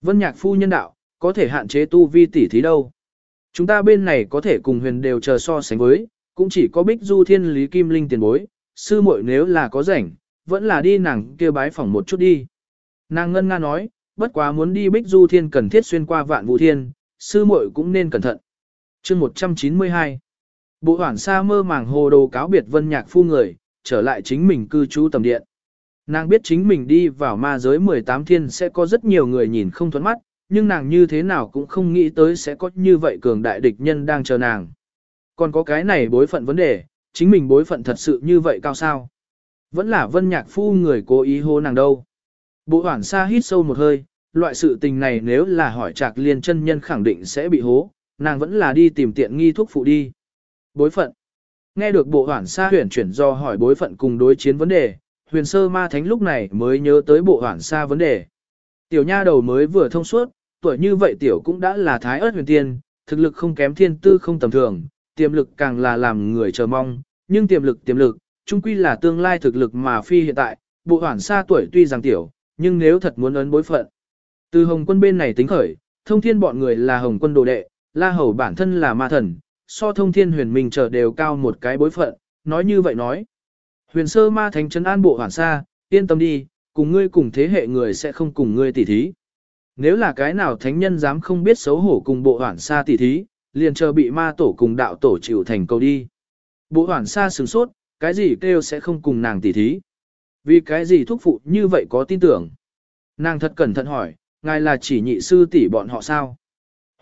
Speaker 1: Vân nhạc phu nhân đạo, có thể hạn chế tu vi tỷ thí đâu. Chúng ta bên này có thể cùng huyền đều chờ so sánh với, cũng chỉ có bích du thiên lý kim linh tiền bối, sư muội nếu là có rảnh, vẫn là đi nàng kia bái phỏng một chút đi. Nàng ngân nga nói, bất quá muốn đi bích du thiên cần thiết xuyên qua vạn vũ thiên, sư muội cũng nên cẩn thận. chương 192 Bộ hoảng xa mơ màng hồ đồ cáo biệt vân nhạc phu người, trở lại chính mình cư trú tầm điện. Nàng biết chính mình đi vào ma giới 18 thiên sẽ có rất nhiều người nhìn không thuẫn mắt, nhưng nàng như thế nào cũng không nghĩ tới sẽ có như vậy cường đại địch nhân đang chờ nàng. Còn có cái này bối phận vấn đề, chính mình bối phận thật sự như vậy cao sao? Vẫn là vân nhạc phu người cố ý hô nàng đâu. Bộ hoảng xa hít sâu một hơi, loại sự tình này nếu là hỏi trạc liên chân nhân khẳng định sẽ bị hố, nàng vẫn là đi tìm tiện nghi thuốc phụ đi. Bối phận. Nghe được bộ hoảng xa huyền chuyển do hỏi bối phận cùng đối chiến vấn đề, huyền sơ ma thánh lúc này mới nhớ tới bộ hoảng xa vấn đề. Tiểu nha đầu mới vừa thông suốt, tuổi như vậy tiểu cũng đã là thái ớt huyền tiên, thực lực không kém thiên tư không tầm thường, tiềm lực càng là làm người chờ mong, nhưng tiềm lực tiềm lực, chung quy là tương lai thực lực mà phi hiện tại, bộ hoảng xa tuổi tuy rằng tiểu, nhưng nếu thật muốn ấn bối phận. Từ hồng quân bên này tính khởi, thông thiên bọn người là hồng quân đồ đệ, la hầu bản thân là ma thần, so thông thiên huyền minh trở đều cao một cái bối phận, nói như vậy nói. Huyền sơ ma thánh trấn an bộ hoàn xa, yên tâm đi, cùng ngươi cùng thế hệ người sẽ không cùng ngươi tỉ thí. Nếu là cái nào thánh nhân dám không biết xấu hổ cùng bộ hoản xa tỉ thí, liền chờ bị ma tổ cùng đạo tổ chịu thành cầu đi. Bộ hoảng sa sừng sốt, cái gì kêu sẽ không cùng nàng tỉ thí. Vì cái gì thúc phụ như vậy có tin tưởng. Nàng thật cẩn thận hỏi, ngài là chỉ nhị sư tỷ bọn họ sao?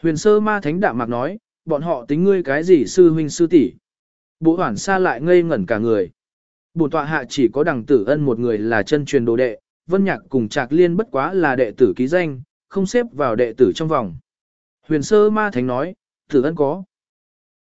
Speaker 1: Huyền sơ ma thánh đạm mạc nói, bọn họ tính ngươi cái gì sư huynh sư tỷ? Bộ hoảng xa lại ngây ngẩn cả người. Bổn tọa hạ chỉ có đằng tử ân một người là chân truyền đồ đệ, vân nhạc cùng trạc liên bất quá là đệ tử ký danh, không xếp vào đệ tử trong vòng. Huyền sơ ma thánh nói, thử ân có.